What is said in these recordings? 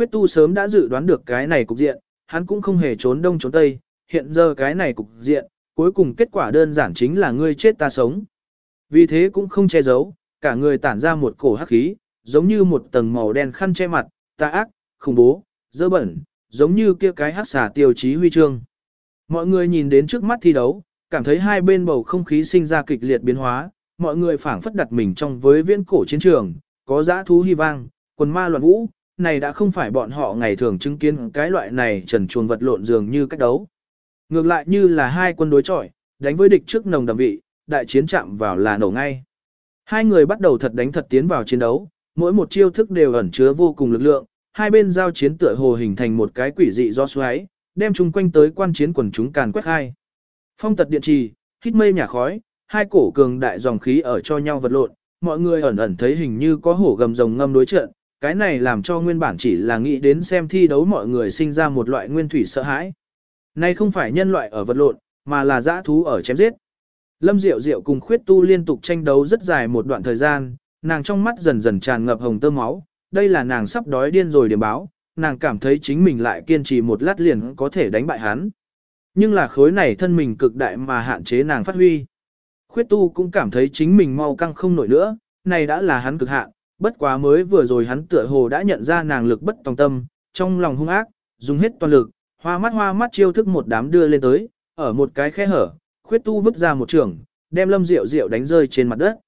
Khuyết tu sớm đã dự đoán được cái này cục diện, hắn cũng không hề trốn đông trốn tây, hiện giờ cái này cục diện, cuối cùng kết quả đơn giản chính là ngươi chết ta sống. Vì thế cũng không che giấu, cả người tản ra một cổ hắc khí, giống như một tầng màu đen khăn che mặt, tà ác, khủng bố, dơ bẩn, giống như kia cái hắc xà tiêu chí huy chương. Mọi người nhìn đến trước mắt thi đấu, cảm thấy hai bên bầu không khí sinh ra kịch liệt biến hóa, mọi người phảng phất đặt mình trong với viễn cổ chiến trường, có dã thú hy vang, quần ma loạn vũ, này đã không phải bọn họ ngày thường chứng kiến cái loại này trần chuồng vật lộn dường như cách đấu. Ngược lại như là hai quân đối chọi, đánh với địch trước nồng đậm vị, đại chiến chạm vào là nổ ngay. Hai người bắt đầu thật đánh thật tiến vào chiến đấu, mỗi một chiêu thức đều ẩn chứa vô cùng lực lượng, hai bên giao chiến tựa hồ hình thành một cái quỷ dị do xoáy, đem chung quanh tới quan chiến quần chúng càn quét hai. Phong tật điện trì, hít mây nhà khói, hai cổ cường đại dòng khí ở cho nhau vật lộn, mọi người ẩn ẩn thấy hình như có hổ gầm rồng ngâm đối trận, cái này làm cho nguyên bản chỉ là nghĩ đến xem thi đấu mọi người sinh ra một loại nguyên thủy sợ hãi. Nay không phải nhân loại ở vật lộn, mà là dã thú ở chém giết. Lâm Diệu Diệu cùng khuyết tu liên tục tranh đấu rất dài một đoạn thời gian, nàng trong mắt dần dần tràn ngập hồng tơ máu, đây là nàng sắp đói điên rồi điểm báo, nàng cảm thấy chính mình lại kiên trì một lát liền có thể đánh bại hắn. Nhưng là khối này thân mình cực đại mà hạn chế nàng phát huy. Khuyết tu cũng cảm thấy chính mình mau căng không nổi nữa, này đã là hắn cực hạn, bất quá mới vừa rồi hắn tựa hồ đã nhận ra nàng lực bất tòng tâm, trong lòng hung ác, dùng hết toàn lực, hoa mắt hoa mắt chiêu thức một đám đưa lên tới, ở một cái khe hở, khuyết tu vứt ra một trường, đem lâm diệu diệu đánh rơi trên mặt đất.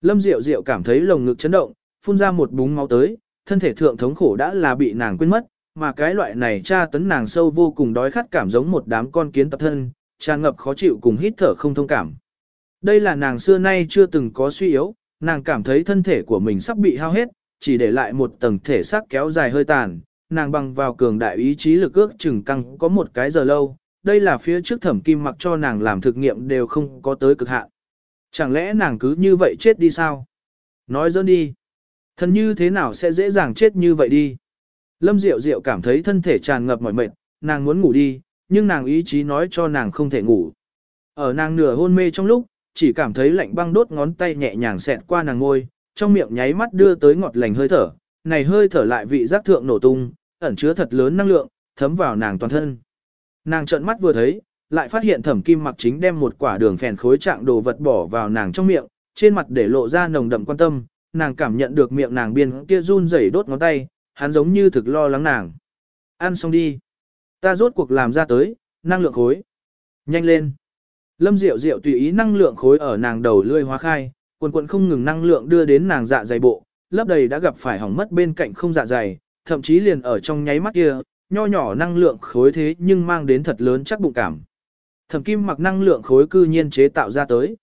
Lâm diệu diệu cảm thấy lồng ngực chấn động, phun ra một búng máu tới, thân thể thượng thống khổ đã là bị nàng quên mất, mà cái loại này tra tấn nàng sâu vô cùng đói khát cảm giống một đám con kiến tập thân, tràn ngập khó chịu cùng hít thở không thông cảm. Đây là nàng xưa nay chưa từng có suy yếu, nàng cảm thấy thân thể của mình sắp bị hao hết, chỉ để lại một tầng thể xác kéo dài hơi tàn, nàng bằng vào cường đại ý chí lực ước chừng căng có một cái giờ lâu, đây là phía trước thẩm kim mặc cho nàng làm thực nghiệm đều không có tới cực hạn. Chẳng lẽ nàng cứ như vậy chết đi sao? Nói dỡn đi. Thân như thế nào sẽ dễ dàng chết như vậy đi? Lâm Diệu Diệu cảm thấy thân thể tràn ngập mỏi mệt, nàng muốn ngủ đi, nhưng nàng ý chí nói cho nàng không thể ngủ. Ở nàng nửa hôn mê trong lúc, chỉ cảm thấy lạnh băng đốt ngón tay nhẹ nhàng xẹt qua nàng ngôi, trong miệng nháy mắt đưa tới ngọt lành hơi thở, này hơi thở lại vị giác thượng nổ tung, ẩn chứa thật lớn năng lượng, thấm vào nàng toàn thân. Nàng trợn mắt vừa thấy, lại phát hiện thẩm kim mặc chính đem một quả đường phèn khối trạng đồ vật bỏ vào nàng trong miệng, trên mặt để lộ ra nồng đậm quan tâm, nàng cảm nhận được miệng nàng biên kia run rẩy đốt ngón tay, hắn giống như thực lo lắng nàng. Ăn xong đi. Ta rốt cuộc làm ra tới, năng lượng khối. Nhanh lên. Lâm Diệu Diệu tùy ý năng lượng khối ở nàng đầu lươi hóa khai, quần quần không ngừng năng lượng đưa đến nàng dạ dày bộ, lấp đầy đã gặp phải hỏng mất bên cạnh không dạ dày, thậm chí liền ở trong nháy mắt kia, nho nhỏ năng lượng khối thế nhưng mang đến thật lớn chắc bụng cảm. Thẩm kim mặc năng lượng khối cư nhiên chế tạo ra tới.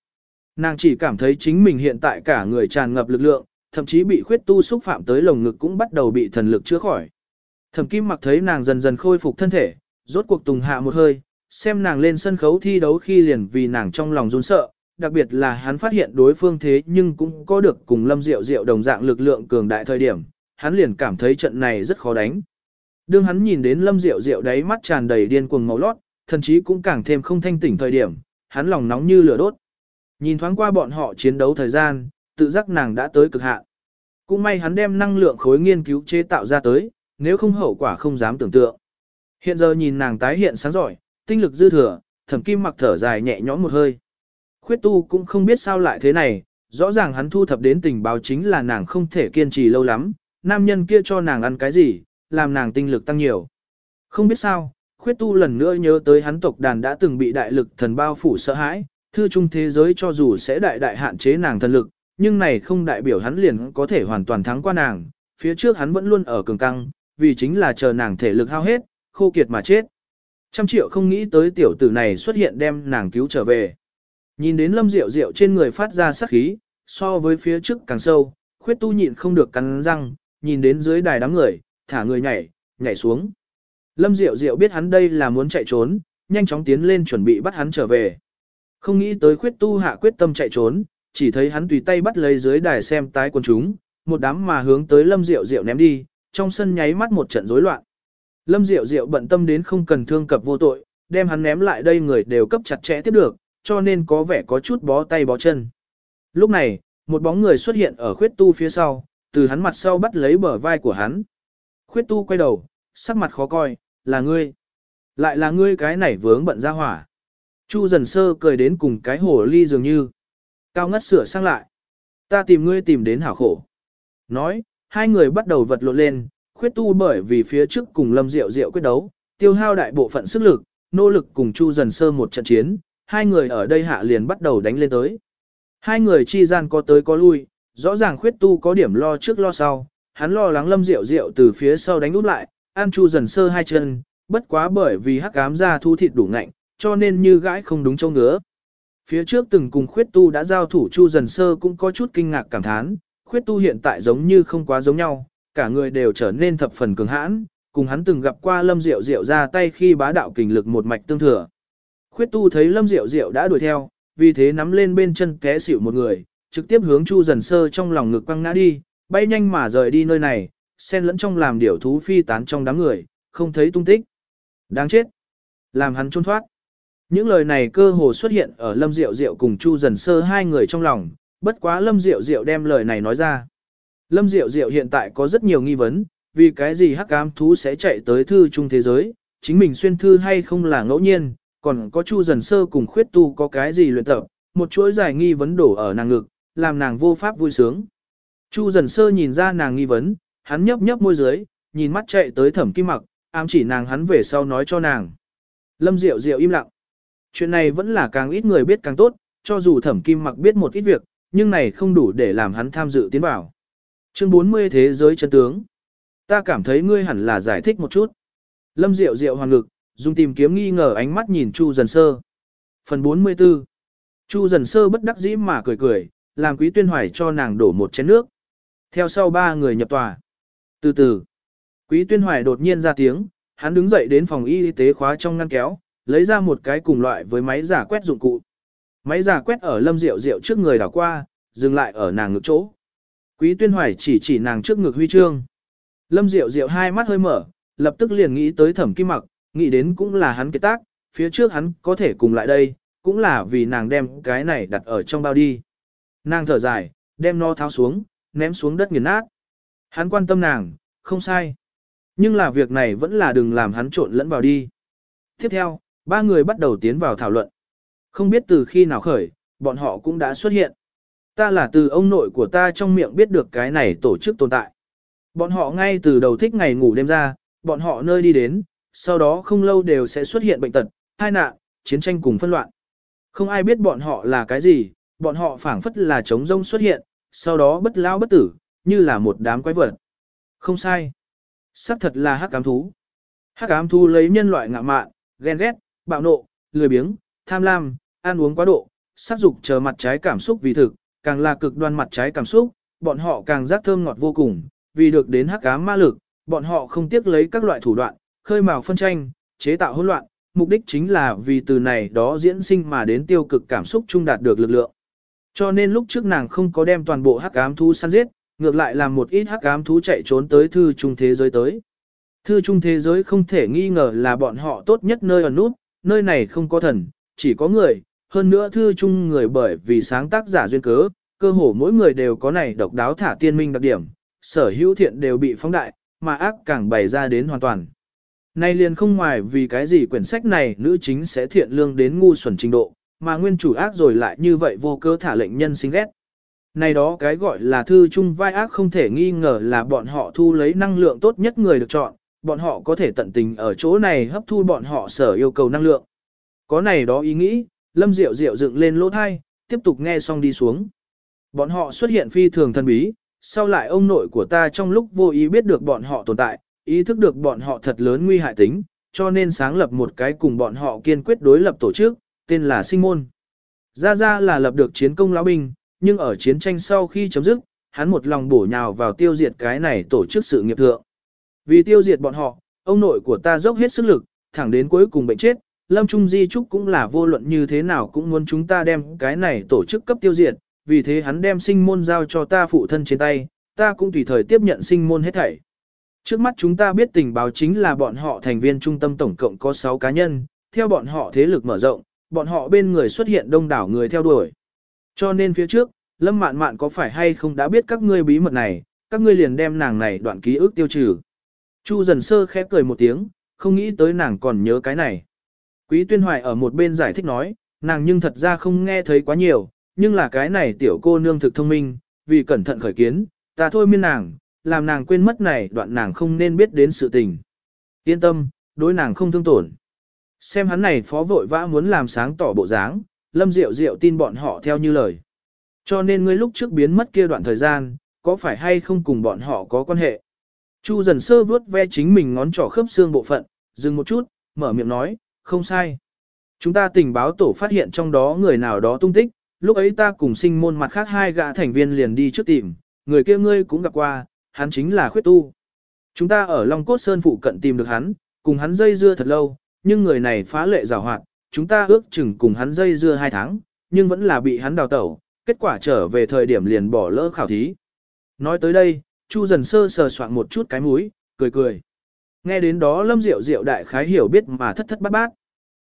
Nàng chỉ cảm thấy chính mình hiện tại cả người tràn ngập lực lượng, thậm chí bị khuyết tu xúc phạm tới lồng ngực cũng bắt đầu bị thần lực chữa khỏi. Thẩm kim mặc thấy nàng dần dần khôi phục thân thể, rốt cuộc tùng hạ một hơi, xem nàng lên sân khấu thi đấu khi liền vì nàng trong lòng run sợ, đặc biệt là hắn phát hiện đối phương thế nhưng cũng có được cùng lâm diệu diệu đồng dạng lực lượng cường đại thời điểm, hắn liền cảm thấy trận này rất khó đánh. Đương hắn nhìn đến lâm diệu diệu đáy mắt tràn đầy điên cuồng màu lót, thậm chí cũng càng thêm không thanh tỉnh thời điểm, hắn lòng nóng như lửa đốt. Nhìn thoáng qua bọn họ chiến đấu thời gian, tự giác nàng đã tới cực hạn. Cũng may hắn đem năng lượng khối nghiên cứu chế tạo ra tới, nếu không hậu quả không dám tưởng tượng. Hiện giờ nhìn nàng tái hiện sáng giỏi, tinh lực dư thừa, thẩm kim mặc thở dài nhẹ nhõm một hơi. Khuyết tu cũng không biết sao lại thế này, rõ ràng hắn thu thập đến tình báo chính là nàng không thể kiên trì lâu lắm, nam nhân kia cho nàng ăn cái gì, làm nàng tinh lực tăng nhiều. Không biết sao, khuyết tu lần nữa nhớ tới hắn tộc đàn đã từng bị đại lực thần bao phủ sợ hãi, thư trung thế giới cho dù sẽ đại đại hạn chế nàng thần lực, nhưng này không đại biểu hắn liền có thể hoàn toàn thắng qua nàng, phía trước hắn vẫn luôn ở cường căng, vì chính là chờ nàng thể lực hao hết, khô kiệt mà chết. Trăm triệu không nghĩ tới tiểu tử này xuất hiện đem nàng cứu trở về. Nhìn đến lâm rượu rượu trên người phát ra sắc khí, so với phía trước càng sâu, khuyết tu nhịn không được cắn răng, nhìn đến dưới đài đám người, thả người nhảy, nhảy xuống. Lâm Diệu Diệu biết hắn đây là muốn chạy trốn, nhanh chóng tiến lên chuẩn bị bắt hắn trở về. Không nghĩ tới khuyết tu hạ quyết tâm chạy trốn, chỉ thấy hắn tùy tay bắt lấy dưới đài xem tái quần chúng, một đám mà hướng tới Lâm Diệu Diệu ném đi, trong sân nháy mắt một trận rối loạn. Lâm Diệu Diệu bận tâm đến không cần thương cập vô tội, đem hắn ném lại đây người đều cấp chặt chẽ tiếp được, cho nên có vẻ có chút bó tay bó chân. Lúc này, một bóng người xuất hiện ở khuyết tu phía sau, từ hắn mặt sau bắt lấy bờ vai của hắn. khuyết tu quay đầu, sắc mặt khó coi, là ngươi. Lại là ngươi cái này vướng bận ra hỏa. Chu dần sơ cười đến cùng cái hồ ly dường như. Cao ngất sửa sang lại. Ta tìm ngươi tìm đến hảo khổ. Nói, hai người bắt đầu vật lộn lên, khuyết tu bởi vì phía trước cùng lâm diệu diệu quyết đấu, tiêu hao đại bộ phận sức lực, nỗ lực cùng chu dần sơ một trận chiến, hai người ở đây hạ liền bắt đầu đánh lên tới. Hai người chi gian có tới có lui, rõ ràng khuyết tu có điểm lo trước lo sau, hắn lo lắng lâm diệu diệu từ phía sau đánh úp lại, an chu dần sơ hai chân, bất quá bởi vì hắc ám ra thu thịt đủ ngạnh, cho nên như gãi không đúng châu ngứa. Phía trước từng cùng khuyết tu đã giao thủ chu dần sơ cũng có chút kinh ngạc cảm thán, khuyết tu hiện tại giống như không quá giống nhau, cả người đều trở nên thập phần cường hãn, cùng hắn từng gặp qua lâm diệu diệu ra tay khi bá đạo kình lực một mạch tương thừa. Khuyết tu thấy lâm diệu diệu đã đuổi theo, vì thế nắm lên bên chân té xỉu một người, trực tiếp hướng chu dần sơ trong lòng ngực quăng ngã đi, bay nhanh mà rời đi nơi này, xen lẫn trong làm điểu thú phi tán trong đám người, không thấy tung tích. Đáng chết. Làm hắn trốn thoát. Những lời này cơ hồ xuất hiện ở Lâm Diệu Diệu cùng Chu Dần Sơ hai người trong lòng, bất quá Lâm Diệu Diệu đem lời này nói ra. Lâm Diệu Diệu hiện tại có rất nhiều nghi vấn, vì cái gì hắc ám thú sẽ chạy tới thư trung thế giới, chính mình xuyên thư hay không là ngẫu nhiên, còn có Chu Dần Sơ cùng khuyết tu có cái gì luyện tập, một chuỗi giải nghi vấn đổ ở nàng ngực, làm nàng vô pháp vui sướng. Chu Dần Sơ nhìn ra nàng nghi vấn, hắn nhấp nhấp môi dưới, nhìn mắt chạy tới thẩm kim mặc, ám chỉ nàng hắn về sau nói cho nàng. Lâm Diệu Diệu im lặng. Chuyện này vẫn là càng ít người biết càng tốt, cho dù thẩm kim mặc biết một ít việc, nhưng này không đủ để làm hắn tham dự tiến vào. Chương 40 Thế giới chân tướng. Ta cảm thấy ngươi hẳn là giải thích một chút. Lâm Diệu Diệu hoàng lực dùng tìm kiếm nghi ngờ ánh mắt nhìn Chu Dần Sơ. Phần 44 Chu Dần Sơ bất đắc dĩ mà cười cười, làm quý tuyên hoài cho nàng đổ một chén nước. Theo sau ba người nhập tòa. Từ từ, quý tuyên hoài đột nhiên ra tiếng, hắn đứng dậy đến phòng y tế khóa trong ngăn kéo, lấy ra một cái cùng loại với máy giả quét dụng cụ. Máy giả quét ở lâm diệu diệu trước người đảo qua, dừng lại ở nàng ngực chỗ. Quý tuyên hoài chỉ chỉ nàng trước ngực huy chương. Lâm Diệu Diệu hai mắt hơi mở, lập tức liền nghĩ tới thẩm kim mặc, nghĩ đến cũng là hắn kế tác, phía trước hắn có thể cùng lại đây, cũng là vì nàng đem cái này đặt ở trong bao đi. Nàng thở dài, đem nó tháo xuống, ném xuống đất nghiền nát. Hắn quan tâm nàng, không sai. Nhưng là việc này vẫn là đừng làm hắn trộn lẫn vào đi. Tiếp theo, ba người bắt đầu tiến vào thảo luận. Không biết từ khi nào khởi, bọn họ cũng đã xuất hiện. Ta là từ ông nội của ta trong miệng biết được cái này tổ chức tồn tại. Bọn họ ngay từ đầu thích ngày ngủ đêm ra, bọn họ nơi đi đến, sau đó không lâu đều sẽ xuất hiện bệnh tật, tai nạn, chiến tranh cùng phân loạn. Không ai biết bọn họ là cái gì, bọn họ phảng phất là trống rông xuất hiện, sau đó bất lao bất tử, như là một đám quái vật. Không sai. Sắc thật là hắc ám thú. Hắc ám thú lấy nhân loại ngạ mạn, ghen ghét, bạo nộ, lười biếng, tham lam, ăn uống quá độ, sắc dục chờ mặt trái cảm xúc vì thực, càng là cực đoan mặt trái cảm xúc, bọn họ càng giác thơm ngọt vô cùng, vì được đến hắc ám ma lực, bọn họ không tiếc lấy các loại thủ đoạn, khơi mào phân tranh, chế tạo hỗn loạn, mục đích chính là vì từ này đó diễn sinh mà đến tiêu cực cảm xúc chung đạt được lực lượng. Cho nên lúc trước nàng không có đem toàn bộ hắc ám thú săn giết, ngược lại làm một ít hắc ám thú chạy trốn tới thư trung thế giới tới. Thư trung thế giới không thể nghi ngờ là bọn họ tốt nhất nơi ở nút, nơi này không có thần, chỉ có người, hơn nữa thư chung người bởi vì sáng tác giả duyên cớ, cơ hồ mỗi người đều có này độc đáo thả tiên minh đặc điểm, sở hữu thiện đều bị phóng đại, mà ác càng bày ra đến hoàn toàn. Nay liền không ngoài vì cái gì quyển sách này nữ chính sẽ thiện lương đến ngu xuẩn trình độ, mà nguyên chủ ác rồi lại như vậy vô cớ thả lệnh nhân sinh ghét. Này đó cái gọi là thư chung vai ác không thể nghi ngờ là bọn họ thu lấy năng lượng tốt nhất người được chọn, bọn họ có thể tận tình ở chỗ này hấp thu bọn họ sở yêu cầu năng lượng. Có này đó ý nghĩ, Lâm Diệu Diệu dựng lên lỗ thai, tiếp tục nghe xong đi xuống. Bọn họ xuất hiện phi thường thân bí, sau lại ông nội của ta trong lúc vô ý biết được bọn họ tồn tại, ý thức được bọn họ thật lớn nguy hại tính, cho nên sáng lập một cái cùng bọn họ kiên quyết đối lập tổ chức, tên là sinh môn. Ra ra là lập được chiến công lão binh, nhưng ở chiến tranh sau khi chấm dứt, hắn một lòng bổ nhào vào tiêu diệt cái này tổ chức sự nghiệp thượng. Vì tiêu diệt bọn họ, ông nội của ta dốc hết sức lực, thẳng đến cuối cùng bệnh chết, Lâm Trung Di Trúc cũng là vô luận như thế nào cũng muốn chúng ta đem cái này tổ chức cấp tiêu diệt, vì thế hắn đem sinh môn giao cho ta phụ thân trên tay, ta cũng tùy thời tiếp nhận sinh môn hết thảy. Trước mắt chúng ta biết tình báo chính là bọn họ thành viên trung tâm tổng cộng có 6 cá nhân, theo bọn họ thế lực mở rộng, bọn họ bên người xuất hiện đông đảo người theo đuổi. Cho nên phía trước, Lâm Mạn Mạn có phải hay không đã biết các ngươi bí mật này, các ngươi liền đem nàng này đoạn ký ức tiêu trừ. Chu dần sơ khẽ cười một tiếng, không nghĩ tới nàng còn nhớ cái này. Quý tuyên hoài ở một bên giải thích nói, nàng nhưng thật ra không nghe thấy quá nhiều, nhưng là cái này tiểu cô nương thực thông minh, vì cẩn thận khởi kiến, ta thôi miên nàng, làm nàng quên mất này đoạn nàng không nên biết đến sự tình. Yên tâm, đối nàng không thương tổn. Xem hắn này phó vội vã muốn làm sáng tỏ bộ dáng, lâm diệu diệu tin bọn họ theo như lời. Cho nên ngươi lúc trước biến mất kia đoạn thời gian, có phải hay không cùng bọn họ có quan hệ? Chu dần sơ vuốt ve chính mình ngón trỏ khớp xương bộ phận, dừng một chút, mở miệng nói, không sai. Chúng ta tình báo tổ phát hiện trong đó người nào đó tung tích, lúc ấy ta cùng sinh môn mặt khác hai gã thành viên liền đi trước tìm, người kia ngươi cũng gặp qua, hắn chính là khuyết tu. Chúng ta ở Long Cốt Sơn phụ cận tìm được hắn, cùng hắn dây dưa thật lâu, nhưng người này phá lệ rào hoạt, chúng ta ước chừng cùng hắn dây dưa hai tháng, nhưng vẫn là bị hắn đào tẩu, kết quả trở về thời điểm liền bỏ lỡ khảo thí. Nói tới đây, Chu dần sơ sờ soạn một chút cái mũi, cười cười. Nghe đến đó Lâm Diệu Diệu đại khái hiểu biết mà thất thất bát bát.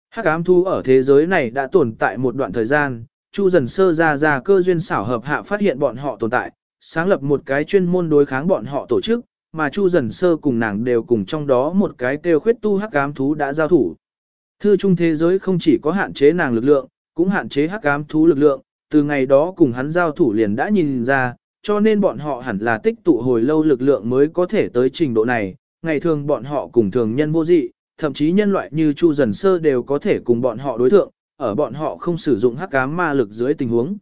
Hắc ám thu ở thế giới này đã tồn tại một đoạn thời gian, Chu dần sơ ra ra cơ duyên xảo hợp hạ phát hiện bọn họ tồn tại, sáng lập một cái chuyên môn đối kháng bọn họ tổ chức, mà Chu dần sơ cùng nàng đều cùng trong đó một cái kêu khuyết tu hắc ám thú đã giao thủ. Thư trung thế giới không chỉ có hạn chế nàng lực lượng, cũng hạn chế hắc ám thú lực lượng, từ ngày đó cùng hắn giao thủ liền đã nhìn ra, cho nên bọn họ hẳn là tích tụ hồi lâu lực lượng mới có thể tới trình độ này, ngày thường bọn họ cùng thường nhân vô dị, thậm chí nhân loại như Chu Dần Sơ đều có thể cùng bọn họ đối thượng, ở bọn họ không sử dụng hắc ám ma lực dưới tình huống.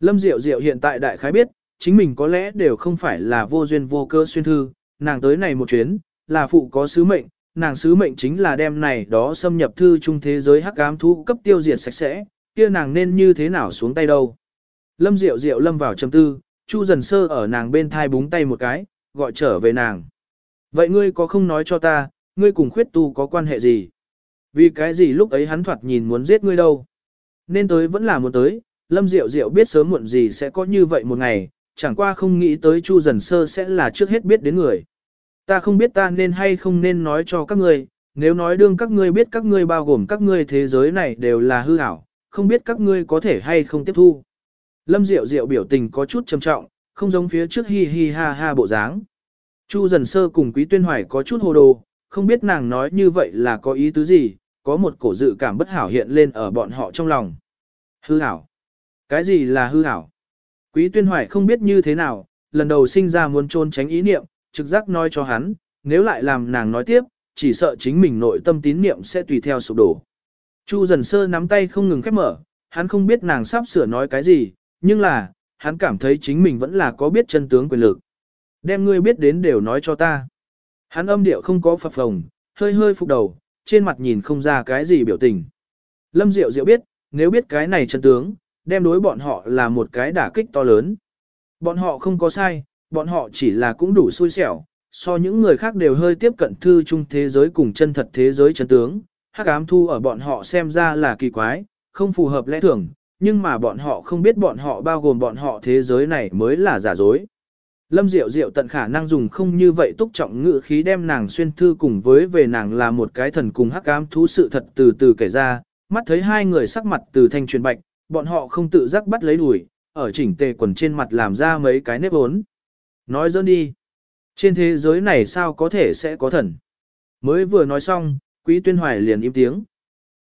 Lâm Diệu Diệu hiện tại đại khái biết, chính mình có lẽ đều không phải là vô duyên vô cơ xuyên thư, nàng tới này một chuyến, là phụ có sứ mệnh, nàng sứ mệnh chính là đem này đó xâm nhập thư trung thế giới hắc ám thú cấp tiêu diệt sạch sẽ, kia nàng nên như thế nào xuống tay đâu. Lâm Diệu Diệu lâm vào trầm tư, Chu Dần Sơ ở nàng bên thai búng tay một cái, gọi trở về nàng. Vậy ngươi có không nói cho ta, ngươi cùng khuyết tu có quan hệ gì? Vì cái gì lúc ấy hắn thoạt nhìn muốn giết ngươi đâu? Nên tới vẫn là muốn tới, Lâm Diệu Diệu biết sớm muộn gì sẽ có như vậy một ngày, chẳng qua không nghĩ tới Chu Dần Sơ sẽ là trước hết biết đến người. Ta không biết ta nên hay không nên nói cho các ngươi, nếu nói đương các ngươi biết các ngươi bao gồm các ngươi thế giới này đều là hư ảo, không biết các ngươi có thể hay không tiếp thu. Lâm Diệu Diệu biểu tình có chút trầm trọng, không giống phía trước hi hi ha ha bộ dáng. Chu dần sơ cùng Quý Tuyên Hoài có chút hồ đồ, không biết nàng nói như vậy là có ý tứ gì, có một cổ dự cảm bất hảo hiện lên ở bọn họ trong lòng. Hư hảo. Cái gì là hư hảo? Quý Tuyên Hoài không biết như thế nào, lần đầu sinh ra muốn trôn tránh ý niệm, trực giác nói cho hắn, nếu lại làm nàng nói tiếp, chỉ sợ chính mình nội tâm tín niệm sẽ tùy theo sụp đổ. Chu dần sơ nắm tay không ngừng khép mở, hắn không biết nàng sắp sửa nói cái gì, nhưng là, hắn cảm thấy chính mình vẫn là có biết chân tướng quyền lực. Đem ngươi biết đến đều nói cho ta. Hắn âm điệu không có phập phồng, hơi hơi phục đầu, trên mặt nhìn không ra cái gì biểu tình. Lâm Diệu Diệu biết, nếu biết cái này chân tướng, đem đối bọn họ là một cái đả kích to lớn. Bọn họ không có sai, bọn họ chỉ là cũng đủ xui xẻo, so những người khác đều hơi tiếp cận thư chung thế giới cùng chân thật thế giới chân tướng. Hắc ám thu ở bọn họ xem ra là kỳ quái, không phù hợp lẽ thường, nhưng mà bọn họ không biết bọn họ bao gồm bọn họ thế giới này mới là giả dối. Lâm Diệu Diệu tận khả năng dùng không như vậy túc trọng ngữ khí đem nàng xuyên thư cùng với về nàng là một cái thần cùng hắc ám thú sự thật từ từ kể ra, mắt thấy hai người sắc mặt từ thanh truyền bạch, bọn họ không tự giác bắt lấy đuổi, ở chỉnh tề quần trên mặt làm ra mấy cái nếp ốn. Nói dỡ đi. Trên thế giới này sao có thể sẽ có thần? Mới vừa nói xong, Quý Tuyên Hoài liền im tiếng.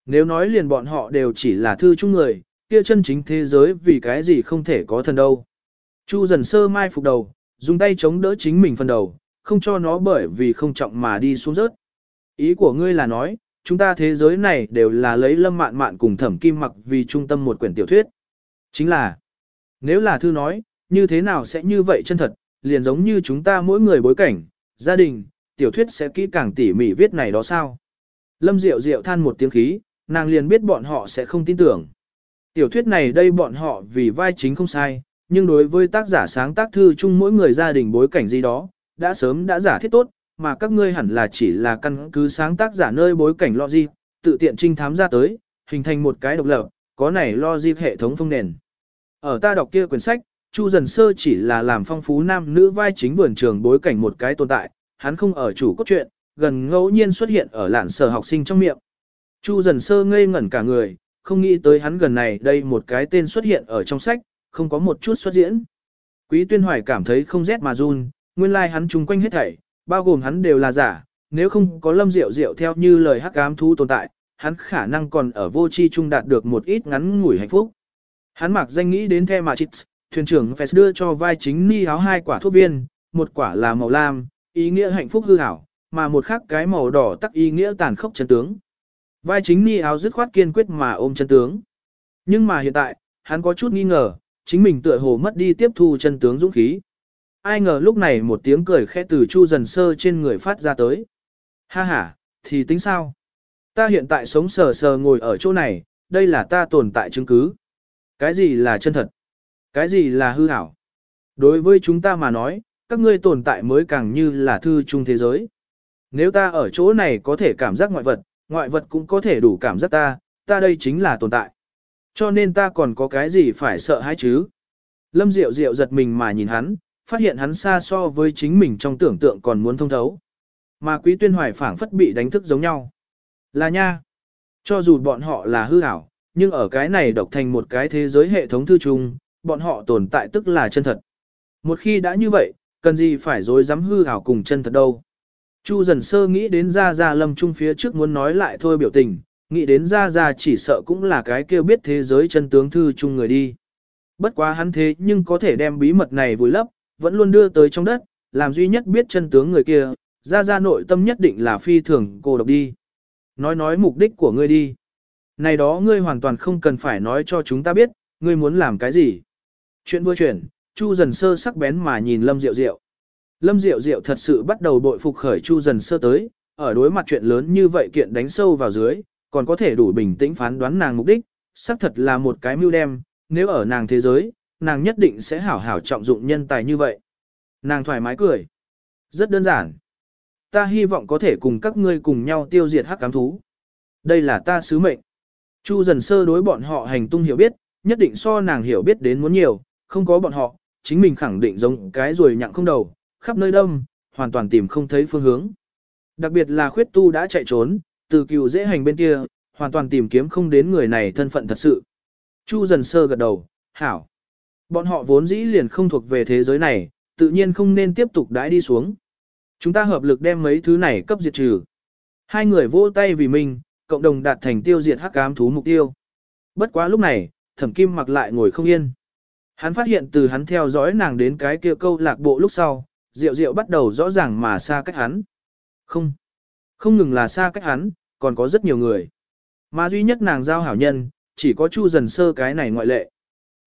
Nếu nói liền bọn họ đều chỉ là thư chung người, kia chân chính thế giới vì cái gì không thể có thần đâu. Chu dần sơ mai phục đầu, dùng tay chống đỡ chính mình phần đầu, không cho nó bởi vì không trọng mà đi xuống rớt. Ý của ngươi là nói, chúng ta thế giới này đều là lấy lâm mạn mạn cùng thẩm kim mặc vì trung tâm một quyển tiểu thuyết. Chính là, nếu là thư nói, như thế nào sẽ như vậy chân thật, liền giống như chúng ta mỗi người bối cảnh, gia đình, tiểu thuyết sẽ kỹ càng tỉ mỉ viết này đó sao. Lâm Diệu Diệu than một tiếng khí, nàng liền biết bọn họ sẽ không tin tưởng. Tiểu thuyết này đây bọn họ vì vai chính không sai, nhưng đối với tác giả sáng tác thư chung mỗi người gia đình bối cảnh gì đó, đã sớm đã giả thiết tốt, mà các ngươi hẳn là chỉ là căn cứ sáng tác giả nơi bối cảnh logic, tự tiện trinh thám ra tới, hình thành một cái độc lập, có này logic hệ thống phong nền. Ở ta đọc kia quyển sách, Chu Dần Sơ chỉ là làm phong phú nam nữ vai chính vườn trường bối cảnh một cái tồn tại, hắn không ở chủ cốt truyện, gần ngẫu nhiên xuất hiện ở lạn sở học sinh trong miệng. Chu Dần Sơ ngây ngẩn cả người, không nghĩ tới hắn gần này đây một cái tên xuất hiện ở trong sách, không có một chút xuất diễn. Quý tuyên hoài cảm thấy không rét mà run, nguyên lai like hắn chung quanh hết thảy, bao gồm hắn đều là giả, nếu không có lâm diệu diệu theo như lời hắc ám thú tồn tại, hắn khả năng còn ở vô chi trung đạt được một ít ngắn ngủi hạnh phúc. Hắn mặc danh nghĩ đến The Matrix, thuyền trưởng Fes đưa cho vai chính ni áo hai quả thuốc viên, một quả là màu lam, ý nghĩa hạnh phúc hư hảo, mà một khác cái màu đỏ tắc ý nghĩa tàn khốc chân tướng. Vai chính ni áo dứt khoát kiên quyết mà ôm chân tướng. Nhưng mà hiện tại, hắn có chút nghi ngờ, chính mình tựa hồ mất đi tiếp thu chân tướng dũng khí. Ai ngờ lúc này một tiếng cười khẽ từ Chu dần sơ trên người phát ra tới. Ha ha, thì tính sao? Ta hiện tại sống sờ sờ ngồi ở chỗ này, đây là ta tồn tại chứng cứ. Cái gì là chân thật? Cái gì là hư ảo? Đối với chúng ta mà nói, các ngươi tồn tại mới càng như là thư chung thế giới. Nếu ta ở chỗ này có thể cảm giác ngoại vật, ngoại vật cũng có thể đủ cảm giác ta, ta đây chính là tồn tại. Cho nên ta còn có cái gì phải sợ hãi chứ? Lâm Diệu Diệu giật mình mà nhìn hắn, phát hiện hắn xa so với chính mình trong tưởng tượng còn muốn thông thấu. Mà quý tuyên hoài phảng phất bị đánh thức giống nhau. Là nha. Cho dù bọn họ là hư ảo, nhưng ở cái này độc thành một cái thế giới hệ thống thư chung, bọn họ tồn tại tức là chân thật. Một khi đã như vậy, cần gì phải dối dám hư ảo cùng chân thật đâu. Chu dần sơ nghĩ đến ra ra lâm trung phía trước muốn nói lại thôi biểu tình, nghĩ đến ra ra chỉ sợ cũng là cái kêu biết thế giới chân tướng thư chung người đi. Bất quá hắn thế nhưng có thể đem bí mật này vùi lấp, vẫn luôn đưa tới trong đất, làm duy nhất biết chân tướng người kia, ra ra nội tâm nhất định là phi thường cô độc đi. Nói nói mục đích của ngươi đi. Này đó ngươi hoàn toàn không cần phải nói cho chúng ta biết, ngươi muốn làm cái gì. Chuyện vừa chuyển, Chu dần sơ sắc bén mà nhìn Lâm Diệu Diệu. Lâm Diệu Diệu thật sự bắt đầu bội phục khởi Chu dần sơ tới, ở đối mặt chuyện lớn như vậy kiện đánh sâu vào dưới, còn có thể đủ bình tĩnh phán đoán nàng mục đích, xác thật là một cái mưu đem, nếu ở nàng thế giới, nàng nhất định sẽ hảo hảo trọng dụng nhân tài như vậy. Nàng thoải mái cười. Rất đơn giản. Ta hy vọng có thể cùng các ngươi cùng nhau tiêu diệt hắc cám thú. Đây là ta sứ mệnh. Chu dần sơ đối bọn họ hành tung hiểu biết, nhất định so nàng hiểu biết đến muốn nhiều, không có bọn họ, chính mình khẳng định giống cái rồi nhặng không đầu, khắp nơi đông, hoàn toàn tìm không thấy phương hướng. Đặc biệt là khuyết tu đã chạy trốn, từ cựu dễ hành bên kia, hoàn toàn tìm kiếm không đến người này thân phận thật sự. Chu dần sơ gật đầu, hảo. Bọn họ vốn dĩ liền không thuộc về thế giới này, tự nhiên không nên tiếp tục đãi đi xuống. Chúng ta hợp lực đem mấy thứ này cấp diệt trừ. Hai người vỗ tay vì mình, cộng đồng đạt thành tiêu diệt hắc ám thú mục tiêu. Bất quá lúc này, thẩm kim mặc lại ngồi không yên. Hắn phát hiện từ hắn theo dõi nàng đến cái kia câu lạc bộ lúc sau, Diệu Diệu bắt đầu rõ ràng mà xa cách hắn. Không, không ngừng là xa cách hắn, còn có rất nhiều người. Mà duy nhất nàng giao hảo nhân, chỉ có Chu dần sơ cái này ngoại lệ.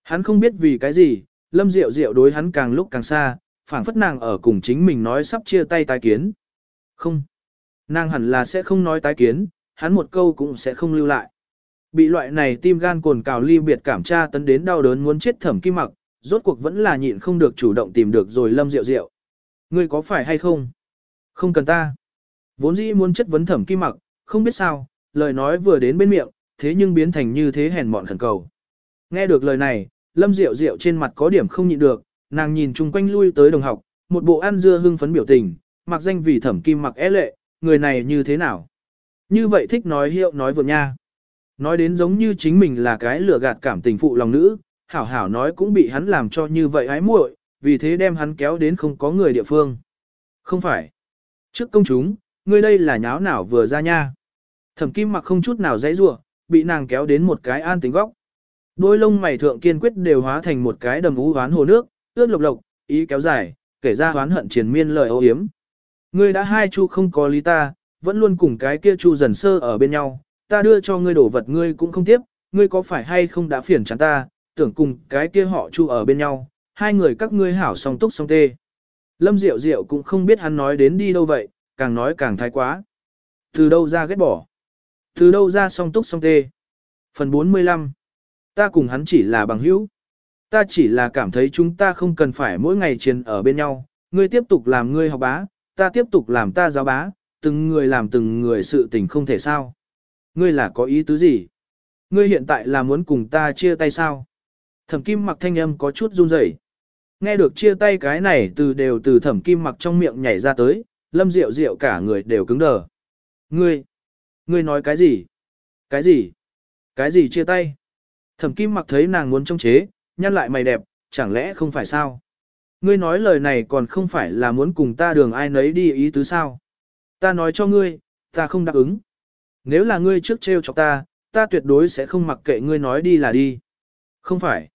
Hắn không biết vì cái gì, Lâm Diệu Diệu đối hắn càng lúc càng xa, phảng phất nàng ở cùng chính mình nói sắp chia tay tái kiến. Không, nàng hẳn là sẽ không nói tái kiến, hắn một câu cũng sẽ không lưu lại. Bị loại này tim gan cồn cào ly biệt cảm tra tấn đến đau đớn muốn chết thẩm kim mặc, rốt cuộc vẫn là nhịn không được chủ động tìm được rồi lâm Diệu Diệu Ngươi có phải hay không? Không cần ta. Vốn dĩ muốn chất vấn thẩm kim mặc, không biết sao, lời nói vừa đến bên miệng, thế nhưng biến thành như thế hèn mọn khẩn cầu. Nghe được lời này, lâm Diệu Diệu trên mặt có điểm không nhịn được, nàng nhìn chung quanh lui tới đồng học, một bộ ăn dưa hưng phấn biểu tình, mặc danh vì thẩm kim mặc é lệ, người này như thế nào? Như vậy thích nói hiệu nói vượt nha. Nói đến giống như chính mình là cái lừa gạt cảm tình phụ lòng nữ, hảo hảo nói cũng bị hắn làm cho như vậy ái muội, vì thế đem hắn kéo đến không có người địa phương. Không phải. Trước công chúng, ngươi đây là nháo nào vừa ra nha. Thẩm kim mặc không chút nào dãy rủa, bị nàng kéo đến một cái an tính góc. Đôi lông mày thượng kiên quyết đều hóa thành một cái đầm ú hoán hồ nước, ướt lộc lộc, ý kéo dài, kể ra hoán hận triền miên lời ô hiếm. Ngươi đã hai chu không có lý ta, vẫn luôn cùng cái kia chu dần sơ ở bên nhau, ta đưa cho ngươi đổ vật ngươi cũng không tiếp, ngươi có phải hay không đã phiền chán ta, tưởng cùng cái kia họ chu ở bên nhau, hai người các ngươi hảo song túc song tê. Lâm Diệu Diệu cũng không biết hắn nói đến đi đâu vậy, càng nói càng thái quá. Từ đâu ra ghét bỏ? Từ đâu ra song túc song tê? Phần 45 Ta cùng hắn chỉ là bằng hữu. Ta chỉ là cảm thấy chúng ta không cần phải mỗi ngày chiến ở bên nhau, ngươi tiếp tục làm ngươi học bá, ta tiếp tục làm ta giáo bá, từng người làm từng người sự tình không thể sao. Ngươi là có ý tứ gì? Ngươi hiện tại là muốn cùng ta chia tay sao? Thẩm kim mặc thanh âm có chút run rẩy. Nghe được chia tay cái này từ đều từ thẩm kim mặc trong miệng nhảy ra tới, lâm rượu rượu cả người đều cứng đờ. Ngươi, ngươi nói cái gì? Cái gì? Cái gì chia tay? Thẩm kim mặc thấy nàng muốn trông chế, nhăn lại mày đẹp, chẳng lẽ không phải sao? Ngươi nói lời này còn không phải là muốn cùng ta đường ai nấy đi ý tứ sao. Ta nói cho ngươi, ta không đáp ứng. Nếu là ngươi trước trêu chọc ta, ta tuyệt đối sẽ không mặc kệ ngươi nói đi là đi. Không phải.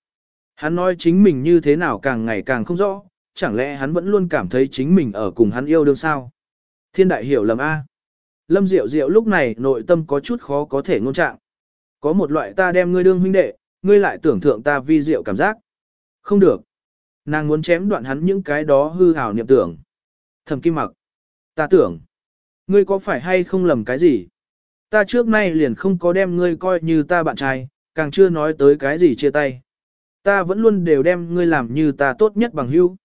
Hắn nói chính mình như thế nào càng ngày càng không rõ, chẳng lẽ hắn vẫn luôn cảm thấy chính mình ở cùng hắn yêu đương sao? Thiên đại hiểu lầm A. Lâm Diệu Diệu lúc này nội tâm có chút khó có thể ngôn trạng. Có một loại ta đem ngươi đương huynh đệ, ngươi lại tưởng thượng ta vi diệu cảm giác. Không được. Nàng muốn chém đoạn hắn những cái đó hư hào niệm tưởng. Thẩm kim mặc. Ta tưởng. Ngươi có phải hay không lầm cái gì? Ta trước nay liền không có đem ngươi coi như ta bạn trai, càng chưa nói tới cái gì chia tay. Ta vẫn luôn đều đem ngươi làm như ta tốt nhất bằng hữu.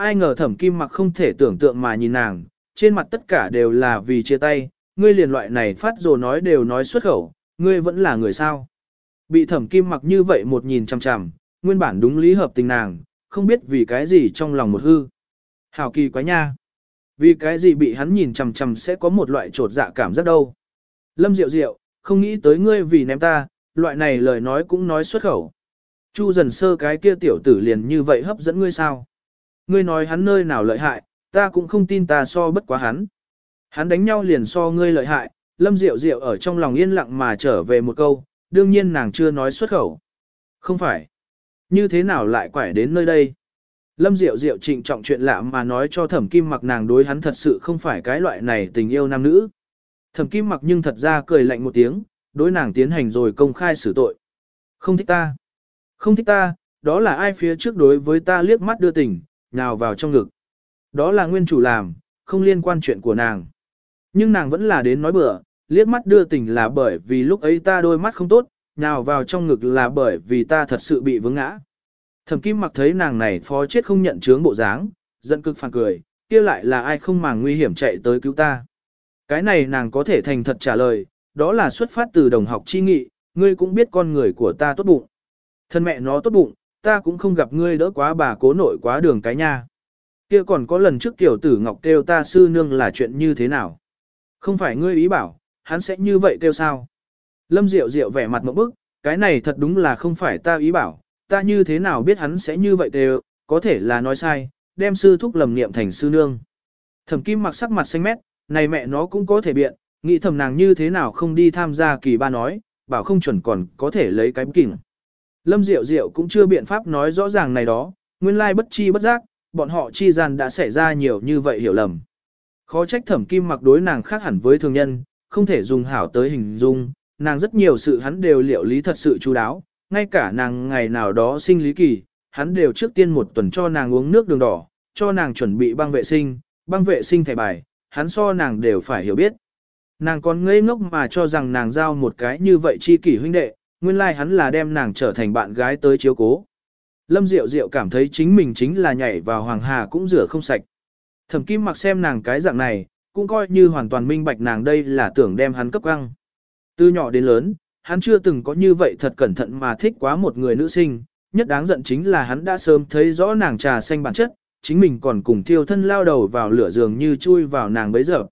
Ai ngờ thẩm kim mặc không thể tưởng tượng mà nhìn nàng, trên mặt tất cả đều là vì chia tay, ngươi liền loại này phát rồi nói đều nói xuất khẩu, ngươi vẫn là người sao. Bị thẩm kim mặc như vậy một nhìn chằm chằm, nguyên bản đúng lý hợp tình nàng, không biết vì cái gì trong lòng một hư. Hảo kỳ quá nha. Vì cái gì bị hắn nhìn chằm chằm sẽ có một loại trột dạ cảm giác đâu. Lâm Diệu Diệu, không nghĩ tới ngươi vì ném ta, loại này lời nói cũng nói xuất khẩu. Chu dần sơ cái kia tiểu tử liền như vậy hấp dẫn ngươi sao? Ngươi nói hắn nơi nào lợi hại, ta cũng không tin ta so bất quá hắn. Hắn đánh nhau liền so ngươi lợi hại, Lâm Diệu Diệu ở trong lòng yên lặng mà trở về một câu, đương nhiên nàng chưa nói xuất khẩu. Không phải. Như thế nào lại quải đến nơi đây? Lâm Diệu Diệu trịnh trọng chuyện lạ mà nói cho thẩm kim mặc nàng đối hắn thật sự không phải cái loại này tình yêu nam nữ. Thẩm kim mặc nhưng thật ra cười lạnh một tiếng, đối nàng tiến hành rồi công khai xử tội. Không thích ta. Không thích ta, đó là ai phía trước đối với ta liếc mắt đưa tình, nào vào trong ngực. Đó là nguyên chủ làm, không liên quan chuyện của nàng. Nhưng nàng vẫn là đến nói bừa, liếc mắt đưa tình là bởi vì lúc ấy ta đôi mắt không tốt, nào vào trong ngực là bởi vì ta thật sự bị vướng ngã. Thẩm Kim mặc thấy nàng này phó chết không nhận chướng bộ dáng, giận cực phản cười, kia lại là ai không màng nguy hiểm chạy tới cứu ta. Cái này nàng có thể thành thật trả lời, đó là xuất phát từ đồng học chi nghị, ngươi cũng biết con người của ta tốt bụng. Thân mẹ nó tốt bụng, ta cũng không gặp ngươi đỡ quá bà cố nội quá đường cái nha. Kia còn có lần trước tiểu tử ngọc kêu ta sư nương là chuyện như thế nào? Không phải ngươi ý bảo, hắn sẽ như vậy kêu sao? Lâm Diệu Diệu vẻ mặt một bức, cái này thật đúng là không phải ta ý bảo, ta như thế nào biết hắn sẽ như vậy kêu, có thể là nói sai, đem sư thúc lầm niệm thành sư nương. Thẩm Kim mặc sắc mặt xanh mét, này mẹ nó cũng có thể biện, nghĩ thầm nàng như thế nào không đi tham gia kỳ ba nói, bảo không chuẩn còn có thể lấy cái kỉnh. Lâm Diệu Diệu cũng chưa biện pháp nói rõ ràng này đó, nguyên lai bất chi bất giác, bọn họ chi gian đã xảy ra nhiều như vậy hiểu lầm. Khó trách thẩm kim mặc đối nàng khác hẳn với thường nhân, không thể dùng hảo tới hình dung, nàng rất nhiều sự hắn đều liệu lý thật sự chú đáo, ngay cả nàng ngày nào đó sinh lý kỳ, hắn đều trước tiên một tuần cho nàng uống nước đường đỏ, cho nàng chuẩn bị băng vệ sinh, băng vệ sinh thẻ bài, hắn so nàng đều phải hiểu biết. Nàng còn ngây ngốc mà cho rằng nàng giao một cái như vậy chi kỷ huynh đệ, nguyên lai like hắn là đem nàng trở thành bạn gái tới chiếu cố. Lâm Diệu Diệu cảm thấy chính mình chính là nhảy vào hoàng hà cũng rửa không sạch. Thẩm Kim mặc xem nàng cái dạng này, cũng coi như hoàn toàn minh bạch nàng đây là tưởng đem hắn cấp găng. Từ nhỏ đến lớn, hắn chưa từng có như vậy thật cẩn thận mà thích quá một người nữ sinh, nhất đáng giận chính là hắn đã sớm thấy rõ nàng trà xanh bản chất, chính mình còn cùng thiêu thân lao đầu vào lửa giường như chui vào nàng bấy giờ.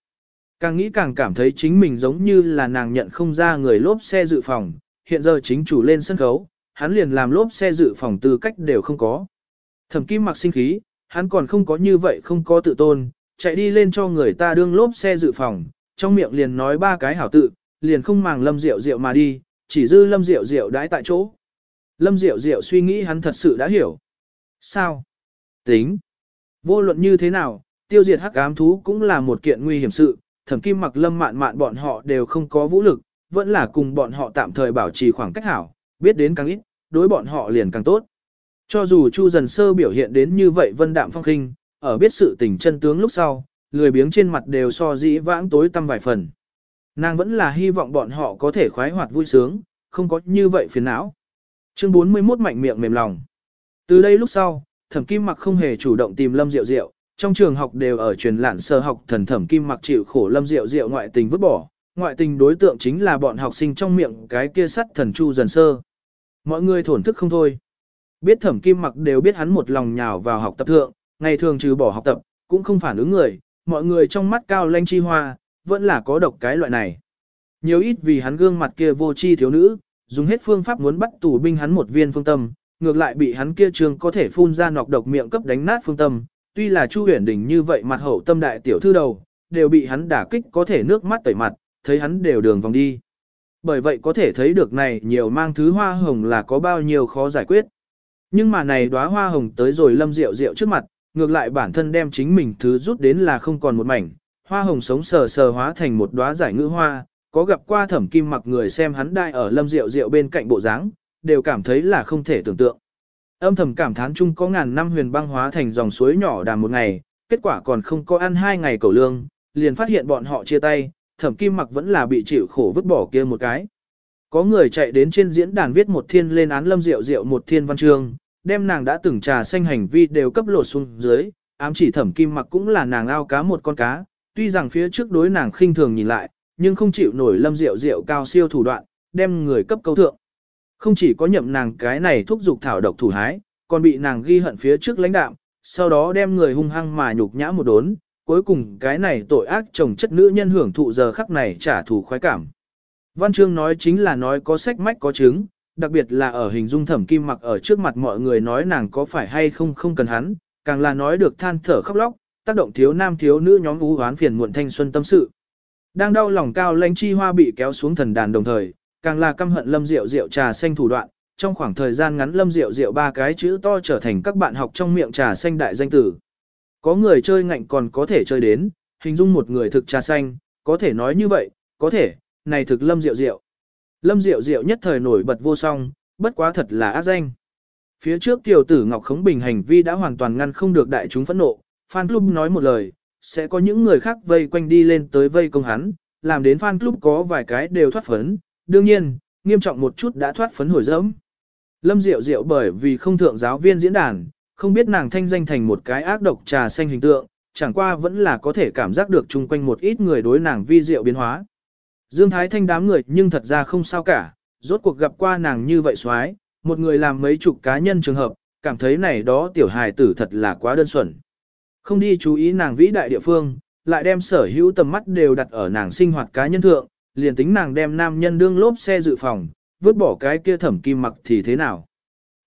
Càng nghĩ càng cảm thấy chính mình giống như là nàng nhận không ra người lốp xe dự phòng, hiện giờ chính chủ lên sân khấu, hắn liền làm lốp xe dự phòng tư cách đều không có. Thẩm kim mặc sinh khí, hắn còn không có như vậy không có tự tôn, chạy đi lên cho người ta đương lốp xe dự phòng, trong miệng liền nói ba cái hảo tự, liền không màng lâm rượu rượu mà đi, chỉ dư lâm rượu rượu đãi tại chỗ. Lâm rượu rượu suy nghĩ hắn thật sự đã hiểu. Sao? Tính. Vô luận như thế nào, tiêu diệt hắc ám thú cũng là một kiện nguy hiểm sự, thẩm kim mặc lâm mạn mạn bọn họ đều không có vũ lực, vẫn là cùng bọn họ tạm thời bảo trì khoảng cách hảo, biết đến càng ít, đối bọn họ liền càng tốt. Cho dù Chu dần sơ biểu hiện đến như vậy vân đạm phong khinh, ở biết sự tình chân tướng lúc sau, lười biếng trên mặt đều so dĩ vãng tối tăm vài phần. Nàng vẫn là hy vọng bọn họ có thể khoái hoạt vui sướng, không có như vậy phiền não. Chương 41 mạnh miệng mềm lòng. Từ đây lúc sau, thẩm kim mặc không hề chủ động tìm lâm diệu diệu, trong trường học đều ở truyền lạn sơ học thần thẩm kim mặc chịu khổ lâm diệu diệu ngoại tình vứt bỏ, ngoại tình đối tượng chính là bọn học sinh trong miệng cái kia sắt thần chu dần sơ. Mọi người thổn thức không thôi. Biết thẩm kim mặc đều biết hắn một lòng nhào vào học tập thượng, ngày thường trừ bỏ học tập, cũng không phản ứng người, mọi người trong mắt cao lanh chi hoa, vẫn là có độc cái loại này. Nhiều ít vì hắn gương mặt kia vô chi thiếu nữ, dùng hết phương pháp muốn bắt tù binh hắn một viên phương tâm, ngược lại bị hắn kia trường có thể phun ra nọc độc miệng cấp đánh nát phương tâm, tuy là Chu Huyền Đình như vậy mặt hậu tâm đại tiểu thư đầu, đều bị hắn đả kích có thể nước mắt tẩy mặt, thấy hắn đều đường vòng đi. Bởi vậy có thể thấy được này nhiều mang thứ hoa hồng là có bao nhiêu khó giải quyết. Nhưng mà này đóa hoa hồng tới rồi lâm rượu rượu trước mặt, ngược lại bản thân đem chính mình thứ rút đến là không còn một mảnh, hoa hồng sống sờ sờ hóa thành một đóa giải ngữ hoa, có gặp qua thẩm kim mặc người xem hắn đại ở lâm rượu rượu bên cạnh bộ dáng, đều cảm thấy là không thể tưởng tượng. Âm thầm cảm thán chung có ngàn năm huyền băng hóa thành dòng suối nhỏ đàm một ngày, kết quả còn không có ăn hai ngày cầu lương, liền phát hiện bọn họ chia tay, thẩm kim mặc vẫn là bị chịu khổ vứt bỏ kia một cái. Có người chạy đến trên diễn đàn viết một thiên lên án lâm rượu rượu một thiên văn chương, đem nàng đã từng trà xanh hành vi đều cấp lột xuống dưới, ám chỉ thẩm kim mặc cũng là nàng ao cá một con cá, tuy rằng phía trước đối nàng khinh thường nhìn lại, nhưng không chịu nổi lâm rượu rượu cao siêu thủ đoạn, đem người cấp câu thượng. Không chỉ có nhậm nàng cái này thúc giục thảo độc thủ hái, còn bị nàng ghi hận phía trước lãnh đạm, sau đó đem người hung hăng mà nhục nhã một đốn, cuối cùng cái này tội ác chồng chất nữ nhân hưởng thụ giờ khắc này trả thù khoái cảm. Văn chương nói chính là nói có sách mách có chứng, đặc biệt là ở hình dung thẩm kim mặc ở trước mặt mọi người nói nàng có phải hay không không cần hắn, càng là nói được than thở khóc lóc, tác động thiếu nam thiếu nữ nhóm ú hoán phiền muộn thanh xuân tâm sự. Đang đau lòng cao lãnh chi hoa bị kéo xuống thần đàn đồng thời, càng là căm hận lâm rượu rượu trà xanh thủ đoạn, trong khoảng thời gian ngắn lâm rượu rượu ba cái chữ to trở thành các bạn học trong miệng trà xanh đại danh tử. Có người chơi ngạnh còn có thể chơi đến, hình dung một người thực trà xanh, có thể nói như vậy, có thể, này thực lâm rượu rượu. Lâm rượu rượu nhất thời nổi bật vô song, bất quá thật là ác danh. Phía trước tiểu tử Ngọc Khống Bình hành vi đã hoàn toàn ngăn không được đại chúng phẫn nộ, fan club nói một lời, sẽ có những người khác vây quanh đi lên tới vây công hắn, làm đến fan club có vài cái đều thoát phấn, đương nhiên, nghiêm trọng một chút đã thoát phấn hồi dẫm. Lâm Diệu Diệu bởi vì không thượng giáo viên diễn đàn, không biết nàng thanh danh thành một cái ác độc trà xanh hình tượng, chẳng qua vẫn là có thể cảm giác được chung quanh một ít người đối nàng vi diệu biến hóa. Dương Thái Thanh đám người nhưng thật ra không sao cả, rốt cuộc gặp qua nàng như vậy xoái, một người làm mấy chục cá nhân trường hợp, cảm thấy này đó tiểu hài tử thật là quá đơn xuẩn. Không đi chú ý nàng vĩ đại địa phương, lại đem sở hữu tầm mắt đều đặt ở nàng sinh hoạt cá nhân thượng, liền tính nàng đem nam nhân đương lốp xe dự phòng, vứt bỏ cái kia thẩm kim mặc thì thế nào.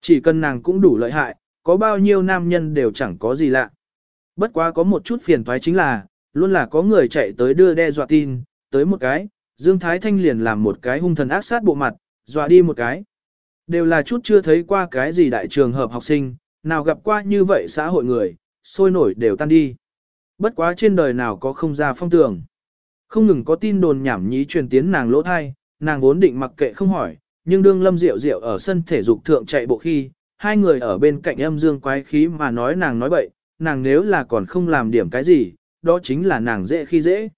Chỉ cần nàng cũng đủ lợi hại, có bao nhiêu nam nhân đều chẳng có gì lạ. Bất quá có một chút phiền toái chính là, luôn là có người chạy tới đưa đe dọa tin, tới một cái, Dương Thái Thanh liền làm một cái hung thần ác sát bộ mặt, dọa đi một cái. Đều là chút chưa thấy qua cái gì đại trường hợp học sinh, nào gặp qua như vậy xã hội người, sôi nổi đều tan đi. Bất quá trên đời nào có không ra phong tường. Không ngừng có tin đồn nhảm nhí truyền tiến nàng lỗ thai, nàng vốn định mặc kệ không hỏi, nhưng đương lâm rượu rượu ở sân thể dục thượng chạy bộ khi, hai người ở bên cạnh âm dương quái khí mà nói nàng nói bậy, nàng nếu là còn không làm điểm cái gì, đó chính là nàng dễ khi dễ.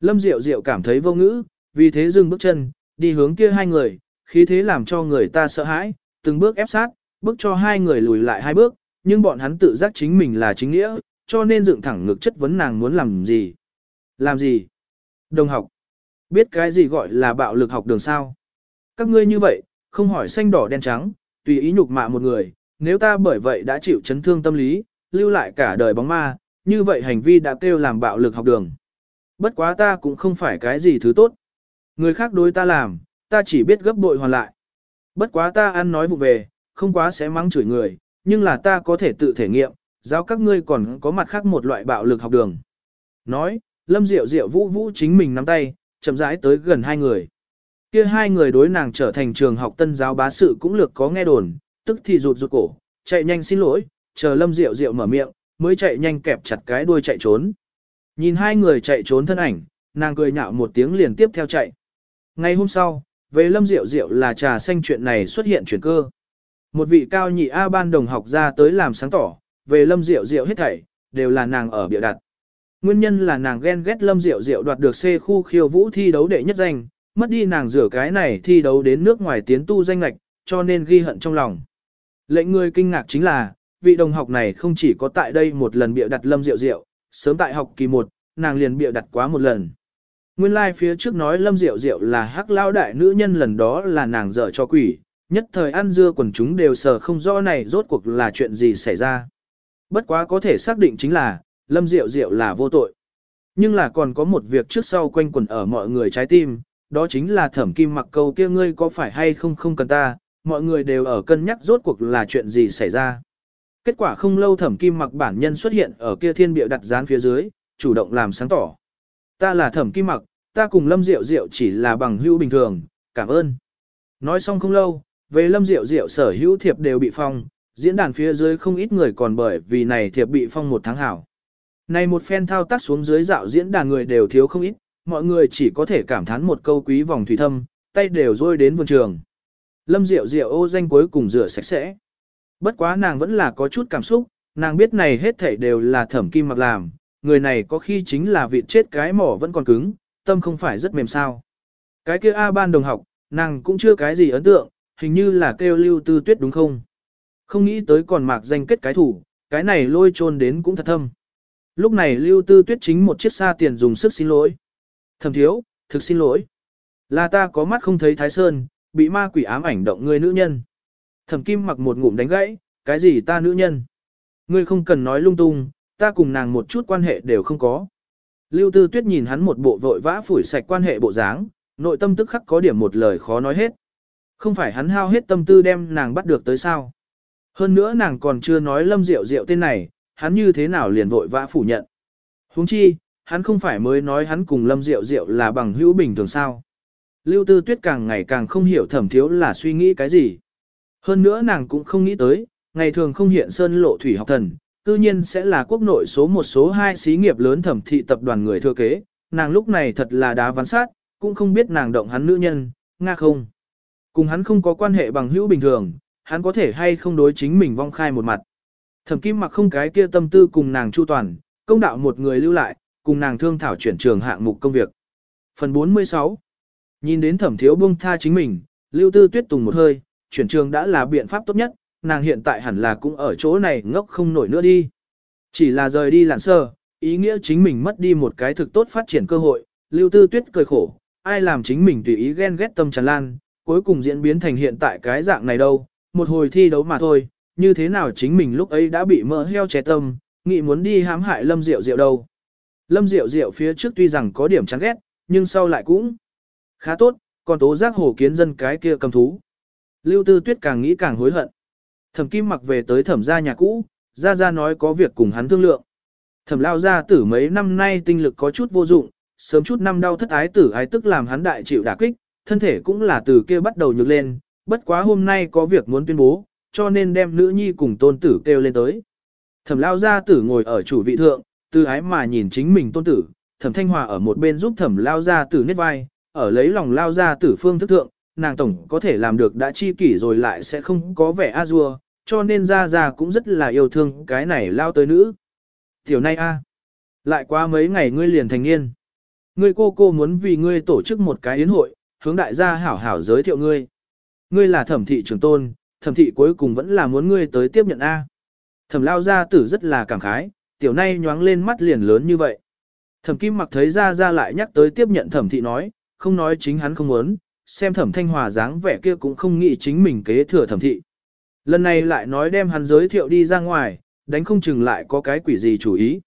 Lâm diệu diệu cảm thấy vô ngữ, vì thế dừng bước chân, đi hướng kia hai người, khí thế làm cho người ta sợ hãi, từng bước ép sát, bước cho hai người lùi lại hai bước, nhưng bọn hắn tự giác chính mình là chính nghĩa, cho nên dựng thẳng ngực chất vấn nàng muốn làm gì. Làm gì? Đồng học. Biết cái gì gọi là bạo lực học đường sao? Các ngươi như vậy, không hỏi xanh đỏ đen trắng, tùy ý nhục mạ một người, nếu ta bởi vậy đã chịu chấn thương tâm lý, lưu lại cả đời bóng ma, như vậy hành vi đã kêu làm bạo lực học đường. Bất quá ta cũng không phải cái gì thứ tốt. Người khác đối ta làm, ta chỉ biết gấp bội hoàn lại. Bất quá ta ăn nói vụ về, không quá sẽ mắng chửi người, nhưng là ta có thể tự thể nghiệm, giáo các ngươi còn có mặt khác một loại bạo lực học đường. Nói, Lâm Diệu Diệu vũ vũ chính mình nắm tay, chậm rãi tới gần hai người. Kia hai người đối nàng trở thành trường học tân giáo bá sự cũng lược có nghe đồn, tức thì rụt rụt cổ, chạy nhanh xin lỗi, chờ Lâm Diệu Diệu mở miệng, mới chạy nhanh kẹp chặt cái đuôi chạy trốn. Nhìn hai người chạy trốn thân ảnh, nàng cười nhạo một tiếng liền tiếp theo chạy. Ngày hôm sau, về Lâm Diệu Diệu là trà xanh chuyện này xuất hiện chuyển cơ. Một vị cao nhị A ban đồng học ra tới làm sáng tỏ, về Lâm Diệu Diệu hết thảy, đều là nàng ở biểu đặt. Nguyên nhân là nàng ghen ghét Lâm Diệu Diệu đoạt được C khu khiêu vũ thi đấu đệ nhất danh, mất đi nàng rửa cái này thi đấu đến nước ngoài tiến tu danh lệch, cho nên ghi hận trong lòng. Lệnh người kinh ngạc chính là, vị đồng học này không chỉ có tại đây một lần bịa đặt Lâm Diệu Diệu, sớm tại học kỳ 1, nàng liền bịa đặt quá một lần. Nguyên lai like phía trước nói Lâm Diệu Diệu là hắc lao đại nữ nhân lần đó là nàng dở cho quỷ, nhất thời ăn dưa quần chúng đều sờ không rõ này rốt cuộc là chuyện gì xảy ra. Bất quá có thể xác định chính là, Lâm Diệu Diệu là vô tội. Nhưng là còn có một việc trước sau quanh quẩn ở mọi người trái tim, đó chính là thẩm kim mặc câu kia ngươi có phải hay không không cần ta, mọi người đều ở cân nhắc rốt cuộc là chuyện gì xảy ra. Kết quả không lâu thẩm kim mặc bản nhân xuất hiện ở kia thiên biểu đặt dán phía dưới, chủ động làm sáng tỏ. Ta là thẩm kim mặc, ta cùng lâm diệu diệu chỉ là bằng hữu bình thường, cảm ơn. Nói xong không lâu, về lâm diệu diệu sở hữu thiệp đều bị phong, diễn đàn phía dưới không ít người còn bởi vì này thiệp bị phong một tháng hảo. Này một phen thao tác xuống dưới dạo diễn đàn người đều thiếu không ít, mọi người chỉ có thể cảm thán một câu quý vòng thủy thâm, tay đều rôi đến vườn trường. Lâm Diệu Diệu ô danh cuối cùng rửa sạch sẽ. Bất quá nàng vẫn là có chút cảm xúc, nàng biết này hết thảy đều là thẩm kim mặc làm, người này có khi chính là vị chết cái mỏ vẫn còn cứng, tâm không phải rất mềm sao. Cái kia A ban đồng học, nàng cũng chưa cái gì ấn tượng, hình như là kêu lưu tư tuyết đúng không? Không nghĩ tới còn mạc danh kết cái thủ, cái này lôi trôn đến cũng thật thâm. Lúc này lưu tư tuyết chính một chiếc xa tiền dùng sức xin lỗi. Thầm thiếu, thực xin lỗi. Là ta có mắt không thấy thái sơn, bị ma quỷ ám ảnh động người nữ nhân. Thẩm kim mặc một ngụm đánh gãy, cái gì ta nữ nhân? Ngươi không cần nói lung tung, ta cùng nàng một chút quan hệ đều không có. Lưu Tư Tuyết nhìn hắn một bộ vội vã phủi sạch quan hệ bộ dáng, nội tâm tức khắc có điểm một lời khó nói hết. Không phải hắn hao hết tâm tư đem nàng bắt được tới sao. Hơn nữa nàng còn chưa nói lâm diệu diệu tên này, hắn như thế nào liền vội vã phủ nhận. huống chi, hắn không phải mới nói hắn cùng lâm diệu diệu là bằng hữu bình thường sao. Lưu Tư Tuyết càng ngày càng không hiểu thẩm thiếu là suy nghĩ cái gì. Hơn nữa nàng cũng không nghĩ tới, ngày thường không hiện sơn lộ thủy học thần, tự nhiên sẽ là quốc nội số một số hai xí nghiệp lớn thẩm thị tập đoàn người thừa kế, nàng lúc này thật là đá ván sát, cũng không biết nàng động hắn nữ nhân, nga không. Cùng hắn không có quan hệ bằng hữu bình thường, hắn có thể hay không đối chính mình vong khai một mặt. Thẩm kim mặc không cái kia tâm tư cùng nàng chu toàn, công đạo một người lưu lại, cùng nàng thương thảo chuyển trường hạng mục công việc. Phần 46 Nhìn đến thẩm thiếu buông tha chính mình, lưu tư tuyết tùng một hơi, chuyển trường đã là biện pháp tốt nhất, nàng hiện tại hẳn là cũng ở chỗ này ngốc không nổi nữa đi. Chỉ là rời đi lạn sơ, ý nghĩa chính mình mất đi một cái thực tốt phát triển cơ hội, lưu tư tuyết cười khổ, ai làm chính mình tùy ý ghen ghét tâm tràn lan, cuối cùng diễn biến thành hiện tại cái dạng này đâu, một hồi thi đấu mà thôi, như thế nào chính mình lúc ấy đã bị mỡ heo trẻ tâm, nghĩ muốn đi hãm hại lâm diệu diệu đâu. Lâm diệu diệu phía trước tuy rằng có điểm chán ghét, nhưng sau lại cũng khá tốt, còn tố giác hồ kiến dân cái kia cầm thú. Lưu Tư Tuyết càng nghĩ càng hối hận. Thẩm Kim mặc về tới thẩm gia nhà cũ, gia gia nói có việc cùng hắn thương lượng. Thẩm lao gia tử mấy năm nay tinh lực có chút vô dụng, sớm chút năm đau thất ái tử ái tức làm hắn đại chịu đả kích, thân thể cũng là từ kia bắt đầu nhược lên, bất quá hôm nay có việc muốn tuyên bố, cho nên đem nữ nhi cùng tôn tử kêu lên tới. Thẩm lao gia tử ngồi ở chủ vị thượng, từ ái mà nhìn chính mình tôn tử, thẩm thanh hòa ở một bên giúp thẩm lao gia tử nết vai, ở lấy lòng lao gia tử phương thức thượng, nàng tổng có thể làm được đã chi kỷ rồi lại sẽ không có vẻ a dua, cho nên ra ra cũng rất là yêu thương cái này lao tới nữ. Tiểu nay a, lại qua mấy ngày ngươi liền thành niên. Ngươi cô cô muốn vì ngươi tổ chức một cái yến hội, hướng đại gia hảo hảo giới thiệu ngươi. Ngươi là thẩm thị trưởng tôn, thẩm thị cuối cùng vẫn là muốn ngươi tới tiếp nhận A. Thẩm lao gia tử rất là cảm khái, tiểu nay nhoáng lên mắt liền lớn như vậy. Thẩm kim mặc thấy ra ra lại nhắc tới tiếp nhận thẩm thị nói, không nói chính hắn không muốn, xem thẩm thanh hòa dáng vẻ kia cũng không nghĩ chính mình kế thừa thẩm thị. Lần này lại nói đem hắn giới thiệu đi ra ngoài, đánh không chừng lại có cái quỷ gì chủ ý.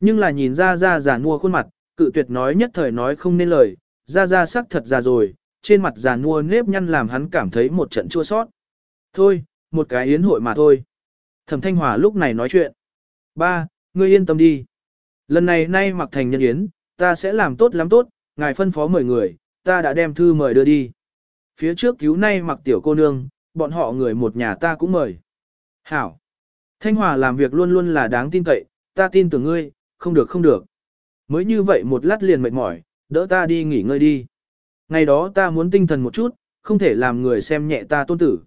Nhưng là nhìn ra ra giả mua khuôn mặt, cự tuyệt nói nhất thời nói không nên lời, ra ra sắc thật già rồi, trên mặt già mua nếp nhăn làm hắn cảm thấy một trận chua sót. Thôi, một cái yến hội mà thôi. Thẩm Thanh Hòa lúc này nói chuyện. Ba, ngươi yên tâm đi. Lần này nay mặc thành nhân yến, ta sẽ làm tốt lắm tốt, ngài phân phó mời người, ta đã đem thư mời đưa đi. Phía trước cứu nay mặc tiểu cô nương, bọn họ người một nhà ta cũng mời. Hảo. Thanh Hòa làm việc luôn luôn là đáng tin cậy, ta tin tưởng ngươi, không được không được. Mới như vậy một lát liền mệt mỏi, đỡ ta đi nghỉ ngơi đi. Ngày đó ta muốn tinh thần một chút, không thể làm người xem nhẹ ta tôn tử.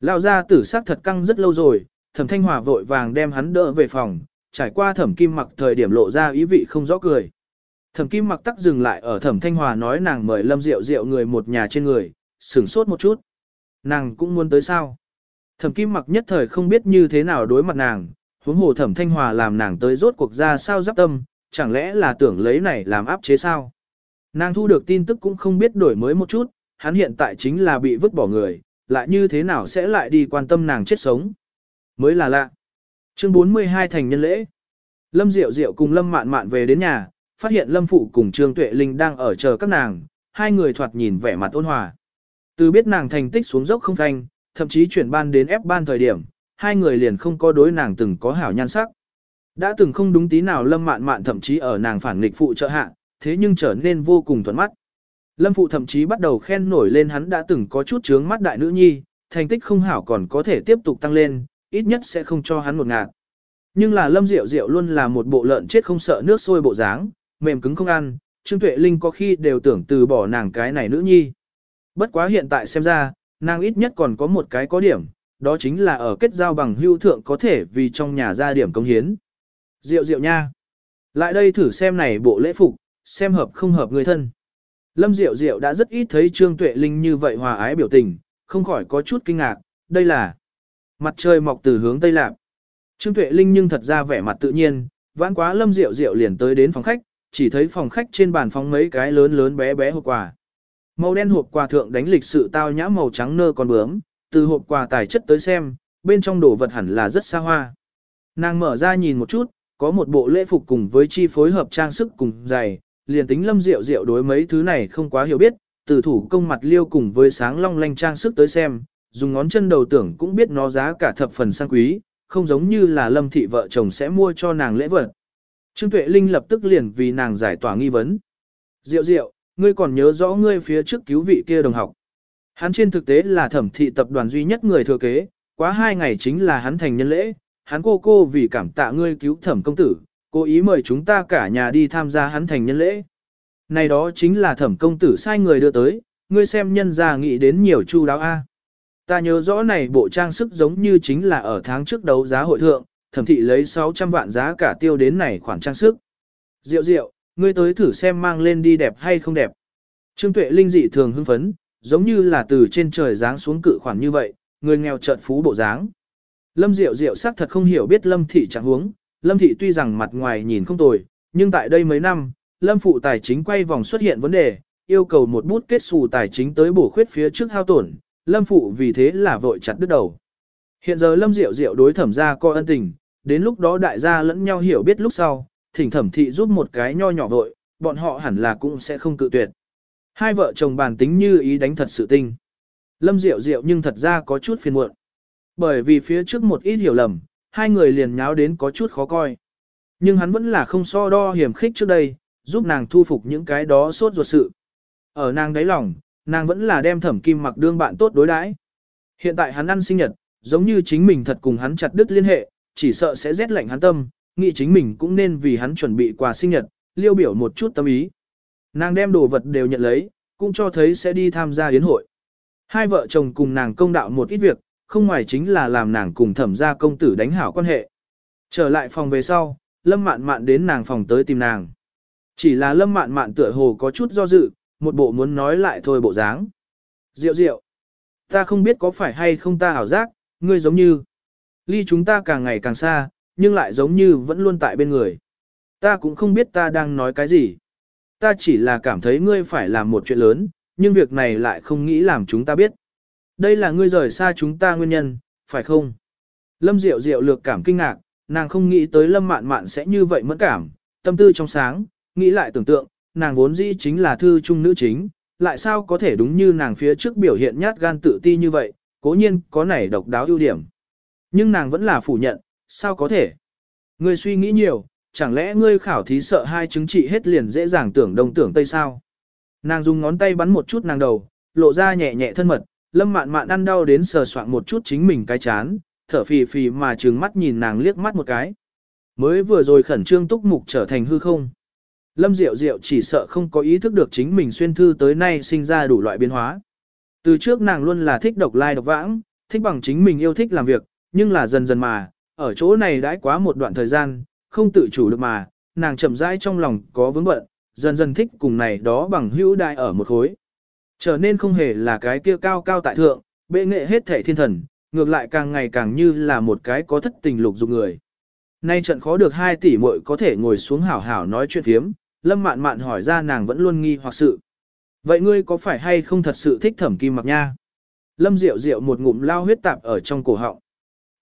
Lão gia tử sắc thật căng rất lâu rồi, thẩm thanh hòa vội vàng đem hắn đỡ về phòng, trải qua thẩm kim mặc thời điểm lộ ra ý vị không rõ cười. Thẩm kim mặc tắc dừng lại ở thẩm thanh hòa nói nàng mời lâm rượu rượu người một nhà trên người, sửng sốt một chút. Nàng cũng muốn tới sao? Thẩm kim mặc nhất thời không biết như thế nào đối mặt nàng, huống hồ thẩm thanh hòa làm nàng tới rốt cuộc ra sao giáp tâm, chẳng lẽ là tưởng lấy này làm áp chế sao? Nàng thu được tin tức cũng không biết đổi mới một chút, hắn hiện tại chính là bị vứt bỏ người, lại như thế nào sẽ lại đi quan tâm nàng chết sống. Mới là lạ. Chương 42 thành nhân lễ. Lâm Diệu Diệu cùng Lâm Mạn Mạn về đến nhà, phát hiện Lâm Phụ cùng Trương Tuệ Linh đang ở chờ các nàng, hai người thoạt nhìn vẻ mặt ôn hòa. Từ biết nàng thành tích xuống dốc không thanh, thậm chí chuyển ban đến ép ban thời điểm, hai người liền không có đối nàng từng có hảo nhan sắc. Đã từng không đúng tí nào lâm mạn mạn thậm chí ở nàng phản nghịch phụ trợ hạ, thế nhưng trở nên vô cùng thuận mắt. Lâm phụ thậm chí bắt đầu khen nổi lên hắn đã từng có chút chướng mắt đại nữ nhi, thành tích không hảo còn có thể tiếp tục tăng lên, ít nhất sẽ không cho hắn một ngạt. Nhưng là lâm diệu diệu luôn là một bộ lợn chết không sợ nước sôi bộ dáng, mềm cứng không ăn, Trương Tuệ Linh có khi đều tưởng từ bỏ nàng cái này nữ nhi. Bất quá hiện tại xem ra, nàng ít nhất còn có một cái có điểm, đó chính là ở kết giao bằng hưu thượng có thể vì trong nhà ra điểm công hiến. Diệu diệu nha. Lại đây thử xem này bộ lễ phục, xem hợp không hợp người thân. Lâm Diệu Diệu đã rất ít thấy Trương Tuệ Linh như vậy hòa ái biểu tình, không khỏi có chút kinh ngạc, đây là mặt trời mọc từ hướng Tây Lạp. Trương Tuệ Linh nhưng thật ra vẻ mặt tự nhiên, vãn quá Lâm Diệu Diệu liền tới đến phòng khách, chỉ thấy phòng khách trên bàn phóng mấy cái lớn lớn bé bé hộp quà. Màu đen hộp quà thượng đánh lịch sự tao nhã màu trắng nơ con bướm, từ hộp quà tài chất tới xem, bên trong đồ vật hẳn là rất xa hoa. Nàng mở ra nhìn một chút, có một bộ lễ phục cùng với chi phối hợp trang sức cùng giày, liền tính lâm rượu rượu đối mấy thứ này không quá hiểu biết, từ thủ công mặt liêu cùng với sáng long lanh trang sức tới xem, dùng ngón chân đầu tưởng cũng biết nó giá cả thập phần sang quý, không giống như là lâm thị vợ chồng sẽ mua cho nàng lễ vật. Trương Tuệ Linh lập tức liền vì nàng giải tỏa nghi vấn. Diệu diệu, ngươi còn nhớ rõ ngươi phía trước cứu vị kia đồng học. Hắn trên thực tế là thẩm thị tập đoàn duy nhất người thừa kế, quá hai ngày chính là hắn thành nhân lễ, hắn cô cô vì cảm tạ ngươi cứu thẩm công tử, cố ý mời chúng ta cả nhà đi tham gia hắn thành nhân lễ. Này đó chính là thẩm công tử sai người đưa tới, ngươi xem nhân gia nghĩ đến nhiều chu đáo a. Ta nhớ rõ này bộ trang sức giống như chính là ở tháng trước đấu giá hội thượng, thẩm thị lấy 600 vạn giá cả tiêu đến này khoản trang sức. Diệu diệu, ngươi tới thử xem mang lên đi đẹp hay không đẹp. Trương Tuệ Linh dị thường hưng phấn, giống như là từ trên trời giáng xuống cự khoản như vậy, người nghèo chợt phú bộ dáng. Lâm Diệu Diệu xác thật không hiểu biết Lâm thị trạng huống, Lâm thị tuy rằng mặt ngoài nhìn không tồi, nhưng tại đây mấy năm, Lâm phụ tài chính quay vòng xuất hiện vấn đề, yêu cầu một bút kết xù tài chính tới bổ khuyết phía trước hao tổn, Lâm phụ vì thế là vội chặt đứt đầu. Hiện giờ Lâm Diệu Diệu đối thẩm gia coi ân tình, đến lúc đó đại gia lẫn nhau hiểu biết lúc sau, thỉnh thẩm thị giúp một cái nho nhỏ vội, bọn họ hẳn là cũng sẽ không cự tuyệt. Hai vợ chồng bàn tính như ý đánh thật sự tinh. Lâm Diệu Diệu nhưng thật ra có chút phiền muộn. Bởi vì phía trước một ít hiểu lầm, hai người liền nháo đến có chút khó coi. Nhưng hắn vẫn là không so đo hiểm khích trước đây, giúp nàng thu phục những cái đó sốt ruột sự. Ở nàng đáy lòng, nàng vẫn là đem thẩm kim mặc đương bạn tốt đối đãi. Hiện tại hắn ăn sinh nhật, giống như chính mình thật cùng hắn chặt đứt liên hệ, chỉ sợ sẽ rét lạnh hắn tâm, nghĩ chính mình cũng nên vì hắn chuẩn bị quà sinh nhật, liêu biểu một chút tâm ý. Nàng đem đồ vật đều nhận lấy, cũng cho thấy sẽ đi tham gia yến hội. Hai vợ chồng cùng nàng công đạo một ít việc, không ngoài chính là làm nàng cùng thẩm gia công tử đánh hảo quan hệ. Trở lại phòng về sau, Lâm Mạn Mạn đến nàng phòng tới tìm nàng. Chỉ là Lâm Mạn Mạn tựa hồ có chút do dự, một bộ muốn nói lại thôi bộ dáng. Diệu diệu. Ta không biết có phải hay không ta ảo giác, ngươi giống như. Ly chúng ta càng ngày càng xa, nhưng lại giống như vẫn luôn tại bên người. Ta cũng không biết ta đang nói cái gì. Ta chỉ là cảm thấy ngươi phải làm một chuyện lớn, nhưng việc này lại không nghĩ làm chúng ta biết. Đây là ngươi rời xa chúng ta nguyên nhân, phải không? Lâm Diệu Diệu lược cảm kinh ngạc, nàng không nghĩ tới Lâm Mạn Mạn sẽ như vậy mẫn cảm, tâm tư trong sáng, nghĩ lại tưởng tượng, nàng vốn dĩ chính là thư trung nữ chính, lại sao có thể đúng như nàng phía trước biểu hiện nhát gan tự ti như vậy, cố nhiên có nảy độc đáo ưu điểm. Nhưng nàng vẫn là phủ nhận, sao có thể? Ngươi suy nghĩ nhiều, chẳng lẽ ngươi khảo thí sợ hai chứng trị hết liền dễ dàng tưởng đông tưởng tây sao? Nàng dùng ngón tay bắn một chút nàng đầu, lộ ra nhẹ nhẹ thân mật, lâm mạn mạn ăn đau đến sờ soạn một chút chính mình cái chán, thở phì phì mà trừng mắt nhìn nàng liếc mắt một cái. Mới vừa rồi khẩn trương túc mục trở thành hư không. Lâm Diệu Diệu chỉ sợ không có ý thức được chính mình xuyên thư tới nay sinh ra đủ loại biến hóa. Từ trước nàng luôn là thích độc lai độc vãng, thích bằng chính mình yêu thích làm việc, nhưng là dần dần mà, ở chỗ này đãi quá một đoạn thời gian, không tự chủ được mà, nàng chậm rãi trong lòng có vướng bận, dần dần thích cùng này đó bằng hữu đại ở một khối. Trở nên không hề là cái kia cao cao tại thượng, bệ nghệ hết thể thiên thần, ngược lại càng ngày càng như là một cái có thất tình lục dục người. Nay trận khó được hai tỷ muội có thể ngồi xuống hảo hảo nói chuyện phiếm, lâm mạn mạn hỏi ra nàng vẫn luôn nghi hoặc sự. Vậy ngươi có phải hay không thật sự thích thẩm kim mặc nha? Lâm Diệu Diệu một ngụm lao huyết tạp ở trong cổ họng.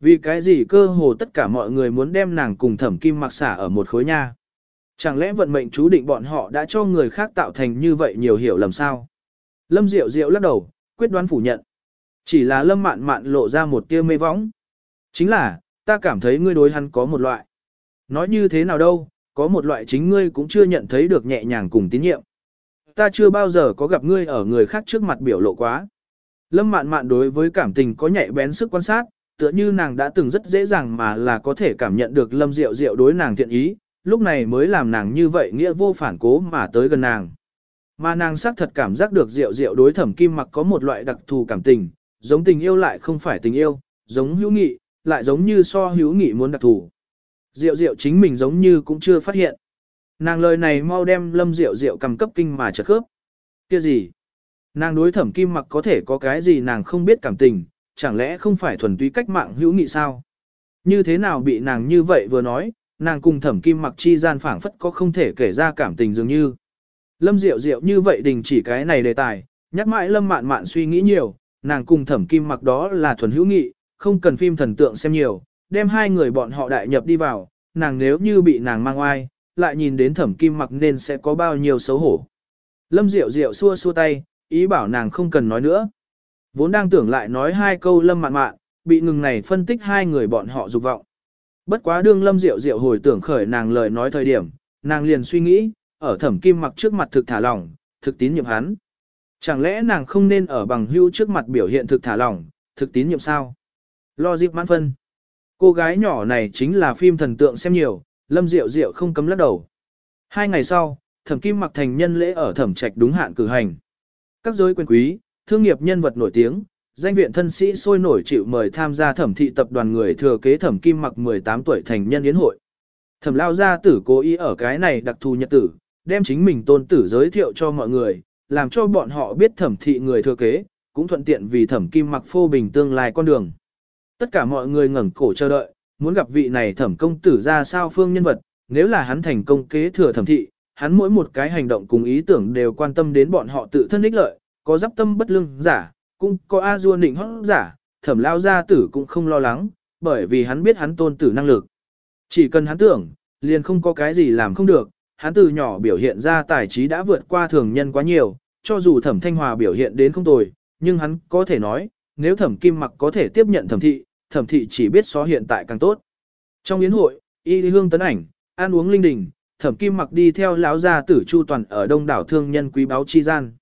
Vì cái gì cơ hồ tất cả mọi người muốn đem nàng cùng thẩm kim mặc xả ở một khối nha? Chẳng lẽ vận mệnh chú định bọn họ đã cho người khác tạo thành như vậy nhiều hiểu lầm sao? Lâm Diệu Diệu lắc đầu, quyết đoán phủ nhận. Chỉ là lâm mạn mạn lộ ra một tia mê võng. Chính là, ta cảm thấy ngươi đối hắn có một loại. Nói như thế nào đâu, có một loại chính ngươi cũng chưa nhận thấy được nhẹ nhàng cùng tín nhiệm. Ta chưa bao giờ có gặp ngươi ở người khác trước mặt biểu lộ quá. Lâm mạn mạn đối với cảm tình có nhạy bén sức quan sát, tựa như nàng đã từng rất dễ dàng mà là có thể cảm nhận được lâm diệu diệu đối nàng thiện ý, lúc này mới làm nàng như vậy nghĩa vô phản cố mà tới gần nàng. Mà nàng xác thật cảm giác được diệu diệu đối thẩm kim mặc có một loại đặc thù cảm tình, giống tình yêu lại không phải tình yêu, giống hữu nghị, lại giống như so hữu nghị muốn đặc thù. Diệu diệu chính mình giống như cũng chưa phát hiện. Nàng lời này mau đem lâm diệu diệu cầm cấp kinh mà chật khớp. kia gì? Nàng đối thẩm kim mặc có thể có cái gì nàng không biết cảm tình, chẳng lẽ không phải thuần túy cách mạng hữu nghị sao? Như thế nào bị nàng như vậy vừa nói, nàng cùng thẩm kim mặc chi gian phảng phất có không thể kể ra cảm tình dường như. Lâm Diệu Diệu như vậy đình chỉ cái này đề tài, nhắc mãi Lâm Mạn Mạn suy nghĩ nhiều, nàng cùng thẩm kim mặc đó là thuần hữu nghị, không cần phim thần tượng xem nhiều, đem hai người bọn họ đại nhập đi vào, nàng nếu như bị nàng mang oai, lại nhìn đến thẩm kim mặc nên sẽ có bao nhiêu xấu hổ. Lâm Diệu Diệu xua xua tay, ý bảo nàng không cần nói nữa. Vốn đang tưởng lại nói hai câu Lâm Mạn Mạn, bị ngừng này phân tích hai người bọn họ dục vọng. Bất quá đương Lâm Diệu Diệu hồi tưởng khởi nàng lời nói thời điểm, nàng liền suy nghĩ, ở thẩm kim mặc trước mặt thực thả lỏng, thực tín nhiệm hắn. Chẳng lẽ nàng không nên ở bằng hưu trước mặt biểu hiện thực thả lỏng, thực tín nhiệm sao? Lo dịp mãn phân. Cô gái nhỏ này chính là phim thần tượng xem nhiều, Lâm Diệu Diệu không cấm lắc đầu. Hai ngày sau, thẩm kim mặc thành nhân lễ ở thẩm trạch đúng hạn cử hành. Các giới quyền quý, thương nghiệp nhân vật nổi tiếng, danh viện thân sĩ sôi nổi chịu mời tham gia thẩm thị tập đoàn người thừa kế thẩm kim mặc 18 tuổi thành nhân yến hội. Thẩm lao gia tử cố ý ở cái này đặc thù nhật tử, đem chính mình tôn tử giới thiệu cho mọi người, làm cho bọn họ biết thẩm thị người thừa kế, cũng thuận tiện vì thẩm kim mặc phô bình tương lai con đường. Tất cả mọi người ngẩng cổ chờ đợi, muốn gặp vị này thẩm công tử ra sao phương nhân vật, nếu là hắn thành công kế thừa thẩm thị, hắn mỗi một cái hành động cùng ý tưởng đều quan tâm đến bọn họ tự thân ích lợi, có giáp tâm bất lương giả, cũng có a du nịnh hót giả, thẩm lao gia tử cũng không lo lắng, bởi vì hắn biết hắn tôn tử năng lực. Chỉ cần hắn tưởng, liền không có cái gì làm không được, hắn từ nhỏ biểu hiện ra tài trí đã vượt qua thường nhân quá nhiều, cho dù thẩm thanh hòa biểu hiện đến không tồi, nhưng hắn có thể nói, nếu thẩm kim mặc có thể tiếp nhận thẩm thị, thẩm thị chỉ biết so hiện tại càng tốt. Trong yến hội, y hương tấn ảnh, ăn uống linh đình, thẩm kim mặc đi theo lão gia tử chu toàn ở đông đảo thương nhân quý báo chi gian.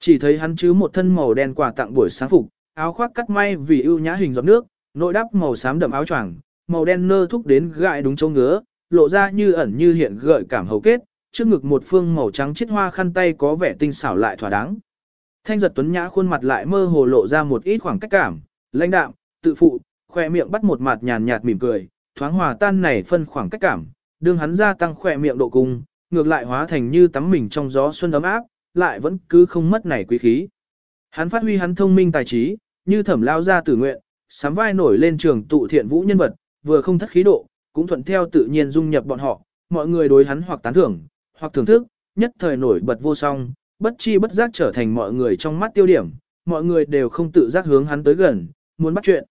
Chỉ thấy hắn chứ một thân màu đen quà tặng buổi sáng phục, áo khoác cắt may vì ưu nhã hình giọt nước, nội đắp màu xám đậm áo choàng, màu đen nơ thúc đến gại đúng chỗ ngứa, lộ ra như ẩn như hiện gợi cảm hầu kết, trước ngực một phương màu trắng chiết hoa khăn tay có vẻ tinh xảo lại thỏa đáng. Thanh giật tuấn nhã khuôn mặt lại mơ hồ lộ ra một ít khoảng cách cảm, lãnh đạm, tự phụ, khoe miệng bắt một mặt nhàn nhạt mỉm cười, thoáng hòa tan này phân khoảng cách cảm, đương hắn gia tăng khoe miệng độ cung, ngược lại hóa thành như tắm mình trong gió xuân ấm áp, lại vẫn cứ không mất này quý khí. Hắn phát huy hắn thông minh tài trí, như thẩm lao ra tử nguyện, sắm vai nổi lên trường tụ thiện vũ nhân vật, vừa không thất khí độ, cũng thuận theo tự nhiên dung nhập bọn họ, mọi người đối hắn hoặc tán thưởng, hoặc thưởng thức, nhất thời nổi bật vô song, bất chi bất giác trở thành mọi người trong mắt tiêu điểm, mọi người đều không tự giác hướng hắn tới gần, muốn bắt chuyện.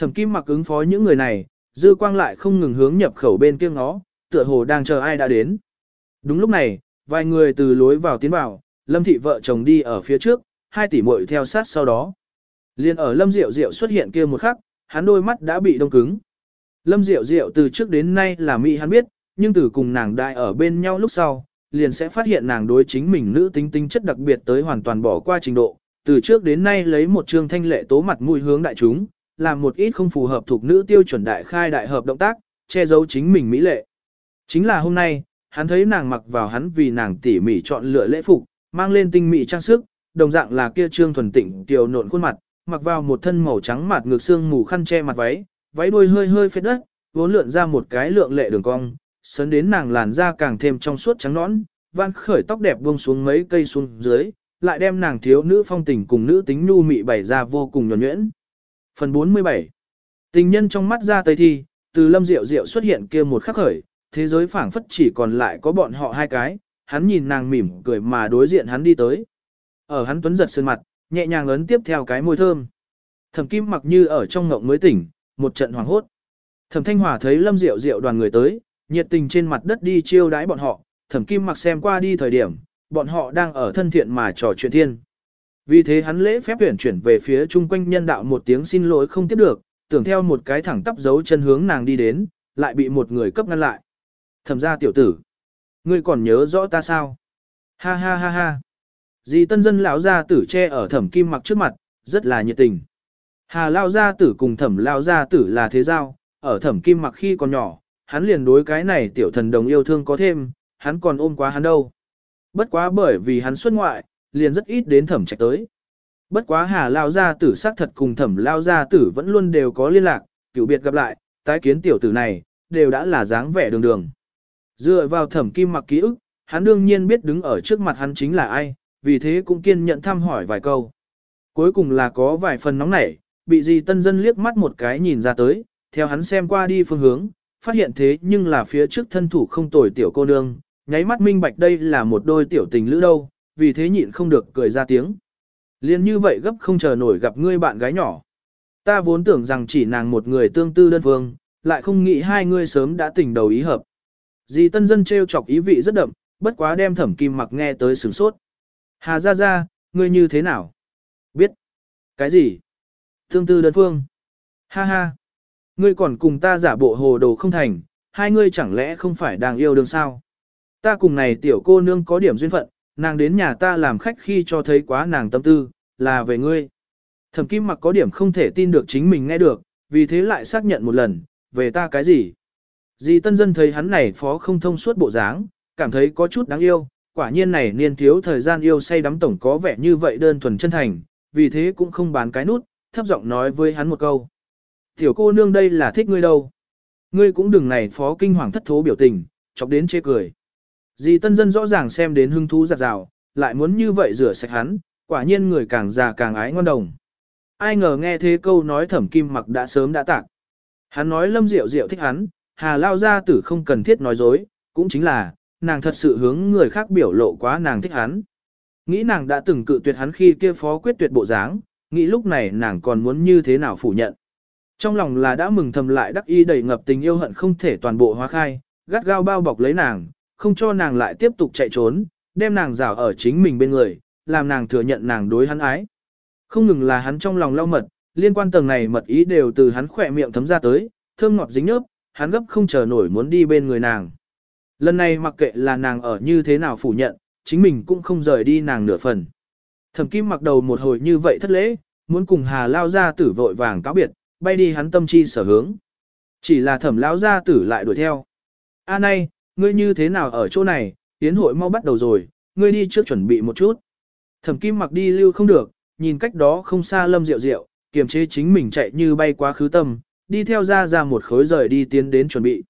Thẩm Kim mặc ứng phó những người này, dư quang lại không ngừng hướng nhập khẩu bên kia ngó, tựa hồ đang chờ ai đã đến. Đúng lúc này, vài người từ lối vào tiến vào, Lâm thị vợ chồng đi ở phía trước, hai tỷ muội theo sát sau đó. Liên ở Lâm Diệu Diệu xuất hiện kia một khắc, hắn đôi mắt đã bị đông cứng. Lâm Diệu Diệu từ trước đến nay là mỹ hắn biết, nhưng từ cùng nàng đại ở bên nhau lúc sau, liền sẽ phát hiện nàng đối chính mình nữ tính tính chất đặc biệt tới hoàn toàn bỏ qua trình độ. Từ trước đến nay lấy một trương thanh lệ tố mặt mũi hướng đại chúng, làm một ít không phù hợp thuộc nữ tiêu chuẩn đại khai đại hợp động tác, che giấu chính mình mỹ lệ. Chính là hôm nay, hắn thấy nàng mặc vào hắn vì nàng tỉ mỉ chọn lựa lễ phục, mang lên tinh mỹ trang sức, đồng dạng là kia trương thuần tịnh tiểu nộn khuôn mặt, mặc vào một thân màu trắng mạt ngược xương mù khăn che mặt váy, váy đuôi hơi hơi phết đất, vốn lượn ra một cái lượng lệ đường cong, sấn đến nàng làn da càng thêm trong suốt trắng nõn, van khởi tóc đẹp buông xuống mấy cây xuống dưới, lại đem nàng thiếu nữ phong tình cùng nữ tính nhu mị bày ra vô cùng nhuần nhuyễn. Phần 47 Tình nhân trong mắt ra tây thi, từ lâm diệu diệu xuất hiện kia một khắc khởi, thế giới phảng phất chỉ còn lại có bọn họ hai cái, hắn nhìn nàng mỉm cười mà đối diện hắn đi tới. Ở hắn tuấn giật sơn mặt, nhẹ nhàng ấn tiếp theo cái môi thơm. Thẩm Kim mặc như ở trong ngộng mới tỉnh, một trận hoàng hốt. Thẩm Thanh Hòa thấy Lâm Diệu Diệu đoàn người tới, nhiệt tình trên mặt đất đi chiêu đãi bọn họ, Thẩm Kim mặc xem qua đi thời điểm, bọn họ đang ở thân thiện mà trò chuyện thiên. Vì thế hắn lễ phép tuyển chuyển về phía chung quanh nhân đạo một tiếng xin lỗi không tiếp được, tưởng theo một cái thẳng tắp dấu chân hướng nàng đi đến, lại bị một người cấp ngăn lại. Thẩm ra tiểu tử. Ngươi còn nhớ rõ ta sao? Ha ha ha ha. Dì tân dân lão gia tử che ở thẩm kim mặc trước mặt, rất là nhiệt tình. Hà lao gia tử cùng thẩm lao gia tử là thế giao, ở thẩm kim mặc khi còn nhỏ, hắn liền đối cái này tiểu thần đồng yêu thương có thêm, hắn còn ôm quá hắn đâu. Bất quá bởi vì hắn xuất ngoại, liền rất ít đến thẩm trạch tới. Bất quá hà lao gia tử xác thật cùng thẩm lao gia tử vẫn luôn đều có liên lạc, cựu biệt gặp lại, tái kiến tiểu tử này, đều đã là dáng vẻ đường đường. Dựa vào thẩm kim mặc ký ức, hắn đương nhiên biết đứng ở trước mặt hắn chính là ai, vì thế cũng kiên nhận thăm hỏi vài câu. Cuối cùng là có vài phần nóng nảy, bị gì tân dân liếc mắt một cái nhìn ra tới, theo hắn xem qua đi phương hướng, phát hiện thế nhưng là phía trước thân thủ không tồi tiểu cô nương, nháy mắt minh bạch đây là một đôi tiểu tình lữ đâu, vì thế nhịn không được cười ra tiếng. Liên như vậy gấp không chờ nổi gặp ngươi bạn gái nhỏ. Ta vốn tưởng rằng chỉ nàng một người tương tư đơn phương, lại không nghĩ hai ngươi sớm đã tình đầu ý hợp. Dì tân dân treo chọc ý vị rất đậm, bất quá đem thẩm kim mặc nghe tới sửng sốt. Hà ra ra, ngươi như thế nào? Biết. Cái gì? Tương tư đơn phương. Ha ha. Ngươi còn cùng ta giả bộ hồ đồ không thành, hai ngươi chẳng lẽ không phải đang yêu đương sao? Ta cùng này tiểu cô nương có điểm duyên phận, nàng đến nhà ta làm khách khi cho thấy quá nàng tâm tư, là về ngươi. Thẩm kim mặc có điểm không thể tin được chính mình nghe được, vì thế lại xác nhận một lần, về ta cái gì? Dì tân dân thấy hắn này phó không thông suốt bộ dáng, cảm thấy có chút đáng yêu, quả nhiên này niên thiếu thời gian yêu say đắm tổng có vẻ như vậy đơn thuần chân thành, vì thế cũng không bán cái nút, thấp giọng nói với hắn một câu. Tiểu cô nương đây là thích ngươi đâu. Ngươi cũng đừng này phó kinh hoàng thất thố biểu tình, chọc đến chê cười. Dì tân dân rõ ràng xem đến hưng thú giặt rào, lại muốn như vậy rửa sạch hắn, quả nhiên người càng già càng ái ngon đồng. Ai ngờ nghe thế câu nói thẩm kim mặc đã sớm đã tạc. Hắn nói lâm diệu diệu thích hắn, hà lao ra tử không cần thiết nói dối, cũng chính là, nàng thật sự hướng người khác biểu lộ quá nàng thích hắn. Nghĩ nàng đã từng cự tuyệt hắn khi kia phó quyết tuyệt bộ dáng, nghĩ lúc này nàng còn muốn như thế nào phủ nhận. Trong lòng là đã mừng thầm lại đắc y đầy ngập tình yêu hận không thể toàn bộ hóa khai, gắt gao bao bọc lấy nàng, không cho nàng lại tiếp tục chạy trốn, đem nàng rào ở chính mình bên người, làm nàng thừa nhận nàng đối hắn ái. Không ngừng là hắn trong lòng lau mật, liên quan tầng này mật ý đều từ hắn khỏe miệng thấm ra tới, thơm ngọt dính nhớp, hắn gấp không chờ nổi muốn đi bên người nàng. Lần này mặc kệ là nàng ở như thế nào phủ nhận, chính mình cũng không rời đi nàng nửa phần. Thẩm Kim mặc đầu một hồi như vậy thất lễ, muốn cùng Hà Lao gia tử vội vàng cáo biệt, bay đi hắn tâm chi sở hướng. Chỉ là Thẩm lão gia tử lại đuổi theo. "A nay, ngươi như thế nào ở chỗ này, tiến hội mau bắt đầu rồi, ngươi đi trước chuẩn bị một chút." Thẩm Kim mặc đi lưu không được, nhìn cách đó không xa Lâm Diệu Diệu, kiềm chế chính mình chạy như bay quá khứ tâm, đi theo ra ra một khối rời đi tiến đến chuẩn bị.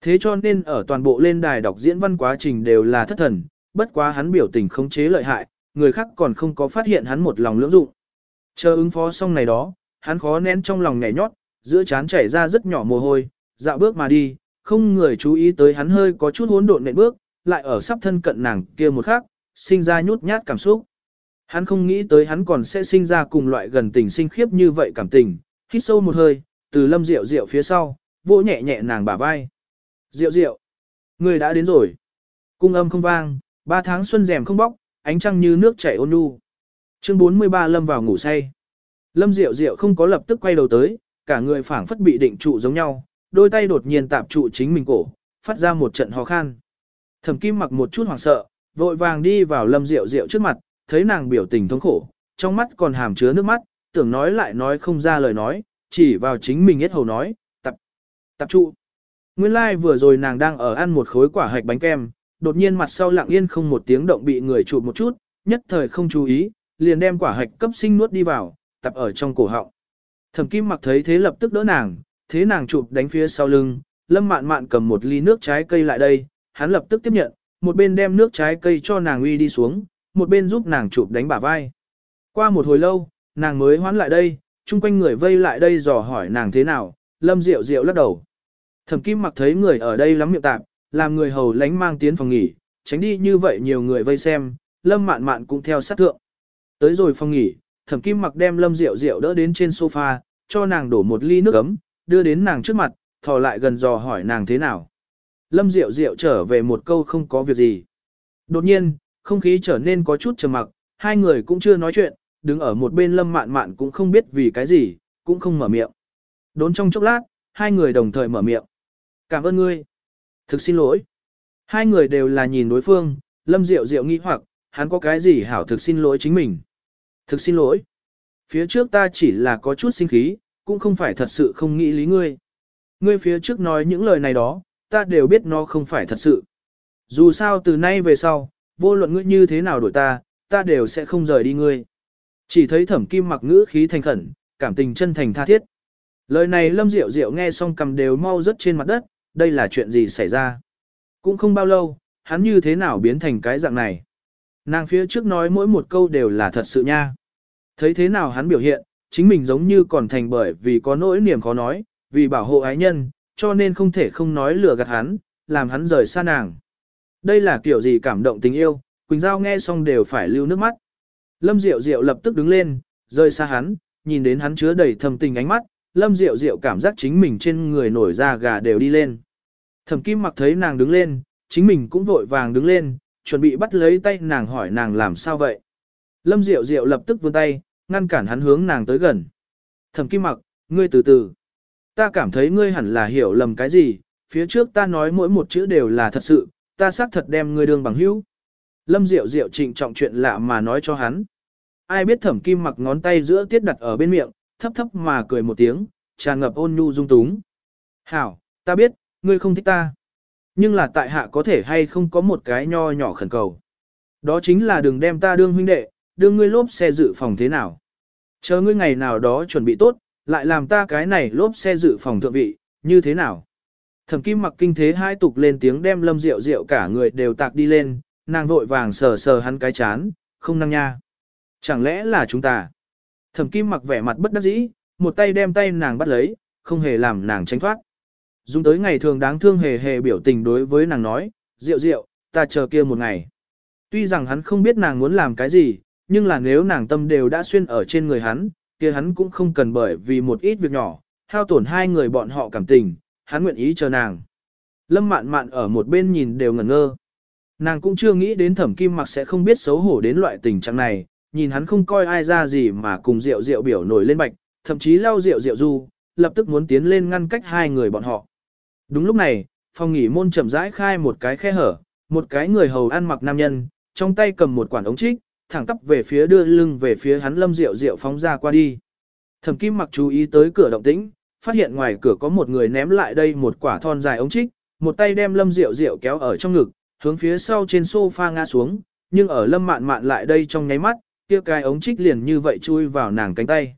Thế cho nên ở toàn bộ lên đài đọc diễn văn quá trình đều là thất thần, bất quá hắn biểu tình khống chế lợi hại, người khác còn không có phát hiện hắn một lòng lưỡng dụng. Chờ ứng phó xong này đó, hắn khó nén trong lòng nhảy nhót, giữa trán chảy ra rất nhỏ mồ hôi, dạo bước mà đi, không người chú ý tới hắn hơi có chút hỗn độn nện bước, lại ở sắp thân cận nàng kia một khắc, sinh ra nhút nhát cảm xúc. Hắn không nghĩ tới hắn còn sẽ sinh ra cùng loại gần tình sinh khiếp như vậy cảm tình, hít sâu một hơi, từ lâm rượu rượu phía sau, vỗ nhẹ nhẹ nàng bả vai. Rượu rượu, người đã đến rồi. Cung âm không vang, ba tháng xuân rèm không bóc, ánh trăng như nước chảy ôn nhu. Chương 43 Lâm vào ngủ say. Lâm Diệu Diệu không có lập tức quay đầu tới, cả người phảng phất bị định trụ giống nhau, đôi tay đột nhiên tạm trụ chính mình cổ, phát ra một trận ho khan. Thẩm Kim mặc một chút hoảng sợ, vội vàng đi vào Lâm Diệu Diệu trước mặt, thấy nàng biểu tình thống khổ, trong mắt còn hàm chứa nước mắt, tưởng nói lại nói không ra lời nói, chỉ vào chính mình hết hầu nói, tập, tập trụ. Nguyên lai like vừa rồi nàng đang ở ăn một khối quả hạch bánh kem, đột nhiên mặt sau lặng yên không một tiếng động bị người chụp một chút, nhất thời không chú ý, liền đem quả hạch cấp sinh nuốt đi vào, tập ở trong cổ họng. Thẩm Kim mặc thấy thế lập tức đỡ nàng, thế nàng chụp đánh phía sau lưng, Lâm Mạn Mạn cầm một ly nước trái cây lại đây, hắn lập tức tiếp nhận, một bên đem nước trái cây cho nàng uy đi xuống, một bên giúp nàng chụp đánh bả vai. Qua một hồi lâu, nàng mới hoán lại đây, chung quanh người vây lại đây dò hỏi nàng thế nào, Lâm Diệu Diệu lắc đầu. Thẩm Kim mặc thấy người ở đây lắm miệng tạp, làm người hầu lánh mang tiến phòng nghỉ, tránh đi như vậy nhiều người vây xem, Lâm Mạn Mạn cũng theo sát thượng. Tới rồi phòng nghỉ, Thẩm Kim Mặc đem Lâm Diệu Diệu đỡ đến trên sofa, cho nàng đổ một ly nước ấm, đưa đến nàng trước mặt, thò lại gần dò hỏi nàng thế nào. Lâm Diệu Diệu trở về một câu không có việc gì. Đột nhiên, không khí trở nên có chút trầm mặc, hai người cũng chưa nói chuyện, đứng ở một bên lâm mạn mạn cũng không biết vì cái gì, cũng không mở miệng. Đốn trong chốc lát, hai người đồng thời mở miệng. Cảm ơn ngươi. Thực xin lỗi. Hai người đều là nhìn đối phương, lâm diệu diệu nghi hoặc, hắn có cái gì hảo thực xin lỗi chính mình. Thực xin lỗi. Phía trước ta chỉ là có chút sinh khí, cũng không phải thật sự không nghĩ lý ngươi. Ngươi phía trước nói những lời này đó, ta đều biết nó không phải thật sự. Dù sao từ nay về sau, vô luận ngươi như thế nào đổi ta, ta đều sẽ không rời đi ngươi. Chỉ thấy thẩm kim mặc ngữ khí thành khẩn, cảm tình chân thành tha thiết. Lời này lâm diệu diệu nghe xong cầm đều mau rớt trên mặt đất, đây là chuyện gì xảy ra. Cũng không bao lâu, hắn như thế nào biến thành cái dạng này. Nàng phía trước nói mỗi một câu đều là thật sự nha. Thấy thế nào hắn biểu hiện, chính mình giống như còn thành bởi vì có nỗi niềm khó nói, vì bảo hộ ái nhân, cho nên không thể không nói lừa gạt hắn, làm hắn rời xa nàng. Đây là kiểu gì cảm động tình yêu, Quỳnh Giao nghe xong đều phải lưu nước mắt. Lâm Diệu Diệu lập tức đứng lên, rời xa hắn, nhìn đến hắn chứa đầy thầm tình ánh mắt, Lâm Diệu Diệu cảm giác chính mình trên người nổi da gà đều đi lên. Thẩm Kim mặc thấy nàng đứng lên, chính mình cũng vội vàng đứng lên, chuẩn bị bắt lấy tay nàng hỏi nàng làm sao vậy. Lâm Diệu Diệu lập tức vươn tay, ngăn cản hắn hướng nàng tới gần. Thẩm Kim mặc, ngươi từ từ. Ta cảm thấy ngươi hẳn là hiểu lầm cái gì, phía trước ta nói mỗi một chữ đều là thật sự, ta xác thật đem ngươi đương bằng hữu. Lâm Diệu Diệu trịnh trọng chuyện lạ mà nói cho hắn. Ai biết thẩm kim mặc ngón tay giữa tiết đặt ở bên miệng, thấp thấp mà cười một tiếng, tràn ngập ôn nhu dung túng. Hảo, ta biết, ngươi không thích ta. Nhưng là tại hạ có thể hay không có một cái nho nhỏ khẩn cầu. Đó chính là đừng đem ta đương huynh đệ, đưa ngươi lốp xe dự phòng thế nào. Chờ ngươi ngày nào đó chuẩn bị tốt, lại làm ta cái này lốp xe dự phòng thượng vị, như thế nào? Thẩm kim mặc kinh thế hai tục lên tiếng đem lâm rượu rượu cả người đều tạc đi lên, nàng vội vàng sờ sờ hắn cái chán, không năng nha. Chẳng lẽ là chúng ta? Thẩm kim mặc vẻ mặt bất đắc dĩ, một tay đem tay nàng bắt lấy, không hề làm nàng tránh thoát. Dùng tới ngày thường đáng thương hề hề biểu tình đối với nàng nói, rượu rượu, ta chờ kia một ngày. Tuy rằng hắn không biết nàng muốn làm cái gì, nhưng là nếu nàng tâm đều đã xuyên ở trên người hắn, kia hắn cũng không cần bởi vì một ít việc nhỏ, hao tổn hai người bọn họ cảm tình, hắn nguyện ý chờ nàng. Lâm mạn mạn ở một bên nhìn đều ngẩn ngơ. Nàng cũng chưa nghĩ đến thẩm kim mặc sẽ không biết xấu hổ đến loại tình trạng này, nhìn hắn không coi ai ra gì mà cùng rượu rượu biểu nổi lên bạch, thậm chí lau rượu rượu du, lập tức muốn tiến lên ngăn cách hai người bọn họ. Đúng lúc này, phòng nghỉ môn chậm rãi khai một cái khe hở, một cái người hầu ăn mặc nam nhân, trong tay cầm một quản ống trích, thẳng tắp về phía đưa lưng về phía hắn lâm rượu rượu phóng ra qua đi. Thẩm kim mặc chú ý tới cửa động tĩnh, phát hiện ngoài cửa có một người ném lại đây một quả thon dài ống trích, một tay đem lâm rượu rượu kéo ở trong ngực, hướng phía sau trên sofa ngã xuống, nhưng ở lâm mạn mạn lại đây trong nháy mắt, kia cái ống trích liền như vậy chui vào nàng cánh tay.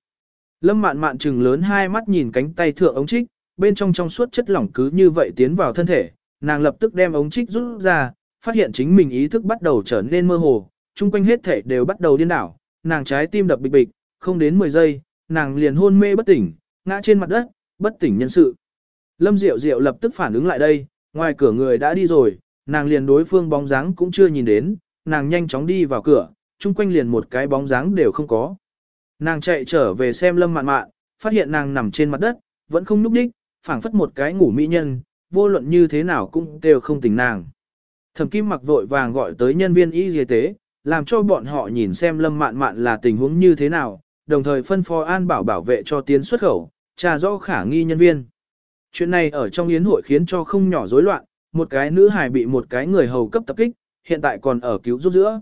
Lâm mạn mạn trừng lớn hai mắt nhìn cánh tay thượng ống trích, bên trong trong suốt chất lỏng cứ như vậy tiến vào thân thể, nàng lập tức đem ống trích rút ra, phát hiện chính mình ý thức bắt đầu trở nên mơ hồ, chung quanh hết thể đều bắt đầu điên đảo, nàng trái tim đập bịch bịch, không đến 10 giây, nàng liền hôn mê bất tỉnh, ngã trên mặt đất, bất tỉnh nhân sự. Lâm Diệu Diệu lập tức phản ứng lại đây, ngoài cửa người đã đi rồi, nàng liền đối phương bóng dáng cũng chưa nhìn đến, nàng nhanh chóng đi vào cửa, chung quanh liền một cái bóng dáng đều không có. Nàng chạy trở về xem Lâm Mạn Mạn, phát hiện nàng nằm trên mặt đất, vẫn không núp đích, phảng phất một cái ngủ mỹ nhân, vô luận như thế nào cũng đều không tỉnh nàng. Thẩm Kim mặc vội vàng gọi tới nhân viên y y tế, làm cho bọn họ nhìn xem Lâm Mạn Mạn là tình huống như thế nào, đồng thời phân phó an bảo bảo vệ cho tiến xuất khẩu, trà rõ khả nghi nhân viên. Chuyện này ở trong yến hội khiến cho không nhỏ rối loạn, một cái nữ hài bị một cái người hầu cấp tập kích, hiện tại còn ở cứu giúp giữa.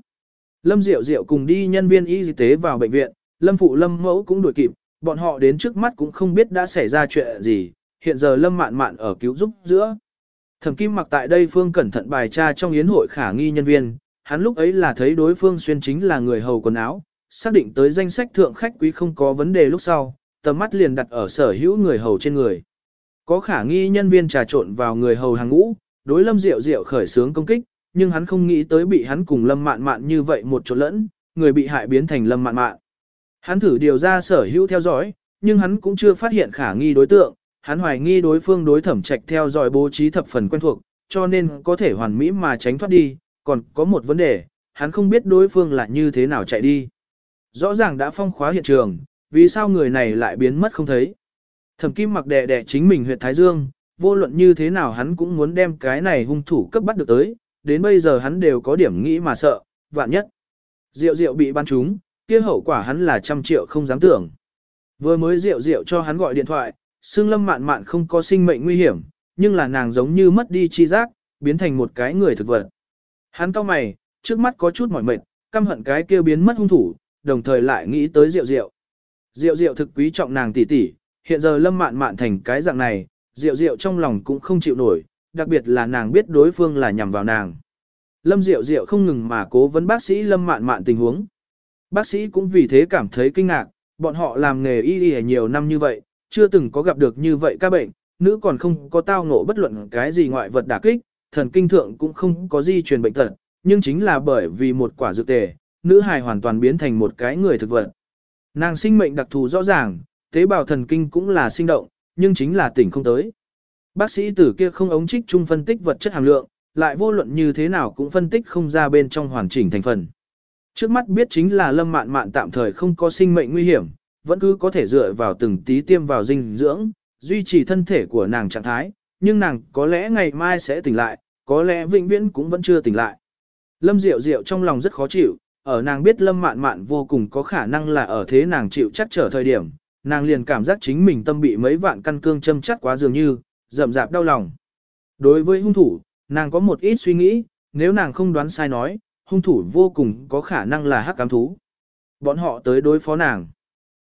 Lâm Diệu Diệu cùng đi nhân viên y tế vào bệnh viện, Lâm Phụ Lâm Mẫu cũng đuổi kịp, bọn họ đến trước mắt cũng không biết đã xảy ra chuyện gì, hiện giờ Lâm Mạn Mạn ở cứu giúp giữa. Thẩm Kim mặc tại đây phương cẩn thận bài tra trong yến hội khả nghi nhân viên, hắn lúc ấy là thấy đối phương xuyên chính là người hầu quần áo, xác định tới danh sách thượng khách quý không có vấn đề lúc sau, tầm mắt liền đặt ở sở hữu người hầu trên người. Có khả nghi nhân viên trà trộn vào người hầu hàng ngũ, đối Lâm Diệu Diệu khởi sướng công kích, nhưng hắn không nghĩ tới bị hắn cùng Lâm Mạn Mạn như vậy một chỗ lẫn, người bị hại biến thành Lâm Mạn Mạn. Hắn thử điều ra sở hữu theo dõi, nhưng hắn cũng chưa phát hiện khả nghi đối tượng, hắn hoài nghi đối phương đối thẩm trạch theo dõi bố trí thập phần quen thuộc, cho nên có thể hoàn mỹ mà tránh thoát đi, còn có một vấn đề, hắn không biết đối phương là như thế nào chạy đi. Rõ ràng đã phong khóa hiện trường, vì sao người này lại biến mất không thấy. Thẩm kim mặc đẻ đẻ chính mình huyệt Thái Dương, vô luận như thế nào hắn cũng muốn đem cái này hung thủ cấp bắt được tới, đến bây giờ hắn đều có điểm nghĩ mà sợ, vạn nhất. Diệu diệu bị ban trúng, kia hậu quả hắn là trăm triệu không dám tưởng. Vừa mới rượu rượu cho hắn gọi điện thoại, xương lâm mạn mạn không có sinh mệnh nguy hiểm, nhưng là nàng giống như mất đi chi giác, biến thành một cái người thực vật. Hắn cau mày, trước mắt có chút mỏi mệt, căm hận cái kia biến mất hung thủ, đồng thời lại nghĩ tới rượu rượu. Rượu rượu thực quý trọng nàng tỷ tỷ, hiện giờ lâm mạn mạn thành cái dạng này, rượu rượu trong lòng cũng không chịu nổi, đặc biệt là nàng biết đối phương là nhằm vào nàng. Lâm rượu rượu không ngừng mà cố vấn bác sĩ lâm mạn mạn tình huống. Bác sĩ cũng vì thế cảm thấy kinh ngạc, bọn họ làm nghề y y nhiều năm như vậy, chưa từng có gặp được như vậy ca bệnh, nữ còn không có tao ngộ bất luận cái gì ngoại vật đả kích, thần kinh thượng cũng không có di truyền bệnh tật, nhưng chính là bởi vì một quả dược tề, nữ hài hoàn toàn biến thành một cái người thực vật. Nàng sinh mệnh đặc thù rõ ràng, tế bào thần kinh cũng là sinh động, nhưng chính là tỉnh không tới. Bác sĩ tử kia không ống trích chung phân tích vật chất hàm lượng, lại vô luận như thế nào cũng phân tích không ra bên trong hoàn chỉnh thành phần. Trước mắt biết chính là lâm mạn mạn tạm thời không có sinh mệnh nguy hiểm, vẫn cứ có thể dựa vào từng tí tiêm vào dinh dưỡng, duy trì thân thể của nàng trạng thái, nhưng nàng có lẽ ngày mai sẽ tỉnh lại, có lẽ vĩnh viễn cũng vẫn chưa tỉnh lại. Lâm Diệu Diệu trong lòng rất khó chịu, ở nàng biết Lâm Mạn Mạn vô cùng có khả năng là ở thế nàng chịu chắc trở thời điểm, nàng liền cảm giác chính mình tâm bị mấy vạn căn cương châm chắc quá dường như, rậm rạp đau lòng. Đối với hung thủ, nàng có một ít suy nghĩ, nếu nàng không đoán sai nói, hung thủ vô cùng có khả năng là hắc cám thú. Bọn họ tới đối phó nàng.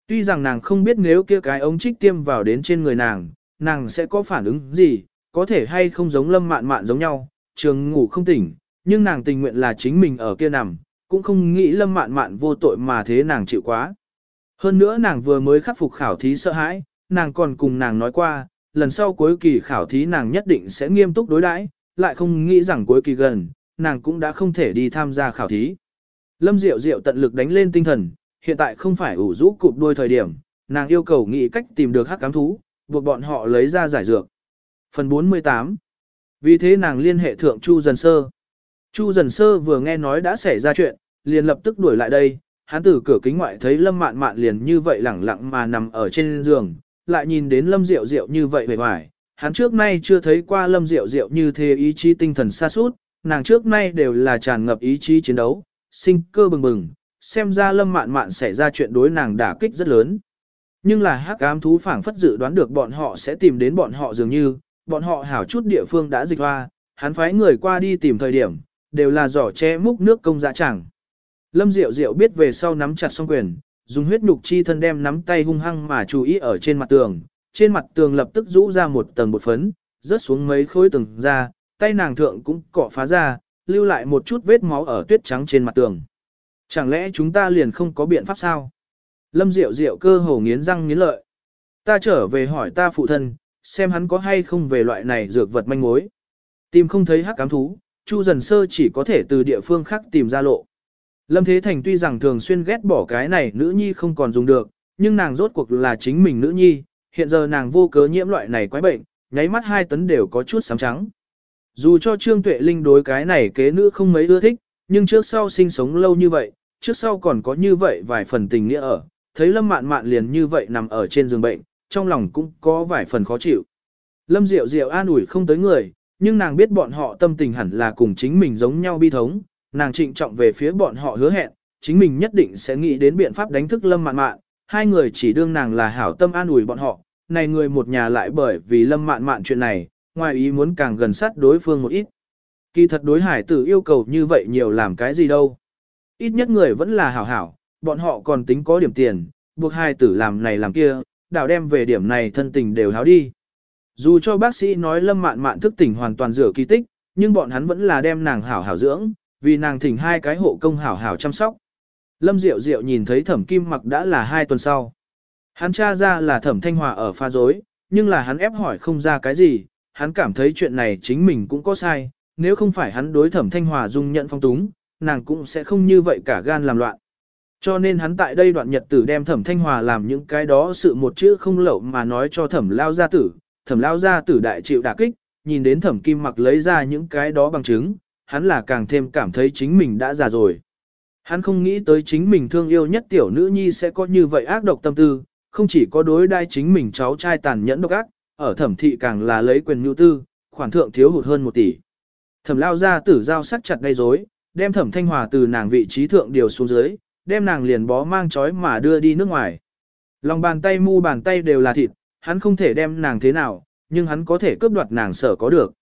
Tuy rằng nàng không biết nếu kia cái ống trích tiêm vào đến trên người nàng, nàng sẽ có phản ứng gì, có thể hay không giống lâm mạn mạn giống nhau, trường ngủ không tỉnh, nhưng nàng tình nguyện là chính mình ở kia nằm, cũng không nghĩ lâm mạn mạn vô tội mà thế nàng chịu quá. Hơn nữa nàng vừa mới khắc phục khảo thí sợ hãi, nàng còn cùng nàng nói qua, lần sau cuối kỳ khảo thí nàng nhất định sẽ nghiêm túc đối đãi, lại không nghĩ rằng cuối kỳ gần, nàng cũng đã không thể đi tham gia khảo thí. Lâm Diệu Diệu tận lực đánh lên tinh thần, hiện tại không phải ủ rũ cụp đuôi thời điểm, nàng yêu cầu nghĩ cách tìm được hắc cám thú, buộc bọn họ lấy ra giải dược. Phần 48 Vì thế nàng liên hệ thượng Chu Dần Sơ. Chu Dần Sơ vừa nghe nói đã xảy ra chuyện, liền lập tức đuổi lại đây, hắn từ cửa kính ngoại thấy Lâm Mạn Mạn liền như vậy lẳng lặng mà nằm ở trên giường, lại nhìn đến Lâm Diệu Diệu như vậy vẻ ngoài, Hắn trước nay chưa thấy qua Lâm Diệu Diệu như thế ý chí tinh thần xa sút, nàng trước nay đều là tràn ngập ý chí chiến đấu, sinh cơ bừng bừng, xem ra Lâm Mạn Mạn xảy ra chuyện đối nàng đả kích rất lớn. Nhưng là hắc ám thú phảng phất dự đoán được bọn họ sẽ tìm đến bọn họ dường như, bọn họ hảo chút địa phương đã dịch hoa, hắn phái người qua đi tìm thời điểm, đều là giỏ che múc nước công dạ chẳng. Lâm Diệu Diệu biết về sau nắm chặt song quyền, dùng huyết nhục chi thân đem nắm tay hung hăng mà chú ý ở trên mặt tường, trên mặt tường lập tức rũ ra một tầng bột phấn, rớt xuống mấy khối tầng ra, tay nàng thượng cũng cọ phá ra, lưu lại một chút vết máu ở tuyết trắng trên mặt tường. Chẳng lẽ chúng ta liền không có biện pháp sao? Lâm Diệu Diệu cơ hồ nghiến răng nghiến lợi. Ta trở về hỏi ta phụ thân, xem hắn có hay không về loại này dược vật manh mối. Tìm không thấy hắc cám thú, Chu dần sơ chỉ có thể từ địa phương khác tìm ra lộ. Lâm Thế Thành tuy rằng thường xuyên ghét bỏ cái này nữ nhi không còn dùng được, nhưng nàng rốt cuộc là chính mình nữ nhi, hiện giờ nàng vô cớ nhiễm loại này quái bệnh, nháy mắt hai tấn đều có chút sám trắng. Dù cho Trương Tuệ Linh đối cái này kế nữ không mấy ưa thích, nhưng trước sau sinh sống lâu như vậy, trước sau còn có như vậy vài phần tình nghĩa ở, thấy Lâm Mạn Mạn liền như vậy nằm ở trên giường bệnh, trong lòng cũng có vài phần khó chịu. Lâm Diệu Diệu an ủi không tới người, nhưng nàng biết bọn họ tâm tình hẳn là cùng chính mình giống nhau bi thống, nàng trịnh trọng về phía bọn họ hứa hẹn, chính mình nhất định sẽ nghĩ đến biện pháp đánh thức Lâm Mạn Mạn, hai người chỉ đương nàng là hảo tâm an ủi bọn họ, này người một nhà lại bởi vì Lâm Mạn Mạn chuyện này, ngoài ý muốn càng gần sát đối phương một ít. Kỳ thật đối hải tử yêu cầu như vậy nhiều làm cái gì đâu. Ít nhất người vẫn là hảo hảo, bọn họ còn tính có điểm tiền, buộc hai tử làm này làm kia, đảo đem về điểm này thân tình đều háo đi. Dù cho bác sĩ nói lâm mạn mạn thức tỉnh hoàn toàn rửa kỳ tích, nhưng bọn hắn vẫn là đem nàng hảo hảo dưỡng, vì nàng thỉnh hai cái hộ công hảo hảo chăm sóc. Lâm Diệu Diệu nhìn thấy thẩm kim mặc đã là hai tuần sau. Hắn tra ra là thẩm thanh hòa ở pha dối, nhưng là hắn ép hỏi không ra cái gì, hắn cảm thấy chuyện này chính mình cũng có sai, nếu không phải hắn đối thẩm thanh hòa dung nhận phong túng, nàng cũng sẽ không như vậy cả gan làm loạn. Cho nên hắn tại đây đoạn nhật tử đem thẩm thanh hòa làm những cái đó sự một chữ không lậu mà nói cho thẩm lao gia tử, thẩm lao gia tử đại chịu đả kích, nhìn đến thẩm kim mặc lấy ra những cái đó bằng chứng, hắn là càng thêm cảm thấy chính mình đã già rồi. Hắn không nghĩ tới chính mình thương yêu nhất tiểu nữ nhi sẽ có như vậy ác độc tâm tư, không chỉ có đối đai chính mình cháu trai tàn nhẫn độc ác, ở thẩm thị càng là lấy quyền nhu tư, khoản thượng thiếu hụt hơn một tỷ. Thẩm lao gia tử giao sắc chặt gây rối, đem thẩm thanh hòa từ nàng vị trí thượng điều xuống dưới, đem nàng liền bó mang chói mà đưa đi nước ngoài. Lòng bàn tay mu bàn tay đều là thịt, hắn không thể đem nàng thế nào, nhưng hắn có thể cướp đoạt nàng sở có được.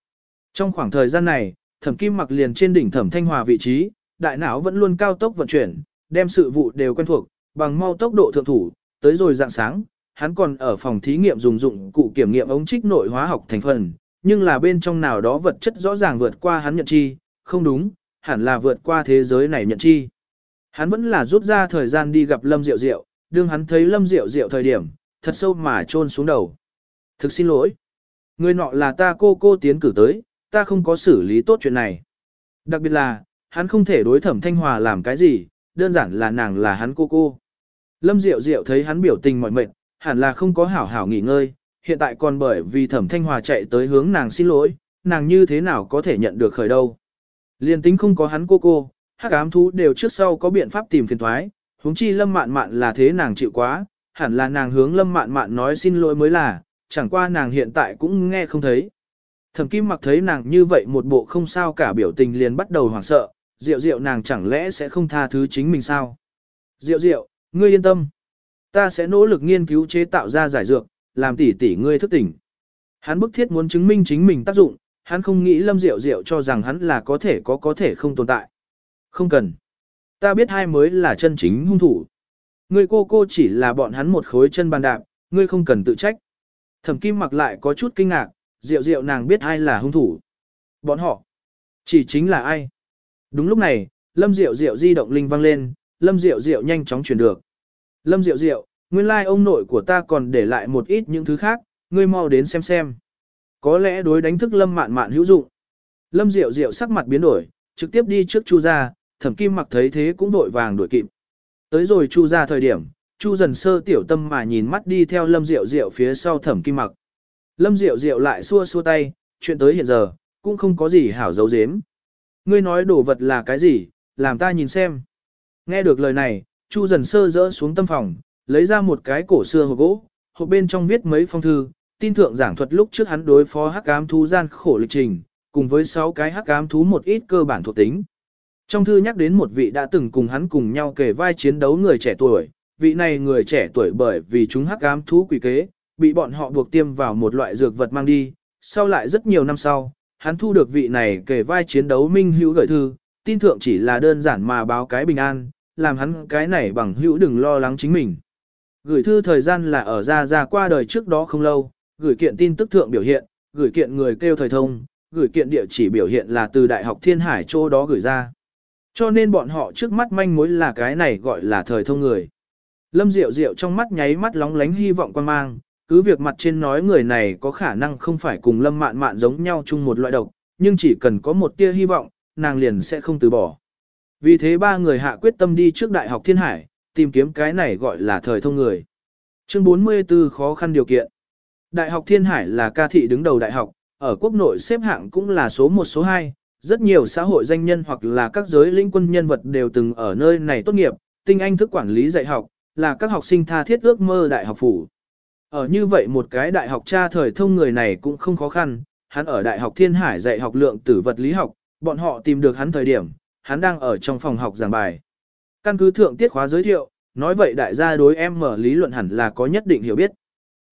Trong khoảng thời gian này, thẩm kim mặc liền trên đỉnh thẩm thanh hòa vị trí, đại não vẫn luôn cao tốc vận chuyển, đem sự vụ đều quen thuộc, bằng mau tốc độ thượng thủ, tới rồi dạng sáng, hắn còn ở phòng thí nghiệm dùng dụng cụ kiểm nghiệm ống trích nội hóa học thành phần, nhưng là bên trong nào đó vật chất rõ ràng vượt qua hắn nhận chi, không đúng, hẳn là vượt qua thế giới này nhận chi. Hắn vẫn là rút ra thời gian đi gặp Lâm Diệu Diệu, đương hắn thấy Lâm Diệu Diệu thời điểm, thật sâu mà trôn xuống đầu. Thực xin lỗi. Người nọ là ta cô cô tiến cử tới, ta không có xử lý tốt chuyện này. Đặc biệt là, hắn không thể đối thẩm thanh hòa làm cái gì, đơn giản là nàng là hắn cô cô. Lâm Diệu Diệu thấy hắn biểu tình mỏi mệt, hẳn là không có hảo hảo nghỉ ngơi, hiện tại còn bởi vì thẩm thanh hòa chạy tới hướng nàng xin lỗi, nàng như thế nào có thể nhận được khởi đâu. Liên tính không có hắn cô cô, hắc ám thú đều trước sau có biện pháp tìm phiền thoái, huống chi lâm mạn mạn là thế nàng chịu quá, hẳn là nàng hướng lâm mạn mạn nói xin lỗi mới là, chẳng qua nàng hiện tại cũng nghe không thấy. Thẩm kim mặc thấy nàng như vậy một bộ không sao cả biểu tình liền bắt đầu hoảng sợ, Diệu Diệu nàng chẳng lẽ sẽ không tha thứ chính mình sao? Diệu Diệu, ngươi yên tâm. Ta sẽ nỗ lực nghiên cứu chế tạo ra giải dược, làm tỷ tỷ ngươi thức tỉnh. Hắn bức thiết muốn chứng minh chính mình tác dụng, hắn không nghĩ Lâm Diệu Diệu cho rằng hắn là có thể có có thể không tồn tại. Không cần. Ta biết hai mới là chân chính hung thủ. Ngươi cô cô chỉ là bọn hắn một khối chân bàn đạp, ngươi không cần tự trách. Thẩm Kim mặc lại có chút kinh ngạc, Diệu Diệu nàng biết ai là hung thủ. Bọn họ. Chỉ chính là ai. Đúng lúc này, Lâm Diệu Diệu di động linh vang lên, Lâm Diệu Diệu nhanh chóng chuyển được. Lâm Diệu Diệu, nguyên lai like ông nội của ta còn để lại một ít những thứ khác, ngươi mau đến xem xem. Có lẽ đối đánh thức Lâm Mạn Mạn hữu dụng. Lâm Diệu Diệu sắc mặt biến đổi, trực tiếp đi trước Chu gia, Thẩm Kim Mặc thấy thế cũng vội vàng đuổi kịp. Tới rồi Chu ra thời điểm, Chu dần sơ tiểu tâm mà nhìn mắt đi theo Lâm Diệu Diệu phía sau Thẩm Kim Mặc. Lâm Diệu Diệu lại xua xua tay, chuyện tới hiện giờ, cũng không có gì hảo dấu dếm. Ngươi nói đồ vật là cái gì, làm ta nhìn xem. Nghe được lời này, Chu dần sơ rỡ xuống tâm phòng, lấy ra một cái cổ xưa hộp gỗ, hộp bên trong viết mấy phong thư, tin thượng giảng thuật lúc trước hắn đối phó hắc ám thú gian khổ lịch trình, cùng với 6 cái hắc ám thú một ít cơ bản thuộc tính. Trong thư nhắc đến một vị đã từng cùng hắn cùng nhau kể vai chiến đấu người trẻ tuổi, vị này người trẻ tuổi bởi vì chúng hắc ám thú quỷ kế, bị bọn họ buộc tiêm vào một loại dược vật mang đi, sau lại rất nhiều năm sau, hắn thu được vị này kể vai chiến đấu minh hữu gửi thư, tin thượng chỉ là đơn giản mà báo cái bình an, làm hắn cái này bằng hữu đừng lo lắng chính mình. Gửi thư thời gian là ở ra ra qua đời trước đó không lâu, gửi kiện tin tức thượng biểu hiện, gửi kiện người kêu thời thông, gửi kiện địa chỉ biểu hiện là từ Đại học Thiên Hải chỗ đó gửi ra. Cho nên bọn họ trước mắt manh mối là cái này gọi là thời thông người. Lâm Diệu Diệu trong mắt nháy mắt lóng lánh hy vọng quan mang, cứ việc mặt trên nói người này có khả năng không phải cùng lâm mạn mạn giống nhau chung một loại độc, nhưng chỉ cần có một tia hy vọng, nàng liền sẽ không từ bỏ. Vì thế ba người hạ quyết tâm đi trước Đại học Thiên Hải, tìm kiếm cái này gọi là thời thông người. Chương 44 khó khăn điều kiện. Đại học Thiên Hải là ca thị đứng đầu đại học, ở quốc nội xếp hạng cũng là số 1 số 2, rất nhiều xã hội danh nhân hoặc là các giới lĩnh quân nhân vật đều từng ở nơi này tốt nghiệp, tinh anh thức quản lý dạy học, là các học sinh tha thiết ước mơ đại học phủ. Ở như vậy một cái đại học cha thời thông người này cũng không khó khăn, hắn ở Đại học Thiên Hải dạy học lượng tử vật lý học, bọn họ tìm được hắn thời điểm, hắn đang ở trong phòng học giảng bài. Căn cứ thượng tiết khóa giới thiệu, nói vậy đại gia đối em mở lý luận hẳn là có nhất định hiểu biết.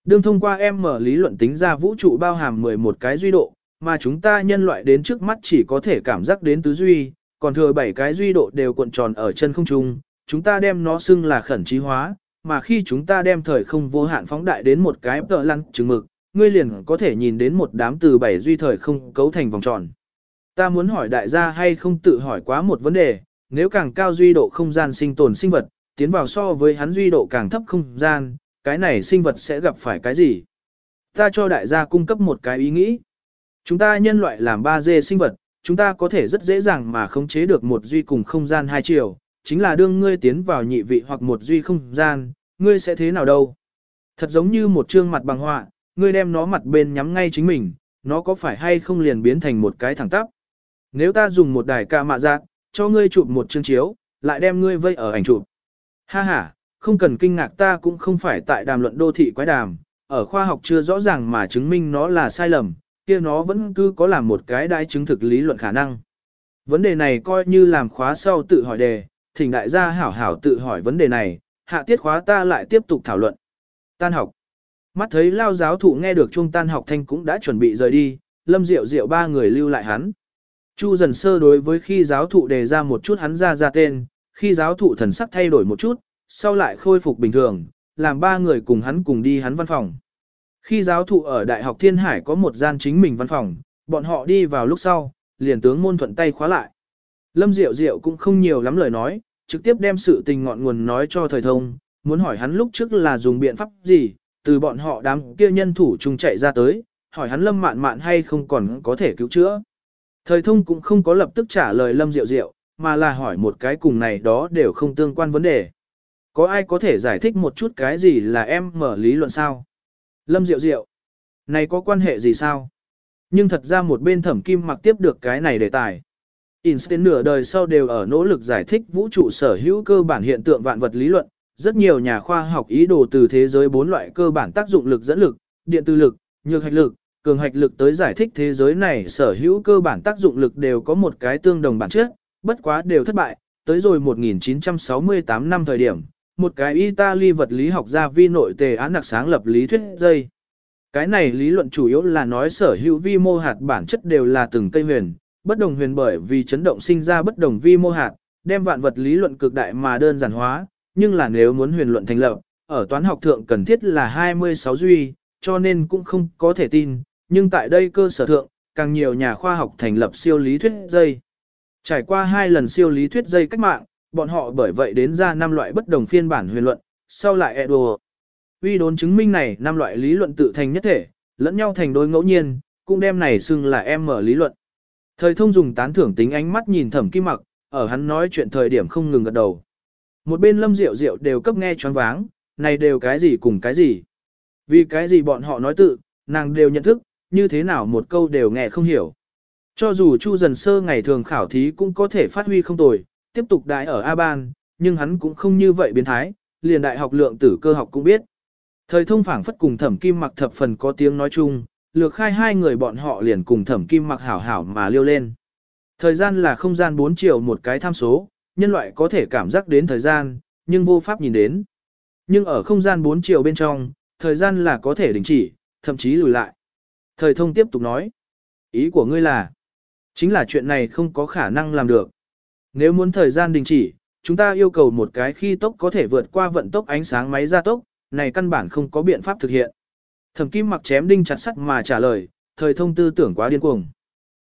Đương thông qua em mở lý luận tính ra vũ trụ bao hàm 11 cái duy độ, mà chúng ta nhân loại đến trước mắt chỉ có thể cảm giác đến tứ duy, còn thừa bảy cái duy độ đều cuộn tròn ở chân không trung, chúng ta đem nó xưng là khẩn trí hóa, mà khi chúng ta đem thời không vô hạn phóng đại đến một cái tờ lăng chứng mực, ngươi liền có thể nhìn đến một đám từ bảy duy thời không cấu thành vòng tròn. Ta muốn hỏi đại gia hay không tự hỏi quá một vấn đề, nếu càng cao duy độ không gian sinh tồn sinh vật, tiến vào so với hắn duy độ càng thấp không gian, cái này sinh vật sẽ gặp phải cái gì? Ta cho đại gia cung cấp một cái ý nghĩ. Chúng ta nhân loại làm 3D sinh vật, chúng ta có thể rất dễ dàng mà khống chế được một duy cùng không gian hai chiều, chính là đương ngươi tiến vào nhị vị hoặc một duy không gian, ngươi sẽ thế nào đâu. Thật giống như một trương mặt bằng họa, ngươi đem nó mặt bên nhắm ngay chính mình, nó có phải hay không liền biến thành một cái thẳng tắp. Nếu ta dùng một đài ca mạ dạng, cho ngươi chụp một chương chiếu, lại đem ngươi vây ở ảnh chụp. Ha ha, không cần kinh ngạc ta cũng không phải tại đàm luận đô thị quái đàm, ở khoa học chưa rõ ràng mà chứng minh nó là sai lầm, kia nó vẫn cứ có làm một cái đại chứng thực lý luận khả năng. Vấn đề này coi như làm khóa sau tự hỏi đề, thỉnh đại gia hảo hảo tự hỏi vấn đề này, hạ tiết khóa ta lại tiếp tục thảo luận. Tan học. Mắt thấy lao giáo thụ nghe được trung tan học thanh cũng đã chuẩn bị rời đi, lâm diệu diệu ba người lưu lại hắn. Chu dần sơ đối với khi giáo thụ đề ra một chút hắn ra ra tên, khi giáo thụ thần sắc thay đổi một chút, sau lại khôi phục bình thường, làm ba người cùng hắn cùng đi hắn văn phòng. Khi giáo thụ ở Đại học Thiên Hải có một gian chính mình văn phòng, bọn họ đi vào lúc sau, liền tướng môn thuận tay khóa lại. Lâm Diệu Diệu cũng không nhiều lắm lời nói, trực tiếp đem sự tình ngọn nguồn nói cho thời thông, muốn hỏi hắn lúc trước là dùng biện pháp gì, từ bọn họ đám kia nhân thủ chung chạy ra tới, hỏi hắn Lâm Mạn Mạn hay không còn có thể cứu chữa. Thời thông cũng không có lập tức trả lời Lâm Diệu Diệu, mà là hỏi một cái cùng này đó đều không tương quan vấn đề. Có ai có thể giải thích một chút cái gì là em mở lý luận sao? Lâm Diệu Diệu, này có quan hệ gì sao? Nhưng thật ra một bên thẩm kim mặc tiếp được cái này đề tài. Einstein nửa đời sau đều ở nỗ lực giải thích vũ trụ sở hữu cơ bản hiện tượng vạn vật lý luận. Rất nhiều nhà khoa học ý đồ từ thế giới bốn loại cơ bản tác dụng lực dẫn lực, điện từ lực, nhược hạch lực, cường hạch lực tới giải thích thế giới này sở hữu cơ bản tác dụng lực đều có một cái tương đồng bản chất, bất quá đều thất bại. Tới rồi 1968 năm thời điểm, một cái Italy vật lý học gia vi nội tề án đặc sáng lập lý thuyết dây. Cái này lý luận chủ yếu là nói sở hữu vi mô hạt bản chất đều là từng cây huyền, bất đồng huyền bởi vì chấn động sinh ra bất đồng vi mô hạt, đem vạn vật lý luận cực đại mà đơn giản hóa, nhưng là nếu muốn huyền luận thành lập, ở toán học thượng cần thiết là 26 duy, cho nên cũng không có thể tin, nhưng tại đây cơ sở thượng, càng nhiều nhà khoa học thành lập siêu lý thuyết dây. Trải qua hai lần siêu lý thuyết dây cách mạng, bọn họ bởi vậy đến ra năm loại bất đồng phiên bản huyền luận, sau lại Edo. Uy đốn chứng minh này năm loại lý luận tự thành nhất thể, lẫn nhau thành đôi ngẫu nhiên, cũng đem này xưng là em mở lý luận. Thời thông dùng tán thưởng tính ánh mắt nhìn thẩm kim mặc, ở hắn nói chuyện thời điểm không ngừng gật đầu. Một bên lâm rượu rượu đều cấp nghe choáng váng, này đều cái gì cùng cái gì. Vì cái gì bọn họ nói tự, nàng đều nhận thức, như thế nào một câu đều nghe không hiểu. Cho dù Chu dần sơ ngày thường khảo thí cũng có thể phát huy không tồi, tiếp tục đại ở A-ban, nhưng hắn cũng không như vậy biến thái, liền đại học lượng tử cơ học cũng biết. Thời thông phảng phất cùng thẩm kim mặc thập phần có tiếng nói chung, lược khai hai người bọn họ liền cùng thẩm kim mặc hảo hảo mà liêu lên. Thời gian là không gian 4 chiều một cái tham số, nhân loại có thể cảm giác đến thời gian, nhưng vô pháp nhìn đến. Nhưng ở không gian 4 chiều bên trong, thời gian là có thể đình chỉ, thậm chí lùi lại. Thời thông tiếp tục nói, ý của ngươi là, chính là chuyện này không có khả năng làm được. Nếu muốn thời gian đình chỉ, chúng ta yêu cầu một cái khi tốc có thể vượt qua vận tốc ánh sáng máy gia tốc, này căn bản không có biện pháp thực hiện. Thẩm Kim mặc chém đinh chặt sắt mà trả lời, thời thông tư tưởng quá điên cuồng.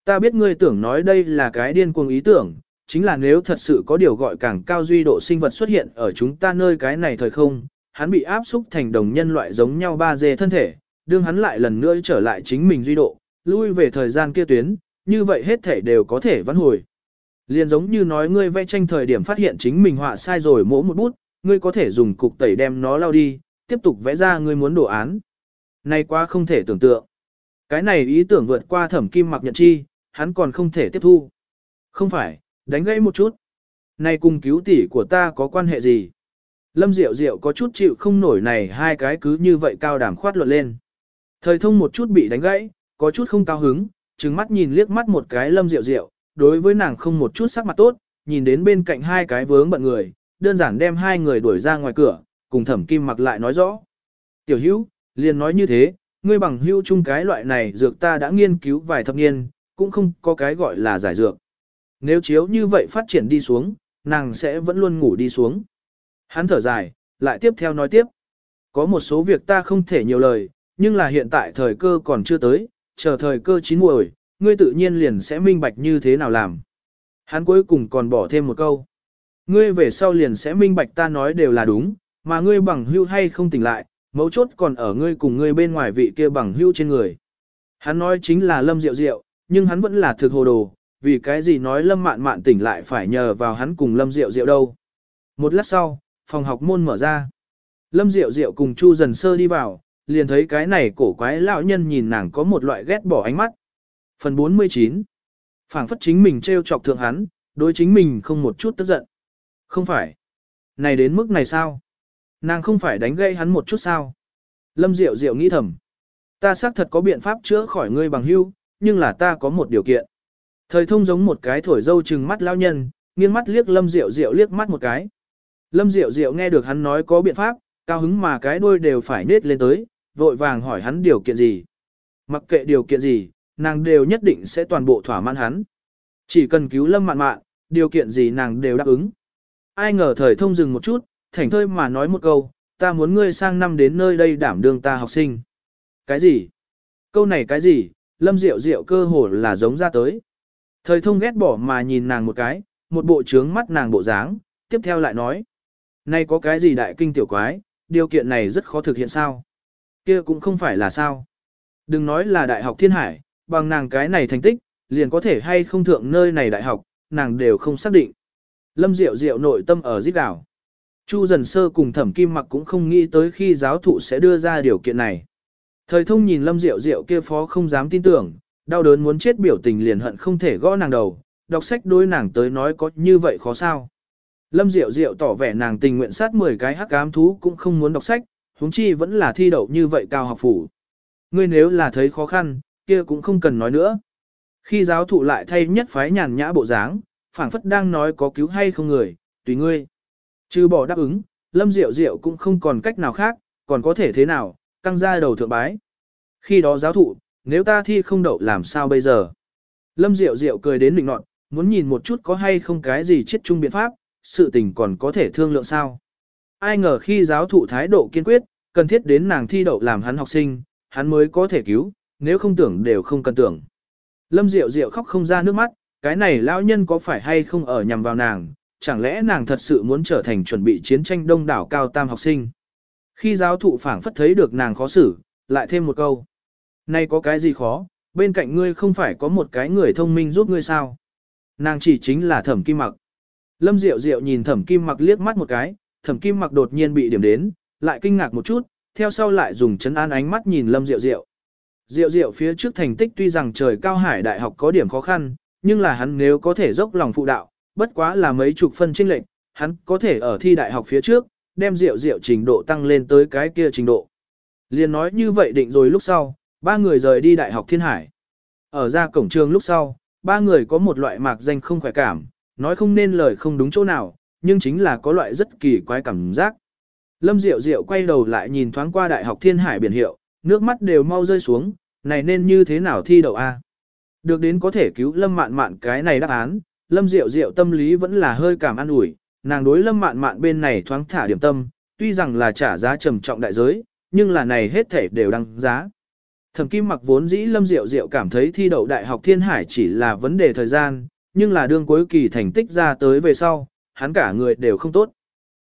Ta biết ngươi tưởng nói đây là cái điên cuồng ý tưởng, chính là nếu thật sự có điều gọi càng cao duy độ sinh vật xuất hiện ở chúng ta nơi cái này thời không, hắn bị áp xúc thành đồng nhân loại giống nhau ba dê thân thể, đương hắn lại lần nữa trở lại chính mình duy độ, lui về thời gian kia tuyến, như vậy hết thể đều có thể vãn hồi. Liền giống như nói ngươi vẽ tranh thời điểm phát hiện chính mình họa sai rồi mỗ một bút, ngươi có thể dùng cục tẩy đem nó lao đi, tiếp tục vẽ ra ngươi muốn đồ án. Này quá không thể tưởng tượng. Cái này ý tưởng vượt qua thẩm kim mặc nhận chi, hắn còn không thể tiếp thu. Không phải, đánh gãy một chút. Này cùng cứu tỷ của ta có quan hệ gì? Lâm Diệu Diệu có chút chịu không nổi này hai cái cứ như vậy cao đảm khoát luận lên. Thời thông một chút bị đánh gãy, có chút không cao hứng, trừng mắt nhìn liếc mắt một cái Lâm Diệu Diệu, đối với nàng không một chút sắc mặt tốt, nhìn đến bên cạnh hai cái vướng bận người, đơn giản đem hai người đuổi ra ngoài cửa, cùng thẩm kim mặc lại nói rõ. Tiểu hữu, liền nói như thế, ngươi bằng hữu chung cái loại này dược ta đã nghiên cứu vài thập niên, cũng không có cái gọi là giải dược. Nếu chiếu như vậy phát triển đi xuống, nàng sẽ vẫn luôn ngủ đi xuống. Hắn thở dài, lại tiếp theo nói tiếp. Có một số việc ta không thể nhiều lời, nhưng là hiện tại thời cơ còn chưa tới, chờ thời cơ chín muồi, ngươi tự nhiên liền sẽ minh bạch như thế nào làm. Hắn cuối cùng còn bỏ thêm một câu. Ngươi về sau liền sẽ minh bạch ta nói đều là đúng, mà ngươi bằng hưu hay không tỉnh lại, mấu chốt còn ở ngươi cùng ngươi bên ngoài vị kia bằng hưu trên người. Hắn nói chính là lâm diệu diệu, nhưng hắn vẫn là thực hồ đồ, vì cái gì nói lâm mạn mạn tỉnh lại phải nhờ vào hắn cùng lâm diệu diệu đâu. Một lát sau, phòng học môn mở ra. Lâm diệu diệu cùng Chu dần sơ đi vào, liền thấy cái này cổ quái lão nhân nhìn nàng có một loại ghét bỏ ánh mắt. Phần 49 phảng phất chính mình trêu chọc thượng hắn, đối chính mình không một chút tức giận. Không phải. Này đến mức này sao? Nàng không phải đánh gây hắn một chút sao? Lâm Diệu Diệu nghĩ thầm. Ta xác thật có biện pháp chữa khỏi ngươi bằng hưu, nhưng là ta có một điều kiện. Thời thông giống một cái thổi dâu trừng mắt lao nhân, nghiêng mắt liếc Lâm Diệu Diệu liếc mắt một cái. Lâm Diệu Diệu nghe được hắn nói có biện pháp, cao hứng mà cái đuôi đều phải nết lên tới, vội vàng hỏi hắn điều kiện gì. Mặc kệ điều kiện gì, nàng đều nhất định sẽ toàn bộ thỏa mãn hắn. Chỉ cần cứu Lâm mạn mạn, điều kiện gì nàng đều đáp ứng. Ai ngờ thời thông dừng một chút, thảnh thơi mà nói một câu, ta muốn ngươi sang năm đến nơi đây đảm đương ta học sinh. Cái gì? Câu này cái gì? Lâm Diệu Diệu cơ hồ là giống ra tới. Thời thông ghét bỏ mà nhìn nàng một cái, một bộ trướng mắt nàng bộ dáng, tiếp theo lại nói. Này có cái gì đại kinh tiểu quái, điều kiện này rất khó thực hiện sao? Kia cũng không phải là sao. Đừng nói là đại học thiên hải, bằng nàng cái này thành tích, liền có thể hay không thượng nơi này đại học, nàng đều không xác định. Lâm Diệu Diệu nội tâm ở giết đảo. Chu dần sơ cùng thẩm kim mặc cũng không nghĩ tới khi giáo thụ sẽ đưa ra điều kiện này. Thời thông nhìn Lâm Diệu Diệu kia phó không dám tin tưởng, đau đớn muốn chết biểu tình liền hận không thể gõ nàng đầu, đọc sách đối nàng tới nói có như vậy khó sao. Lâm Diệu Diệu tỏ vẻ nàng tình nguyện sát 10 cái hắc ám thú cũng không muốn đọc sách, huống chi vẫn là thi đậu như vậy cao học phủ. Ngươi nếu là thấy khó khăn, kia cũng không cần nói nữa. Khi giáo thụ lại thay nhất phái nhàn nhã bộ dáng, phảng phất đang nói có cứu hay không người, tùy ngươi. Trừ bỏ đáp ứng, Lâm Diệu Diệu cũng không còn cách nào khác, còn có thể thế nào, căng ra đầu thượng bái. Khi đó giáo thụ, nếu ta thi không đậu làm sao bây giờ? Lâm Diệu Diệu cười đến định nọt, muốn nhìn một chút có hay không cái gì chết chung biện pháp, sự tình còn có thể thương lượng sao. Ai ngờ khi giáo thụ thái độ kiên quyết, cần thiết đến nàng thi đậu làm hắn học sinh, hắn mới có thể cứu, nếu không tưởng đều không cần tưởng. Lâm Diệu Diệu khóc không ra nước mắt, cái này lão nhân có phải hay không ở nhằm vào nàng, chẳng lẽ nàng thật sự muốn trở thành chuẩn bị chiến tranh đông đảo cao tam học sinh. Khi giáo thụ phảng phất thấy được nàng khó xử, lại thêm một câu. Này có cái gì khó, bên cạnh ngươi không phải có một cái người thông minh giúp ngươi sao? Nàng chỉ chính là thẩm kim mặc. Lâm Diệu Diệu nhìn thẩm kim mặc liếc mắt một cái, thẩm kim mặc đột nhiên bị điểm đến, lại kinh ngạc một chút, theo sau lại dùng chấn an ánh mắt nhìn Lâm Diệu Diệu. Diệu Diệu phía trước thành tích tuy rằng trời cao hải đại học có điểm khó khăn, nhưng là hắn nếu có thể dốc lòng phụ đạo, bất quá là mấy chục phân trinh lệnh, hắn có thể ở thi đại học phía trước, đem Diệu Diệu trình độ tăng lên tới cái kia trình độ. Liên nói như vậy định rồi lúc sau, ba người rời đi đại học Thiên Hải. Ở ra cổng trường lúc sau, ba người có một loại mạc danh không khỏe cảm, nói không nên lời không đúng chỗ nào, nhưng chính là có loại rất kỳ quái cảm giác. Lâm Diệu Diệu quay đầu lại nhìn thoáng qua đại học Thiên Hải biển hiệu, nước mắt đều mau rơi xuống, này nên như thế nào thi đậu A. Được đến có thể cứu Lâm Mạn Mạn cái này đáp án, Lâm Diệu Diệu tâm lý vẫn là hơi cảm an ủi, nàng đối Lâm Mạn Mạn bên này thoáng thả điểm tâm, tuy rằng là trả giá trầm trọng đại giới, nhưng là này hết thể đều đăng giá. Thẩm Kim Mặc vốn dĩ Lâm Diệu Diệu cảm thấy thi đậu Đại học Thiên Hải chỉ là vấn đề thời gian, nhưng là đương cuối kỳ thành tích ra tới về sau, hắn cả người đều không tốt.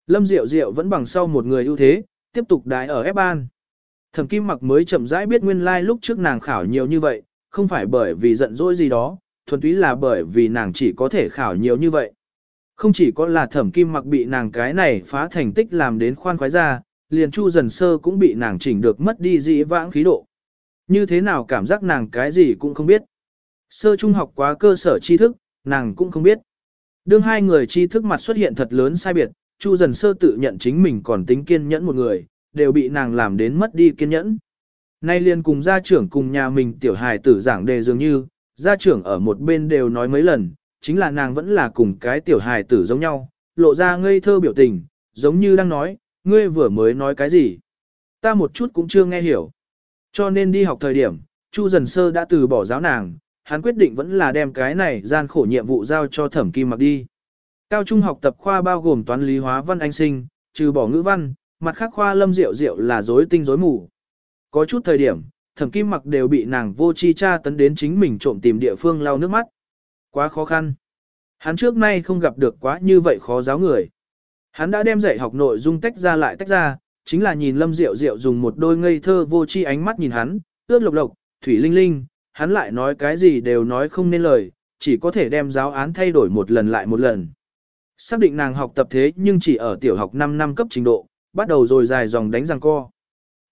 Lâm Diệu Diệu vẫn bằng sau một người ưu thế, tiếp tục đái ở F-Ban. Thẩm Kim Mặc mới chậm rãi biết nguyên lai like lúc trước nàng khảo nhiều như vậy, không phải bởi vì giận dỗi gì đó, thuần túy là bởi vì nàng chỉ có thể khảo nhiều như vậy. Không chỉ có là Thẩm Kim Mặc bị nàng cái này phá thành tích làm đến khoan khoái ra, liền Chu dần sơ cũng bị nàng chỉnh được mất đi dĩ vãng khí độ. Như thế nào cảm giác nàng cái gì cũng không biết. Sơ trung học quá cơ sở tri thức, nàng cũng không biết. Đương hai người tri thức mặt xuất hiện thật lớn sai biệt, Chu dần sơ tự nhận chính mình còn tính kiên nhẫn một người, đều bị nàng làm đến mất đi kiên nhẫn. Nay liền cùng gia trưởng cùng nhà mình tiểu hài tử giảng đề dường như, gia trưởng ở một bên đều nói mấy lần, chính là nàng vẫn là cùng cái tiểu hài tử giống nhau, lộ ra ngây thơ biểu tình, giống như đang nói, ngươi vừa mới nói cái gì. Ta một chút cũng chưa nghe hiểu. Cho nên đi học thời điểm, Chu Dần Sơ đã từ bỏ giáo nàng, hắn quyết định vẫn là đem cái này gian khổ nhiệm vụ giao cho thẩm kim mặc đi. Cao trung học tập khoa bao gồm toán lý hóa văn anh sinh, trừ bỏ ngữ văn, mặt khác khoa lâm diệu diệu là rối tinh rối mù. Có chút thời điểm, thẩm kim mặc đều bị nàng vô chi tra tấn đến chính mình trộm tìm địa phương lau nước mắt. Quá khó khăn. Hắn trước nay không gặp được quá như vậy khó giáo người. Hắn đã đem dạy học nội dung tách ra lại tách ra, chính là nhìn Lâm Diệu Diệu dùng một đôi ngây thơ vô chi ánh mắt nhìn hắn, ướt lộc lộc, thủy linh linh, hắn lại nói cái gì đều nói không nên lời, chỉ có thể đem giáo án thay đổi một lần lại một lần. Xác định nàng học tập thế nhưng chỉ ở tiểu học 5 năm cấp trình độ, bắt đầu rồi dài dòng đánh răng co.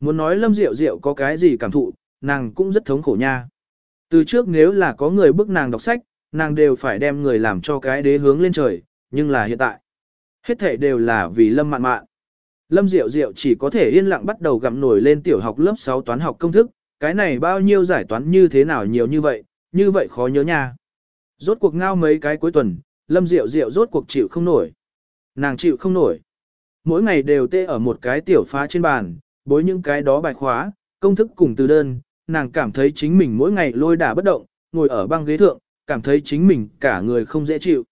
Muốn nói Lâm Diệu Diệu có cái gì cảm thụ, nàng cũng rất thống khổ nha. Từ trước nếu là có người bức nàng đọc sách, nàng đều phải đem người làm cho cái đế hướng lên trời, nhưng là hiện tại. Hết thể đều là vì Lâm mạn mạn. Lâm Diệu Diệu chỉ có thể yên lặng bắt đầu gặm nổi lên tiểu học lớp 6 toán học công thức, cái này bao nhiêu giải toán như thế nào nhiều như vậy, như vậy khó nhớ nha. Rốt cuộc ngao mấy cái cuối tuần, Lâm Diệu Diệu rốt cuộc chịu không nổi. Nàng chịu không nổi. Mỗi ngày đều tê ở một cái tiểu phá trên bàn, bối những cái đó bài khóa, công thức cùng từ đơn, nàng cảm thấy chính mình mỗi ngày lôi đả bất động, ngồi ở băng ghế thượng, cảm thấy chính mình cả người không dễ chịu.